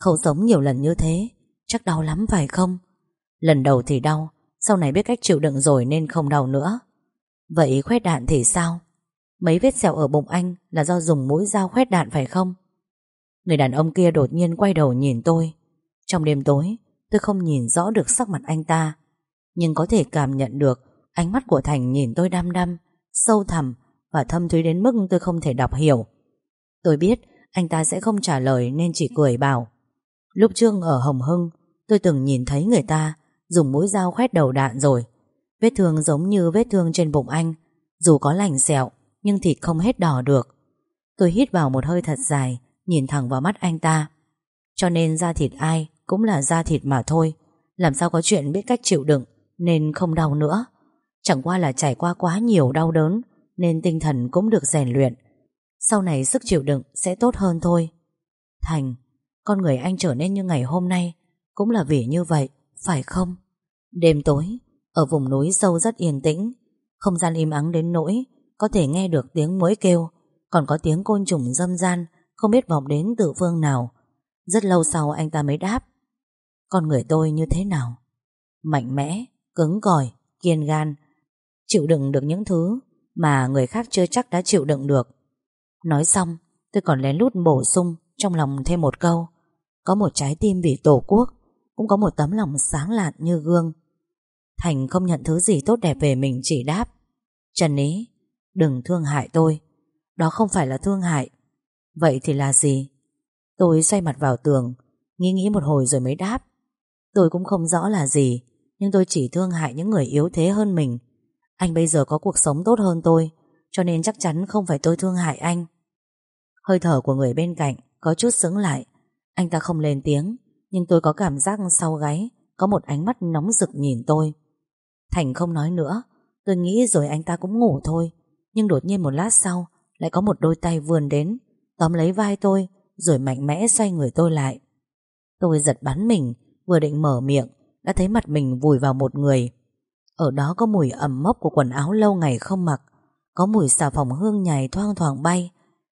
khâu sống nhiều lần như thế Chắc đau lắm phải không Lần đầu thì đau Sau này biết cách chịu đựng rồi nên không đau nữa Vậy khoét đạn thì sao Mấy vết sẹo ở bụng anh Là do dùng mũi dao khoét đạn phải không Người đàn ông kia đột nhiên quay đầu nhìn tôi Trong đêm tối Tôi không nhìn rõ được sắc mặt anh ta Nhưng có thể cảm nhận được Ánh mắt của Thành nhìn tôi đăm đăm Sâu thẳm và thâm thúy đến mức tôi không thể đọc hiểu. Tôi biết anh ta sẽ không trả lời nên chỉ cười bảo. Lúc trước ở Hồng Hưng, tôi từng nhìn thấy người ta dùng mũi dao khoét đầu đạn rồi. Vết thương giống như vết thương trên bụng anh, dù có lành sẹo, nhưng thịt không hết đỏ được. Tôi hít vào một hơi thật dài, nhìn thẳng vào mắt anh ta. Cho nên da thịt ai cũng là da thịt mà thôi. Làm sao có chuyện biết cách chịu đựng nên không đau nữa. Chẳng qua là trải qua quá nhiều đau đớn nên tinh thần cũng được rèn luyện. Sau này sức chịu đựng sẽ tốt hơn thôi. Thành, con người anh trở nên như ngày hôm nay cũng là vì như vậy, phải không? Đêm tối, ở vùng núi sâu rất yên tĩnh, không gian im ắng đến nỗi có thể nghe được tiếng muỗi kêu, còn có tiếng côn trùng dâm gian không biết vọng đến từ phương nào. Rất lâu sau anh ta mới đáp Con người tôi như thế nào? Mạnh mẽ, cứng cỏi, kiên gan Chịu đựng được những thứ mà người khác chưa chắc đã chịu đựng được. Nói xong, Tôi còn lén lút bổ sung Trong lòng thêm một câu Có một trái tim vì tổ quốc Cũng có một tấm lòng sáng lạn như gương Thành không nhận thứ gì tốt đẹp về mình chỉ đáp Trần Ý Đừng thương hại tôi. Đó không phải là thương hại. Vậy thì là gì? Tôi xoay mặt vào tường, Nghĩ nghĩ một hồi rồi mới đáp. Tôi cũng không rõ là gì, Nhưng tôi chỉ thương hại những người yếu thế hơn mình. Anh bây giờ có cuộc sống tốt hơn tôi, Cho nên chắc chắn không phải tôi thương hại anh. Hơi thở của người bên cạnh Có chút sững lại. Anh ta không lên tiếng, Nhưng tôi có cảm giác sau gáy, Có một ánh mắt nóng rực nhìn tôi. Thành không nói nữa, Tôi nghĩ rồi anh ta cũng ngủ thôi. Nhưng đột nhiên một lát sau Lại có một đôi tay vươn đến Tóm lấy vai tôi Rồi mạnh mẽ xoay người tôi lại. Tôi giật bắn mình Vừa định mở miệng Đã thấy mặt mình vùi vào một người. Ở đó có mùi ẩm mốc của quần áo lâu ngày không mặc Có mùi xà phòng hương nhài thoang thoảng bay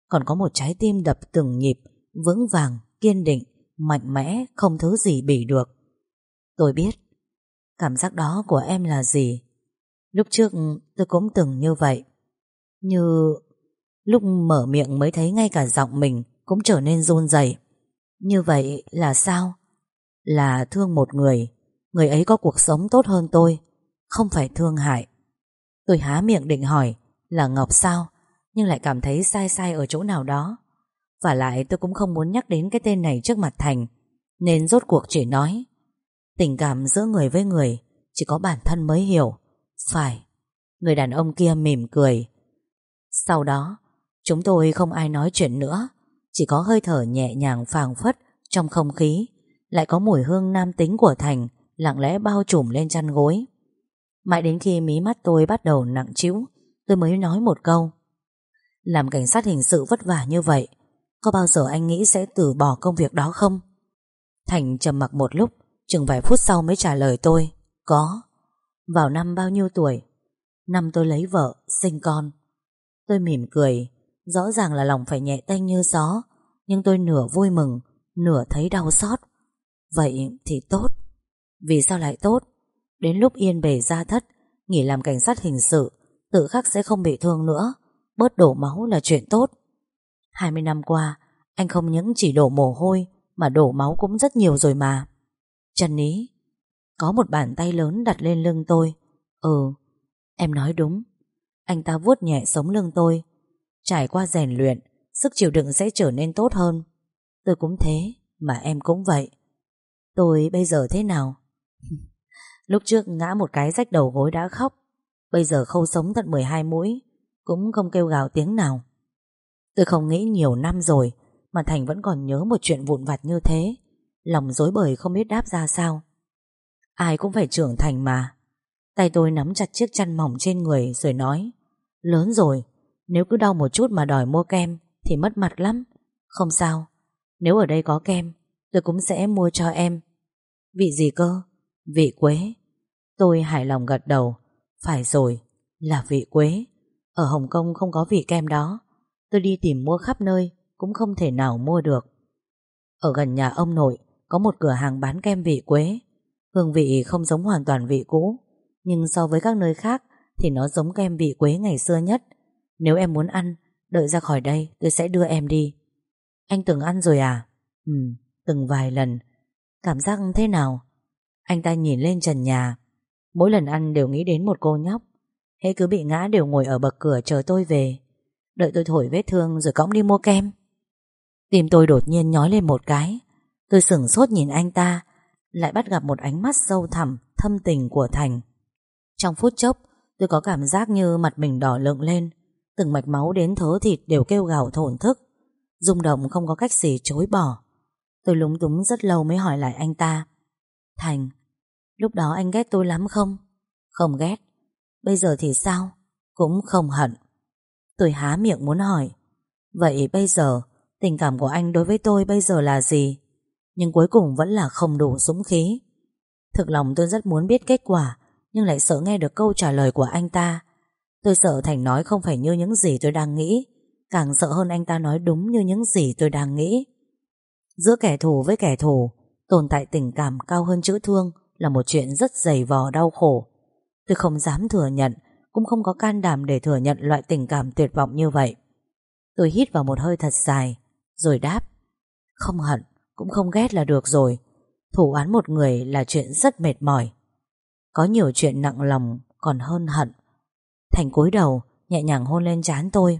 Còn có một trái tim đập từng nhịp Vững vàng, kiên định Mạnh mẽ, không thứ gì bỉ được. Tôi biết Cảm giác đó của em là gì? Lúc trước tôi cũng từng như vậy. Như Lúc mở miệng mới thấy ngay cả giọng mình Cũng trở nên run rẩy. Như vậy là sao? Là thương một người. Người ấy có cuộc sống tốt hơn tôi, Không phải thương hại. Tôi há miệng định hỏi Là Ngọc sao, Nhưng lại cảm thấy sai sai ở chỗ nào đó. Và lại tôi cũng không muốn nhắc đến cái tên này trước mặt Thành, Nên rốt cuộc chỉ nói, Tình cảm giữa người với người, Chỉ có bản thân mới hiểu. Phải, Người đàn ông kia mỉm cười sau đó Chúng tôi không ai nói chuyện nữa. Chỉ có hơi thở nhẹ nhàng phàng phất Trong không khí Lại có mùi hương nam tính của Thành Lặng lẽ bao trùm lên chăn gối. Mãi đến khi mí mắt tôi bắt đầu nặng trĩu Tôi mới nói một câu. Làm cảnh sát hình sự vất vả như vậy Có bao giờ anh nghĩ sẽ từ bỏ công việc đó không? Thành trầm mặc một lúc Chừng vài phút sau mới trả lời tôi Có. Vào năm bao nhiêu tuổi? Năm tôi lấy vợ, sinh con. Tôi mỉm cười. Rõ ràng là lòng phải nhẹ tanh như gió, Nhưng tôi nửa vui mừng, Nửa thấy đau xót. Vậy thì tốt. Vì sao lại tốt? Đến lúc yên bề ra thất, Nghỉ làm cảnh sát hình sự, Tự khắc sẽ không bị thương nữa. Bớt đổ máu là chuyện tốt. 20 năm qua, Anh không những chỉ đổ mồ hôi, Mà đổ máu cũng rất nhiều rồi mà. Trần Ý Có một bàn tay lớn đặt lên lưng tôi. Ừ Em nói đúng. Anh ta vuốt nhẹ sống lưng tôi. Trải qua rèn luyện, Sức chịu đựng sẽ trở nên tốt hơn. Tôi cũng thế, Mà em cũng vậy. Tôi bây giờ thế nào? (laughs) Lúc trước ngã một cái rách đầu gối đã khóc. Bây giờ khâu sống tận 12 mũi, Cũng không kêu gào tiếng nào. Tôi không nghĩ nhiều năm rồi, Mà Thành vẫn còn nhớ một chuyện vụn vặt như thế. Lòng dối bời không biết đáp ra sao. Ai cũng phải trưởng thành mà. Tay tôi nắm chặt chiếc chăn mỏng trên người Rồi nói Lớn rồi. Nếu cứ đau một chút mà đòi mua kem Thì mất mặt lắm. Không sao. Nếu ở đây có kem, Tôi cũng sẽ mua cho em. Vị gì cơ? Vị quế. Tôi hài lòng gật đầu. Phải rồi, Là vị quế. Ở Hồng Kông không có vị kem đó. Tôi đi tìm mua khắp nơi, Cũng không thể nào mua được. Ở gần nhà ông nội, Có một cửa hàng bán kem vị quế. Hương vị không giống hoàn toàn vị cũ, Nhưng so với các nơi khác thì nó giống kem vị quế ngày xưa nhất. Nếu em muốn ăn, Đợi ra khỏi đây, tôi sẽ đưa em đi. Anh từng ăn rồi à? Ừ từng vài lần. Cảm giác thế nào? Anh ta nhìn lên trần nhà. Mỗi lần ăn đều nghĩ đến một cô nhóc. Hễ cứ bị ngã đều ngồi ở bậc cửa chờ tôi về. Đợi tôi thổi vết thương rồi cõng đi mua kem. Tim tôi đột nhiên nhói lên một cái. Tôi sửng sốt nhìn anh ta, Lại bắt gặp một ánh mắt sâu thẳm, Thâm tình của Thành. Trong phút chốc tôi có cảm giác như mặt mình đỏ lựng lên. Từng mạch máu đến thớ thịt đều kêu gào thổn thức. Rung động không có cách gì chối bỏ. Tôi lúng túng rất lâu mới hỏi lại anh ta. Thành, Lúc đó anh ghét tôi lắm không? Không ghét. Bây giờ thì sao? Cũng không hận. Tôi há miệng muốn hỏi. Vậy bây giờ, Tình cảm của anh đối với tôi bây giờ là gì? Nhưng cuối cùng vẫn là không đủ dũng khí. Thực lòng tôi rất muốn biết kết quả. Nhưng lại sợ nghe được câu trả lời của anh ta. Tôi sợ Thành nói không phải như những gì tôi đang nghĩ Càng sợ hơn anh ta nói đúng như những gì tôi đang nghĩ. Giữa kẻ thù với kẻ thù Tồn tại tình cảm cao hơn chữ thương Là một chuyện rất dày vò đau khổ. Tôi không dám thừa nhận Cũng không có can đảm để thừa nhận loại tình cảm tuyệt vọng như vậy. Tôi hít vào một hơi thật dài Rồi đáp Không hận, cũng không ghét là được rồi. Thủ án một người là chuyện rất mệt mỏi. Có nhiều chuyện nặng lòng Còn hơn hận. Thành cúi đầu Nhẹ nhàng hôn lên trán tôi.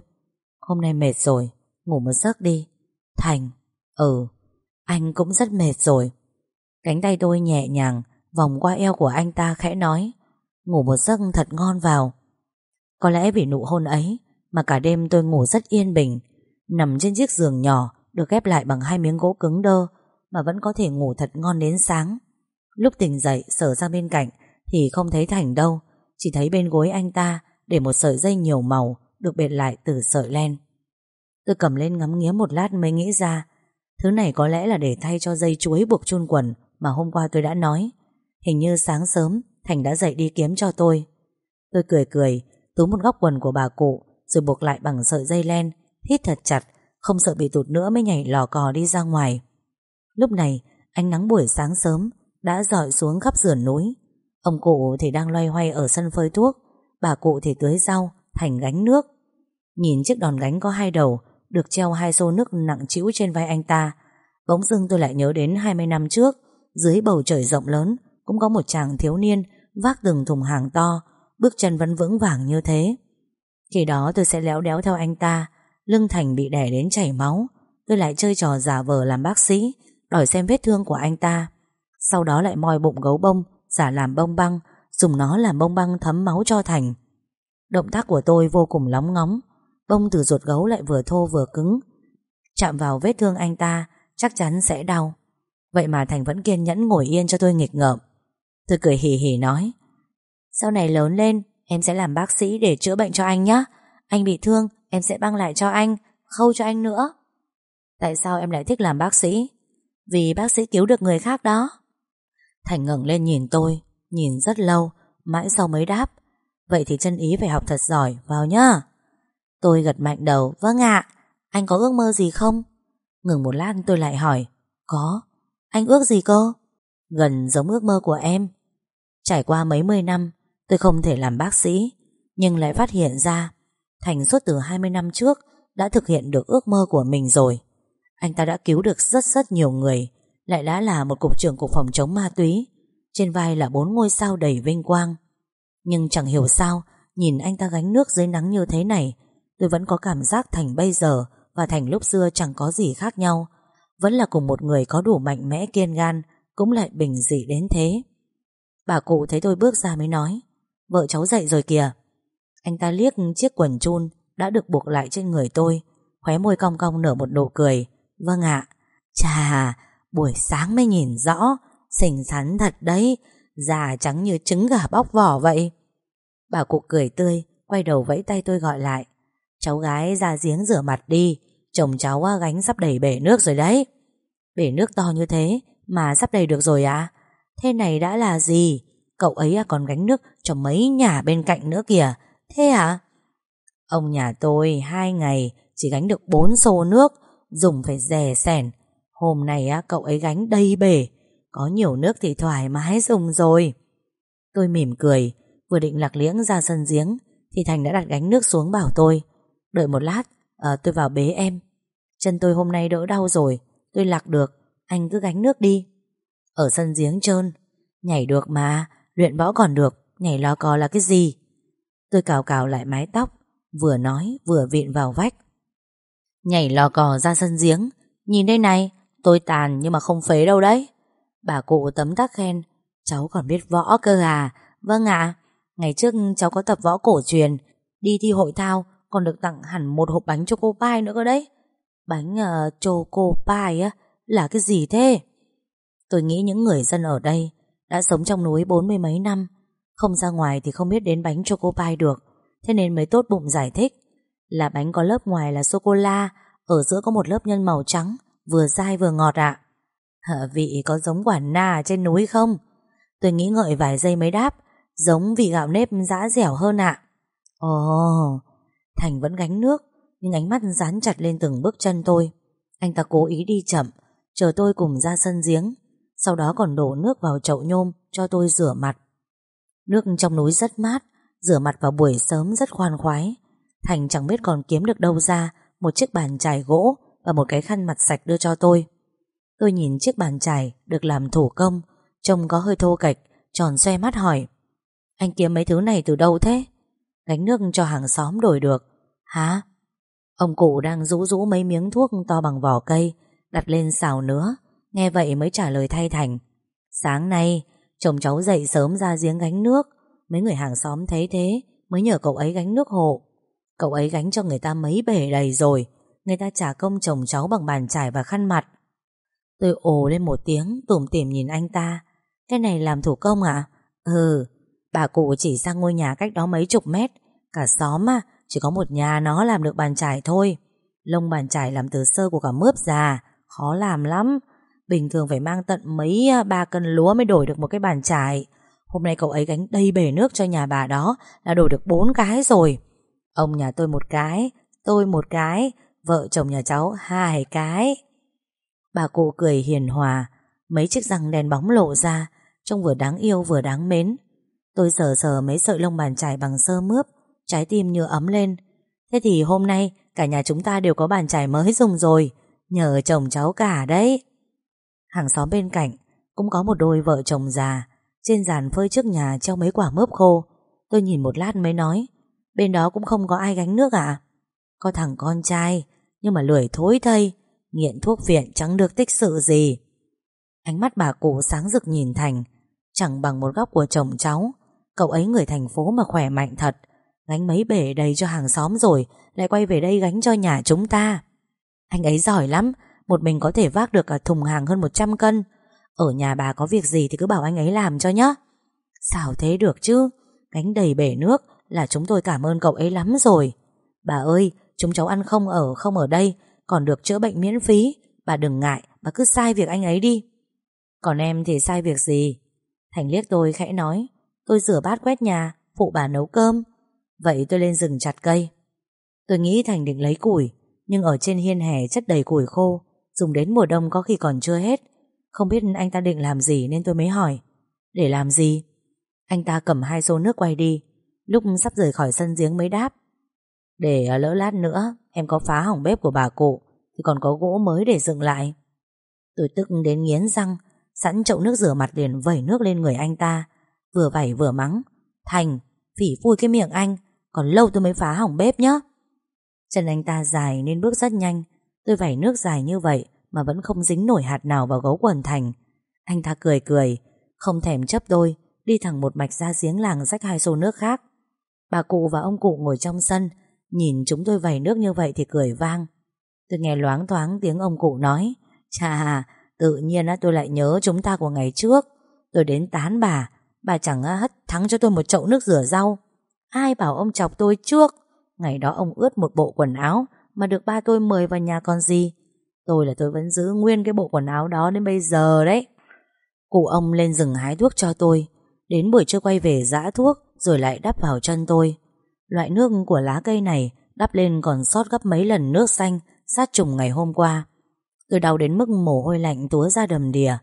Hôm nay mệt rồi, ngủ một giấc đi. Thành Ừ, anh cũng rất mệt rồi. Cánh tay tôi nhẹ nhàng Vòng qua eo của anh ta khẽ nói Ngủ một giấc thật ngon vào. Có lẽ vì nụ hôn ấy Mà cả đêm tôi ngủ rất yên bình Nằm trên chiếc giường nhỏ Được ghép lại bằng hai miếng gỗ cứng đơ Mà vẫn có thể ngủ thật ngon đến sáng. Lúc tỉnh dậy sở ra bên cạnh thì không thấy Thành đâu, Chỉ thấy bên gối anh ta Để một sợi dây nhiều màu Được bệt lại từ sợi len. Tôi cầm lên ngắm nghía một lát mới nghĩ ra, Thứ này có lẽ là để thay cho dây chuối buộc chun quần Mà hôm qua tôi đã nói. Hình như sáng sớm, Thành đã dậy đi kiếm cho tôi. Tôi cười cười, Túm một góc quần của bà cụ Rồi buộc lại bằng sợi dây len, Hít thật chặt, Không sợ bị tụt nữa mới nhảy lò cò đi ra ngoài. Lúc này, ánh nắng buổi sáng sớm Đã dọi xuống khắp sườn núi. Ông cụ thì đang loay hoay ở sân phơi thuốc, Bà cụ thì tưới rau Thành gánh nước. Nhìn chiếc đòn gánh có hai đầu, Được treo hai xô nước nặng trĩu trên vai anh ta, Bỗng dưng tôi lại nhớ đến 20 năm trước, Dưới bầu trời rộng lớn, Cũng có một chàng thiếu niên Vác từng thùng hàng to, Bước chân vẫn vững vàng như thế. Khi đó tôi sẽ léo đéo theo anh ta, Lưng Thành bị đẻ đến chảy máu, Tôi lại chơi trò giả vờ làm bác sĩ, Đòi xem vết thương của anh ta. Sau đó lại moi bụng gấu bông Giả làm bông băng, Dùng nó làm bông băng thấm máu cho Thành. Động tác của tôi vô cùng lóng ngóng, Bông từ ruột gấu lại vừa thô vừa cứng. Chạm vào vết thương anh ta, Chắc chắn sẽ đau. Vậy mà Thành vẫn kiên nhẫn ngồi yên cho tôi nghịch ngợm. Tôi cười hì hì nói, Sau này lớn lên, Em sẽ làm bác sĩ để chữa bệnh cho anh nhé Anh bị thương, em sẽ băng lại cho anh, Khâu cho anh nữa. Tại sao em lại thích làm bác sĩ? Vì bác sĩ cứu được người khác đó. Thành ngẩng lên nhìn tôi, Nhìn rất lâu, Mãi sau mới đáp. Vậy thì chân ý phải học thật giỏi, vào nhá. Tôi gật mạnh đầu Vâng ạ, Anh có ước mơ gì không? Ngừng một lát tôi lại hỏi, Có, Anh ước gì cơ? Gần giống ước mơ của em. Trải qua mấy mươi năm, Tôi không thể làm bác sĩ, Nhưng lại phát hiện ra, Thành suốt từ 20 năm trước Đã thực hiện được ước mơ của mình rồi. Anh ta đã cứu được rất rất nhiều người lại đã là một cục trưởng cục phòng chống ma túy. Trên vai là bốn ngôi sao đầy vinh quang. Nhưng chẳng hiểu sao, Nhìn anh ta gánh nước dưới nắng như thế này, Tôi vẫn có cảm giác Thành bây giờ Và Thành lúc xưa chẳng có gì khác nhau. Vẫn là cùng một người có đủ mạnh mẽ kiên gan, Cũng lại bình dị đến thế. Bà cụ thấy tôi bước ra mới nói, Vợ cháu dậy rồi kìa. Anh ta liếc chiếc quần chun Đã được buộc lại trên người tôi, Khóe môi cong cong nở một nụ cười. Vâng ạ. Chà buổi sáng mới nhìn rõ, Xinh xắn thật đấy Già trắng như trứng gà bóc vỏ vậy. Bà cụ cười tươi, Quay đầu vẫy tay tôi gọi lại. Cháu gái ra giếng rửa mặt đi, Chồng cháu gánh sắp đầy bể nước rồi đấy. Bể nước to như thế Mà sắp đầy được rồi à Thế này đã là gì? Cậu ấy còn gánh nước cho mấy nhà bên cạnh nữa kìa. Thế à Ông nhà tôi hai ngày Chỉ gánh được bốn xô nước, Dùng phải rè sẻn Hôm nay á cậu ấy gánh đầy bể. Có nhiều nước thì thoải mái dùng rồi. Tôi mỉm cười Vừa định lạc liếng ra sân giếng Thì Thành đã đặt gánh nước xuống bảo tôi Đợi một lát à, tôi vào bế em. Chân tôi hôm nay đỡ đau rồi Tôi lạc được Anh cứ gánh nước đi. Ở sân giếng trơn Nhảy được mà Luyện võ còn được Nhảy lò cò là cái gì? Tôi cào cào lại mái tóc Vừa nói vừa vịn vào vách. Nhảy lò cò ra sân giếng Nhìn đây này Tôi tàn nhưng mà không phế đâu đấy. Bà cụ tấm tắc khen Cháu còn biết võ cơ à? Vâng ạ. Ngày trước cháu có tập võ cổ truyền Đi thi hội thao Còn được tặng hẳn một hộp bánh choco pie nữa cơ đấy. Bánh ờ, uh, choco pie á? Là cái gì thế? Tôi nghĩ những người dân ở đây Đã sống trong núi bốn mươi mấy năm Không ra ngoài thì không biết đến bánh choco pie được Thế nên mới tốt bụng giải thích Là bánh có lớp ngoài là sô-cô-la Ở giữa có một lớp nhân màu trắng Vừa dai vừa ngọt ạ. À. Vị có giống quả na trên núi không? Tôi nghĩ ngợi vài giây mới đáp, Giống vị gạo nếp giã dẻo hơn ạ. Ồ, Thành vẫn gánh nước, Nhưng ánh mắt dán chặt lên từng bước chân tôi. Anh ta cố ý đi chậm, Chờ tôi cùng ra sân giếng, Sau đó còn đổ nước vào chậu nhôm Cho tôi rửa mặt. Nước trong núi rất mát, Rửa mặt vào buổi sớm rất khoan khoái. Thành chẳng biết còn kiếm được đâu ra một chiếc bàn chải gỗ và một cái khăn mặt sạch đưa cho tôi. Tôi nhìn chiếc bàn chải được làm thủ công, trông có hơi thô kệch, tròn xoe mắt hỏi. Anh kiếm mấy thứ này từ đâu thế? Gánh nước cho hàng xóm đổi được. Hả? Ông cụ đang rũ rũ mấy miếng thuốc to bằng vỏ cây, đặt lên xào nữa. Nghe vậy mới trả lời thay thành. Sáng nay, chồng cháu dậy sớm ra giếng gánh nước. Mấy người hàng xóm thấy thế, mới nhờ cậu ấy gánh nước hộ. Cậu ấy gánh cho người ta mấy bể đầy rồi. Người ta trả công chồng cháu bằng bàn chải và khăn mặt. Tôi ồ lên một tiếng, tủm tỉm nhìn anh ta. Cái này làm thủ công à? Ừ, bà cụ chỉ sang ngôi nhà cách đó mấy chục mét. Cả xóm à, chỉ có một nhà nó làm được bàn chải thôi. Lông bàn chải làm từ sơ của cả mướp già, khó làm lắm. Bình thường phải mang tận mấy à, ba cân lúa mới đổi được một cái bàn chải. Hôm nay cậu ấy gánh đầy bể nước cho nhà bà đó là đổi được bốn cái rồi. Ông nhà tôi một cái, tôi một cái, vợ chồng nhà cháu hai cái. Bà cụ cười hiền hòa, mấy chiếc răng đèn bóng lộ ra, trông vừa đáng yêu vừa đáng mến. Tôi sờ sờ mấy sợi lông bàn chải bằng sơ mướp, trái tim như ấm lên. Thế thì hôm nay cả nhà chúng ta đều có bàn chải mới dùng rồi, nhờ chồng cháu cả đấy. Hàng xóm bên cạnh cũng có một đôi vợ chồng già, trên giàn phơi trước nhà treo mấy quả mướp khô. Tôi nhìn một lát mới nói, bên đó cũng không có ai gánh nước à? Có thằng con trai, nhưng mà lười thối thây, nghiện thuốc viện chẳng được tích sự gì. Ánh mắt bà cụ sáng rực nhìn Thành, chẳng bằng một góc của chồng cháu. Cậu ấy người thành phố mà khỏe mạnh thật, gánh mấy bể đầy cho hàng xóm rồi, lại quay về đây gánh cho nhà chúng ta. Anh ấy giỏi lắm, một mình có thể vác được cả thùng hàng hơn 100 cân. Ở nhà bà có việc gì thì cứ bảo anh ấy làm cho nhé. Sao thế được chứ? Gánh đầy bể nước là chúng tôi cảm ơn cậu ấy lắm rồi. Bà ơi, chúng cháu ăn không ở không ở đây, còn được chữa bệnh miễn phí. Bà đừng ngại, bà cứ sai việc anh ấy đi. Còn em thì sai việc gì? Thành liếc tôi khẽ nói, tôi rửa bát quét nhà, phụ bà nấu cơm. Vậy tôi lên rừng chặt cây. Tôi nghĩ Thành định lấy củi, nhưng ở trên hiên hè chất đầy củi khô, dùng đến mùa đông có khi còn chưa hết. Không biết anh ta định làm gì nên tôi mới hỏi. Để làm gì? Anh ta cầm hai xô nước quay đi, lúc sắp rời khỏi sân giếng mới đáp. Để à, lỡ lát nữa em có phá hỏng bếp của bà cụ thì còn có gỗ mới để dựng lại. Tôi tức đến nghiến răng, sẵn chậu nước rửa mặt liền vẩy nước lên người anh ta, vừa vẩy vừa mắng. Thành, phỉ phui cái miệng anh, còn lâu tôi mới phá hỏng bếp nhá. Chân anh ta dài nên bước rất nhanh, tôi vẩy nước dài như vậy mà vẫn không dính nổi hạt nào vào gấu quần Thành. Anh ta cười cười, không thèm chấp tôi, đi thẳng một mạch ra giếng làng rách hai xô nước khác. Bà cụ và ông cụ ngồi trong sân, nhìn chúng tôi vẩy nước như vậy thì cười vang. Tôi nghe loáng thoáng tiếng ông cụ nói, chà, tự nhiên tôi lại nhớ chúng ta của ngày trước. Tôi đến tán bà, bà chẳng hất thắng cho tôi một chậu nước rửa rau. Ai bảo ông chọc tôi trước? Ngày đó ông ướt một bộ quần áo mà được ba tôi mời vào nhà con gì. Tôi là tôi vẫn giữ nguyên cái bộ quần áo đó đến bây giờ đấy. Cụ ông lên rừng hái thuốc cho tôi. Đến buổi trưa quay về giã thuốc rồi lại đắp vào chân tôi. Loại nước của lá cây này đắp lên còn sót gấp mấy lần nước xanh sát trùng ngày hôm qua. Tôi đau đến mức mồ hôi lạnh túa ra đầm đìa.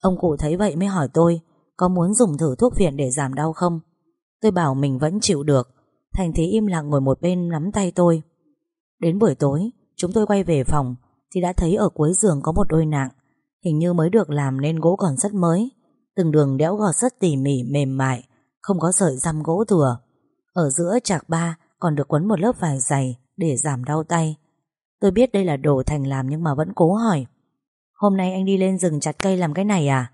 Ông cụ thấy vậy mới hỏi tôi có muốn dùng thử thuốc viện để giảm đau không. Tôi bảo mình vẫn chịu được. Thành Thí im lặng ngồi một bên nắm tay tôi. Đến buổi tối, chúng tôi quay về phòng thì đã thấy ở cuối giường có một đôi nạng. Hình như mới được làm nên gỗ còn rất mới. Từng đường đẽo gọt rất tỉ mỉ mềm mại, không có sợi răm gỗ thừa. Ở giữa chạc ba còn được quấn một lớp vải dày để giảm đau tay. Tôi biết đây là đồ Thành làm nhưng mà vẫn cố hỏi. Hôm nay anh đi lên rừng chặt cây làm cái này à?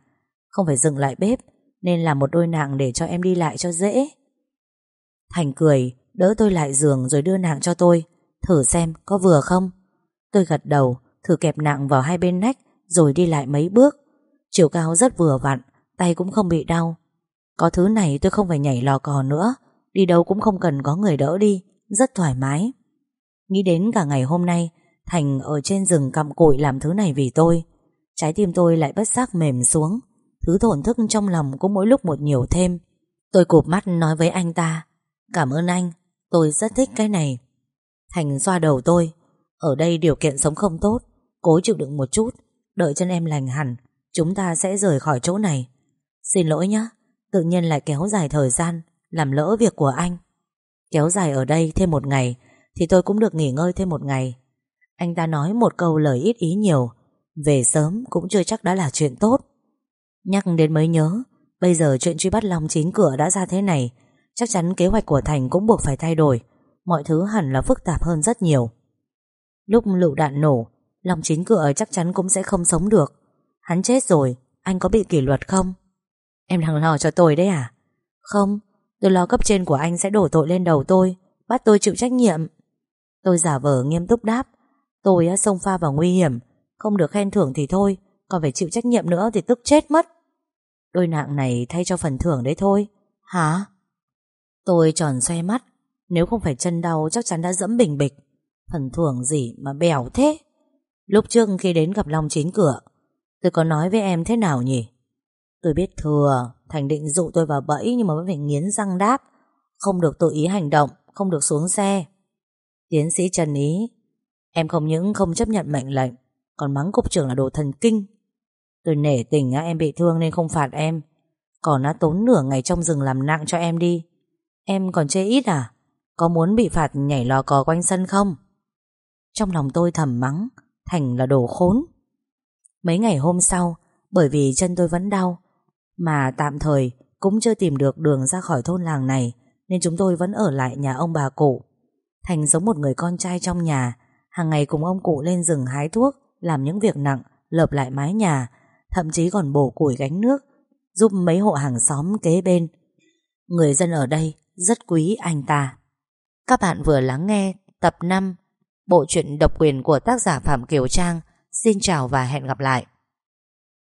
Không phải dừng lại bếp, nên làm một đôi nạng để cho em đi lại cho dễ. Thành cười, đỡ tôi lại giường rồi đưa nạng cho tôi. Thử xem có vừa không? Tôi gật đầu, thử kẹp nạng vào hai bên nách rồi đi lại mấy bước. Chiều cao rất vừa vặn, tay cũng không bị đau. Có thứ này tôi không phải nhảy lò cò nữa, đi đâu cũng không cần có người đỡ đi, rất thoải mái. Nghĩ đến cả ngày hôm nay, Thành ở trên rừng cặm cụi làm thứ này vì tôi. Trái tim tôi lại bất giác mềm xuống, thứ thổn thức trong lòng cũng mỗi lúc một nhiều thêm. Tôi cụp mắt nói với anh ta, cảm ơn anh, tôi rất thích cái này. Thành xoa đầu tôi, ở đây điều kiện sống không tốt, cố chịu đựng một chút, đợi chân em lành hẳn, chúng ta sẽ rời khỏi chỗ này. Xin lỗi nhé, tự nhiên lại kéo dài thời gian, làm lỡ việc của anh. Kéo dài ở đây thêm một ngày, thì tôi cũng được nghỉ ngơi thêm một ngày. Anh ta nói một câu lời ít ý nhiều. Về sớm cũng chưa chắc đã là chuyện tốt. Nhắc đến mới nhớ Bây giờ chuyện truy bắt Long chín cửa đã ra thế này Chắc chắn kế hoạch của Thành cũng buộc phải thay đổi. Mọi thứ hẳn là phức tạp hơn rất nhiều. Lúc lựu đạn nổ Long chín cửa chắc chắn cũng sẽ không sống được. Hắn chết rồi Anh có bị kỷ luật không? Em đang lo cho tôi đấy à? Không Tôi lo cấp trên của anh sẽ đổ tội lên đầu tôi, Bắt tôi chịu trách nhiệm. Tôi giả vờ nghiêm túc đáp, Tôi á, xông pha vào nguy hiểm, Không được khen thưởng thì thôi, Còn phải chịu trách nhiệm nữa thì tức chết mất. Đôi nạng này thay cho phần thưởng đấy thôi. Hả? Tôi tròn xoay mắt, Nếu không phải chân đau, chắc chắn đã dẫm bình bịch. Phần thưởng gì mà bèo thế? Lúc trước khi đến gặp Long chín cửa, Tôi có nói với em thế nào nhỉ? Tôi biết thừa Thành định dụ tôi vào bẫy Nhưng mà vẫn phải nghiến răng đáp. Không được tự ý hành động Không được xuống xe. Tiến sĩ Trần Ý Em không những không chấp nhận mệnh lệnh Còn mắng cục trưởng là đồ thần kinh. Tôi nể tình á, em bị thương nên không phạt em. Còn nó tốn nửa ngày trong rừng làm nặng cho em đi. Em còn chê ít à? Có muốn bị phạt nhảy lò cò quanh sân không? Trong lòng tôi thầm mắng Thành là đồ khốn. Mấy ngày hôm sau Bởi vì chân tôi vẫn đau mà tạm thời cũng chưa tìm được đường ra khỏi thôn làng này, Nên chúng tôi vẫn ở lại nhà ông bà cụ. Thành giống một người con trai trong nhà, hàng ngày cùng ông cụ lên rừng hái thuốc, Làm những việc nặng, Lợp lại mái nhà, Thậm chí còn bổ củi gánh nước, Giúp mấy hộ hàng xóm kế bên. Người dân ở đây rất quý anh ta. Các bạn vừa lắng nghe Tập 5 Bộ truyện độc quyền của tác giả Phạm Kiều Trang. Xin chào và hẹn gặp lại.